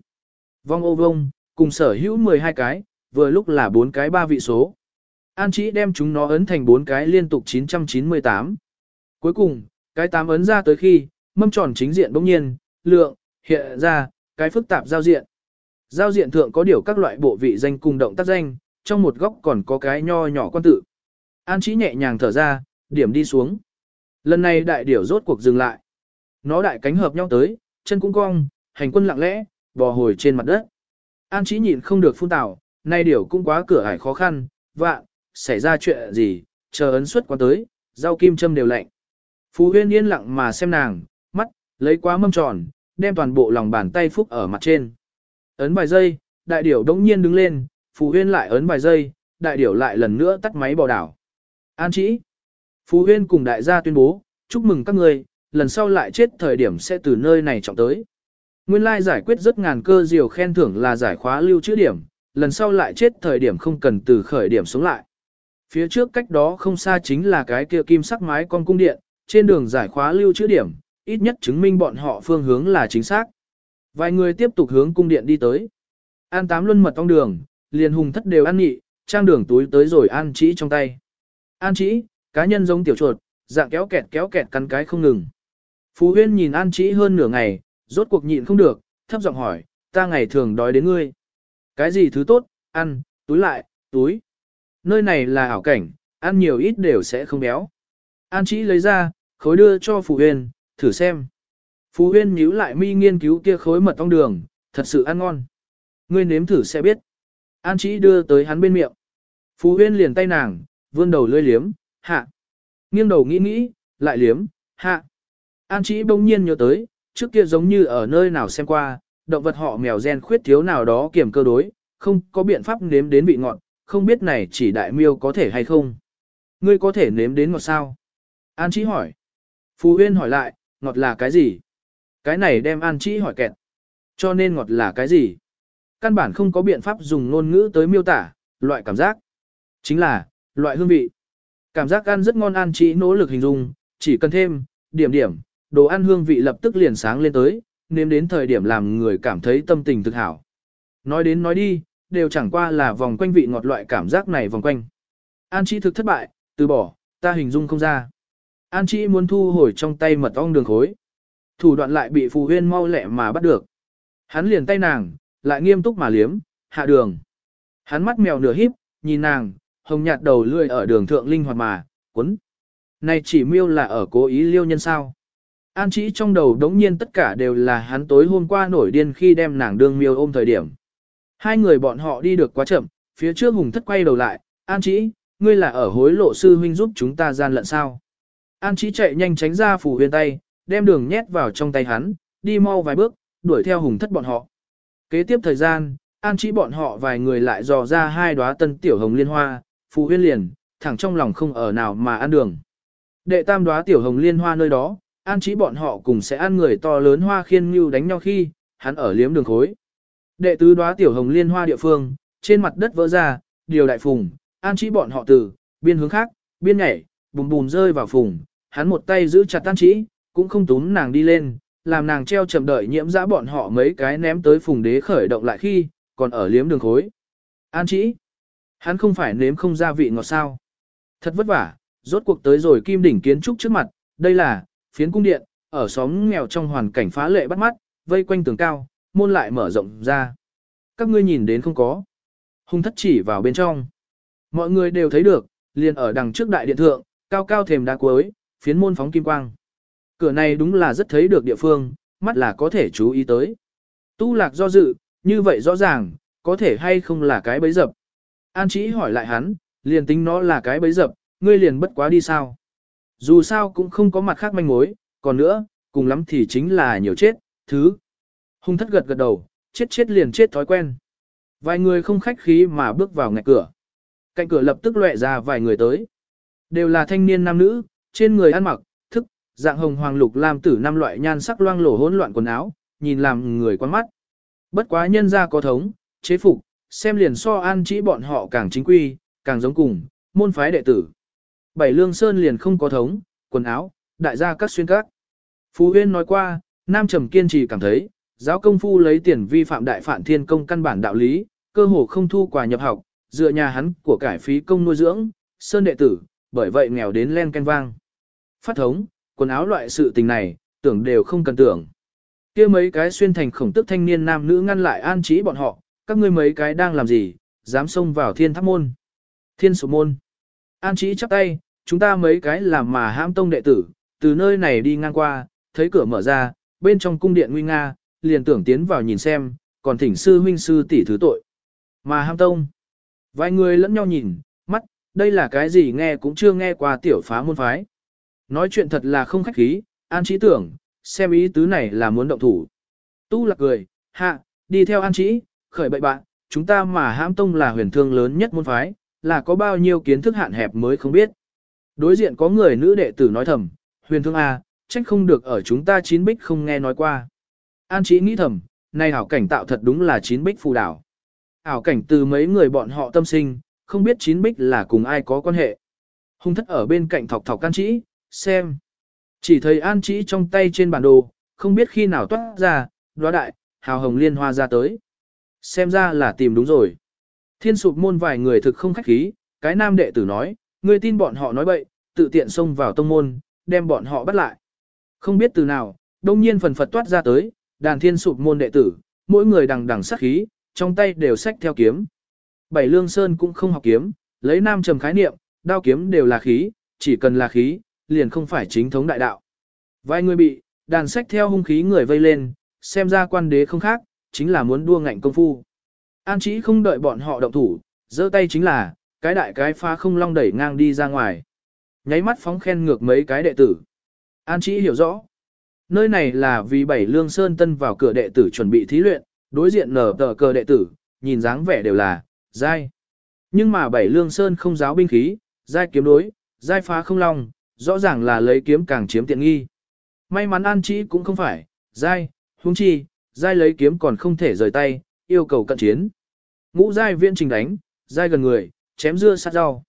Vong ô vông, cùng sở hữu 12 cái, vừa lúc là bốn cái ba vị số. An Chí đem chúng nó ấn thành bốn cái liên tục 998. Cuối cùng, cái 8 ấn ra tới khi, mâm tròn chính diện bỗng nhiên, lượng, hiện ra, cái phức tạp giao diện. Giao diện thượng có điều các loại bộ vị danh cùng động tác danh, trong một góc còn có cái nho nhỏ quan tự. An Chí nhẹ nhàng thở ra, điểm đi xuống. Lần này đại điểu rốt cuộc dừng lại. Nó đại cánh hợp nhau tới, chân cũng cong, hành quân lặng lẽ, bò hồi trên mặt đất. An Chí nhìn không được phun tảo, nay điều cũng quá cửa ải khó khăn, vạ, xảy ra chuyện gì, chờ ấn xuất qua tới, rau kim châm đều lạnh. Phú huyên yên lặng mà xem nàng, mắt, lấy quá mâm tròn, đem toàn bộ lòng bàn tay phúc ở mặt trên. Ấn vài giây, đại điểu đống nhiên đứng lên, Phú huyên lại ấn vài giây, đại điểu lại lần nữa tắt máy bò đảo. An chỉ, Phú huyên cùng đại gia tuyên bố, chúc mừng các người, lần sau lại chết thời điểm sẽ từ nơi này trọng tới. Nguyên lai giải quyết rất ngàn cơ diều khen thưởng là giải khóa lưu trữ điểm, lần sau lại chết thời điểm không cần từ khởi điểm xuống lại. Phía trước cách đó không xa chính là cái kia kim sắc mái con cung điện, trên đường giải khóa lưu trữ điểm, ít nhất chứng minh bọn họ phương hướng là chính xác. Vài người tiếp tục hướng cung điện đi tới. An tám luân mật trong đường, liền hùng thất đều ăn nhị, trang đường túi tới rồi an chỉ trong tay. An chỉ, cá nhân giống tiểu chuột, dạng kéo kẹt kéo kẹt cắn cái không ngừng. Phú Huyên nhìn An chỉ hơn nửa ngày, rốt cuộc nhịn không được, thấp giọng hỏi, ta ngày thường đói đến ngươi. Cái gì thứ tốt, ăn, túi lại, túi. Nơi này là ảo cảnh, ăn nhiều ít đều sẽ không béo. An chỉ lấy ra, khối đưa cho phù Huyên, thử xem. phù Huyên nhíu lại mi nghiên cứu kia khối mật ong đường, thật sự ăn ngon. Ngươi nếm thử sẽ biết. An chỉ đưa tới hắn bên miệng. phù Huyên liền tay nàng, vươn đầu lưỡi liếm, hạ. Nghiêng đầu nghĩ nghĩ, lại liếm, hạ. An chỉ bỗng nhiên nhớ tới, trước kia giống như ở nơi nào xem qua, động vật họ mèo gen khuyết thiếu nào đó kiểm cơ đối, không có biện pháp nếm đến vị ngọt, không biết này chỉ đại miêu có thể hay không. Ngươi có thể nếm đến ngọt sao? An Chí hỏi. Phú Huyên hỏi lại, ngọt là cái gì? Cái này đem An Chí hỏi kẹt. Cho nên ngọt là cái gì? Căn bản không có biện pháp dùng ngôn ngữ tới miêu tả, loại cảm giác. Chính là, loại hương vị. Cảm giác ăn rất ngon An Chí nỗ lực hình dung, chỉ cần thêm, điểm điểm, đồ ăn hương vị lập tức liền sáng lên tới, nếm đến thời điểm làm người cảm thấy tâm tình thực hảo. Nói đến nói đi, đều chẳng qua là vòng quanh vị ngọt loại cảm giác này vòng quanh. An Chi thực thất bại, từ bỏ, ta hình dung không ra. An Chi muốn thu hồi trong tay mật ong đường khối. Thủ đoạn lại bị phù huyên mau lẹ mà bắt được. Hắn liền tay nàng, lại nghiêm túc mà liếm, hạ đường. Hắn mắt mèo nửa híp, nhìn nàng, hồng nhạt đầu lươi ở đường thượng linh hoạt mà, quấn. Này chỉ miêu là ở cố ý liêu nhân sao. An Chí trong đầu đống nhiên tất cả đều là hắn tối hôm qua nổi điên khi đem nàng đương miêu ôm thời điểm. Hai người bọn họ đi được quá chậm, phía trước hùng thất quay đầu lại, An Chí, ngươi là ở hối lộ sư huynh giúp chúng ta gian lận sao. An Chí chạy nhanh tránh ra phủ huyền tay, đem đường nhét vào trong tay hắn, đi mau vài bước, đuổi theo hùng thất bọn họ. Kế tiếp thời gian, An Chí bọn họ vài người lại dò ra hai đóa tân tiểu hồng liên hoa, phủ huyên liền, thẳng trong lòng không ở nào mà ăn đường. Đệ tam đóa tiểu hồng liên hoa nơi đó, an trí bọn họ cùng sẽ ăn người to lớn hoa khiên như đánh nhau khi, hắn ở liếm đường khối. Đệ tứ đóa tiểu hồng liên hoa địa phương, trên mặt đất vỡ ra, điều đại phùng, an trí bọn họ từ, biên hướng khác, biên nhảy, bùm bùm rơi vào phùng, hắn một tay giữ chặt an trí, cũng không túm nàng đi lên, làm nàng treo chậm đợi nhiễm dã bọn họ mấy cái ném tới phùng đế khởi động lại khi, còn ở liếm đường khối. An trí, hắn không phải nếm không ra vị ngọt sao. Thật vất vả, rốt cuộc tới rồi kim đỉnh kiến trúc trước mặt, đây là, phiến cung điện, ở xóm nghèo trong hoàn cảnh phá lệ bắt mắt, vây quanh tường cao, môn lại mở rộng ra. Các ngươi nhìn đến không có. Hung thất chỉ vào bên trong. Mọi người đều thấy được, liền ở đằng trước đại điện thượng, cao cao thềm đá cuối, phiến môn phóng kim quang. Cửa này đúng là rất thấy được địa phương, mắt là có thể chú ý tới. Tu lạc do dự, như vậy rõ ràng, có thể hay không là cái bấy dập. An chỉ hỏi lại hắn, liền tính nó là cái bấy dập, ngươi liền bất quá đi sao. Dù sao cũng không có mặt khác manh mối, còn nữa, cùng lắm thì chính là nhiều chết, thứ. Hung thất gật gật đầu, chết chết liền chết thói quen. Vài người không khách khí mà bước vào ngạch cửa. Cạnh cửa lập tức lệ ra vài người tới. Đều là thanh niên nam nữ, trên người ăn mặc, thức, dạng hồng hoàng lục lam tử năm loại nhan sắc loang lổ hỗn loạn quần áo, nhìn làm người quan mắt. Bất quá nhân gia có thống, chế phục, xem liền so an chỉ bọn họ càng chính quy, càng giống cùng, môn phái đệ tử. Bảy lương sơn liền không có thống, quần áo, đại gia các xuyên các. Phú Huyên nói qua, Nam Trầm kiên trì cảm thấy, giáo công phu lấy tiền vi phạm đại phản thiên công căn bản đạo lý, cơ hồ không thu quà nhập học, dựa nhà hắn của cải phí công nuôi dưỡng, sơn đệ tử, bởi vậy nghèo đến len ken vang. Phát thống, quần áo loại sự tình này, tưởng đều không cần tưởng. kia mấy cái xuyên thành khổng tức thanh niên nam nữ ngăn lại an trí bọn họ, các ngươi mấy cái đang làm gì, dám xông vào thiên tháp môn. Thiên số môn. An trí chắp tay, chúng ta mấy cái làm mà ham tông đệ tử, từ nơi này đi ngang qua, thấy cửa mở ra, bên trong cung điện nguy nga, liền tưởng tiến vào nhìn xem, còn thỉnh sư huynh sư tỷ thứ tội. Mà ham tông. Vài người lẫn nhau nhìn, mắt, đây là cái gì nghe cũng chưa nghe qua tiểu phá môn phái. Nói chuyện thật là không khách khí, an trí tưởng, xem ý tứ này là muốn động thủ. Tu lạc cười, hạ, đi theo an trí, khởi bậy bạn, chúng ta mà ham tông là huyền thương lớn nhất môn phái, là có bao nhiêu kiến thức hạn hẹp mới không biết. Đối diện có người nữ đệ tử nói thầm, huyền thương A, trách không được ở chúng ta chín bích không nghe nói qua. An trí nghĩ thầm, này hảo cảnh tạo thật đúng là chín bích phù đảo. Hảo cảnh từ mấy người bọn họ tâm sinh, không biết chín bích là cùng ai có quan hệ. Hung thất ở bên cạnh thọc thọc an trĩ, xem. Chỉ thấy an trĩ trong tay trên bản đồ, không biết khi nào toát ra, đoá đại, hào hồng liên hoa ra tới. Xem ra là tìm đúng rồi. Thiên sụp môn vài người thực không khách khí, cái nam đệ tử nói, người tin bọn họ nói bậy, tự tiện xông vào tông môn, đem bọn họ bắt lại. Không biết từ nào, đông nhiên phần phật toát ra tới, đàn thiên sụp môn đệ tử, mỗi người đằng đằng sát khí, trong tay đều sách theo kiếm. Bảy lương sơn cũng không học kiếm, lấy nam trầm khái niệm, đao kiếm đều là khí, chỉ cần là khí, liền không phải chính thống đại đạo. Vài người bị, đàn sách theo hung khí người vây lên, xem ra quan đế không khác, chính là muốn đua ngạnh công phu. An chỉ không đợi bọn họ động thủ, giơ tay chính là, cái đại cái phá không long đẩy ngang đi ra ngoài. Nháy mắt phóng khen ngược mấy cái đệ tử. An Chí hiểu rõ. Nơi này là vì bảy lương sơn tân vào cửa đệ tử chuẩn bị thí luyện, đối diện nở tờ cờ đệ tử, nhìn dáng vẻ đều là, giai. Nhưng mà bảy lương sơn không giáo binh khí, giai kiếm đối, giai phá không long, rõ ràng là lấy kiếm càng chiếm tiện nghi. May mắn an Chí cũng không phải, giai, huống chi, giai lấy kiếm còn không thể rời tay, yêu cầu cận chiến. Ngũ giai viên trình đánh, giai gần người, chém dưa sát rau.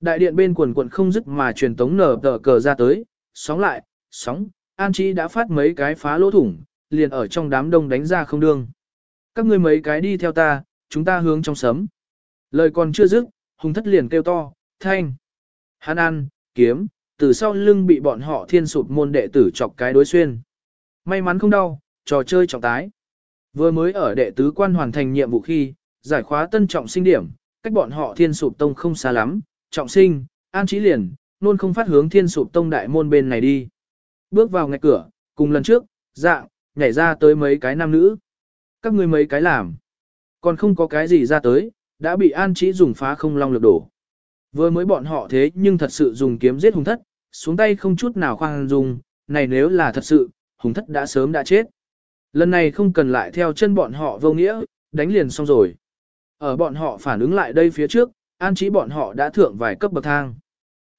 Đại điện bên quần quận không dứt mà truyền tống nở tờ cờ ra tới, sóng lại, sóng, an chi đã phát mấy cái phá lỗ thủng, liền ở trong đám đông đánh ra không đương. Các ngươi mấy cái đi theo ta, chúng ta hướng trong sấm. Lời còn chưa dứt, hùng thất liền kêu to, thanh. Hắn ăn, kiếm, từ sau lưng bị bọn họ thiên sụp môn đệ tử chọc cái đối xuyên. May mắn không đau, trò chơi trọng tái. Vừa mới ở đệ tứ quan hoàn thành nhiệm vụ khi, giải khóa tân trọng sinh điểm, cách bọn họ thiên sụp tông không xa lắm, trọng sinh, an trí liền, luôn không phát hướng thiên sụp tông đại môn bên này đi. Bước vào ngạch cửa, cùng lần trước, dạng, nhảy ra tới mấy cái nam nữ. Các ngươi mấy cái làm. Còn không có cái gì ra tới, đã bị an trí dùng phá không long lược đổ. Vừa mới bọn họ thế nhưng thật sự dùng kiếm giết hùng thất, xuống tay không chút nào khoan dùng, này nếu là thật sự, hùng thất đã sớm đã chết. Lần này không cần lại theo chân bọn họ vô nghĩa, đánh liền xong rồi. Ở bọn họ phản ứng lại đây phía trước, an trí bọn họ đã thượng vài cấp bậc thang.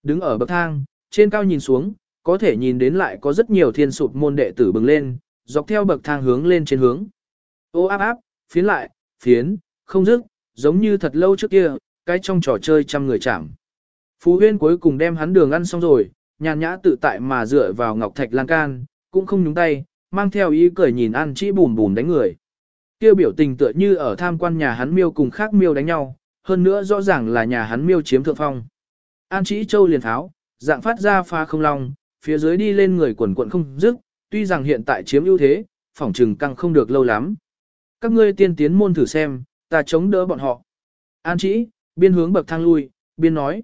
Đứng ở bậc thang, trên cao nhìn xuống, có thể nhìn đến lại có rất nhiều thiên sụp môn đệ tử bừng lên, dọc theo bậc thang hướng lên trên hướng. Ô áp áp, phiến lại, phiến, không dứt, giống như thật lâu trước kia, cái trong trò chơi trăm người chạm. Phú huyên cuối cùng đem hắn đường ăn xong rồi, nhàn nhã tự tại mà dựa vào ngọc thạch lan can, cũng không nhúng tay, mang theo ý cười nhìn ăn chỉ bùm bùm đánh người kia biểu tình tựa như ở tham quan nhà hắn miêu cùng khác miêu đánh nhau, hơn nữa rõ ràng là nhà hắn miêu chiếm thượng phong. An Chí châu liền tháo, dạng phát ra pha không long, phía dưới đi lên người quần quận không dứt, tuy rằng hiện tại chiếm ưu thế, phỏng trừng căng không được lâu lắm. Các ngươi tiên tiến môn thử xem, ta chống đỡ bọn họ. An Chí, biên hướng bậc thang lui, biên nói.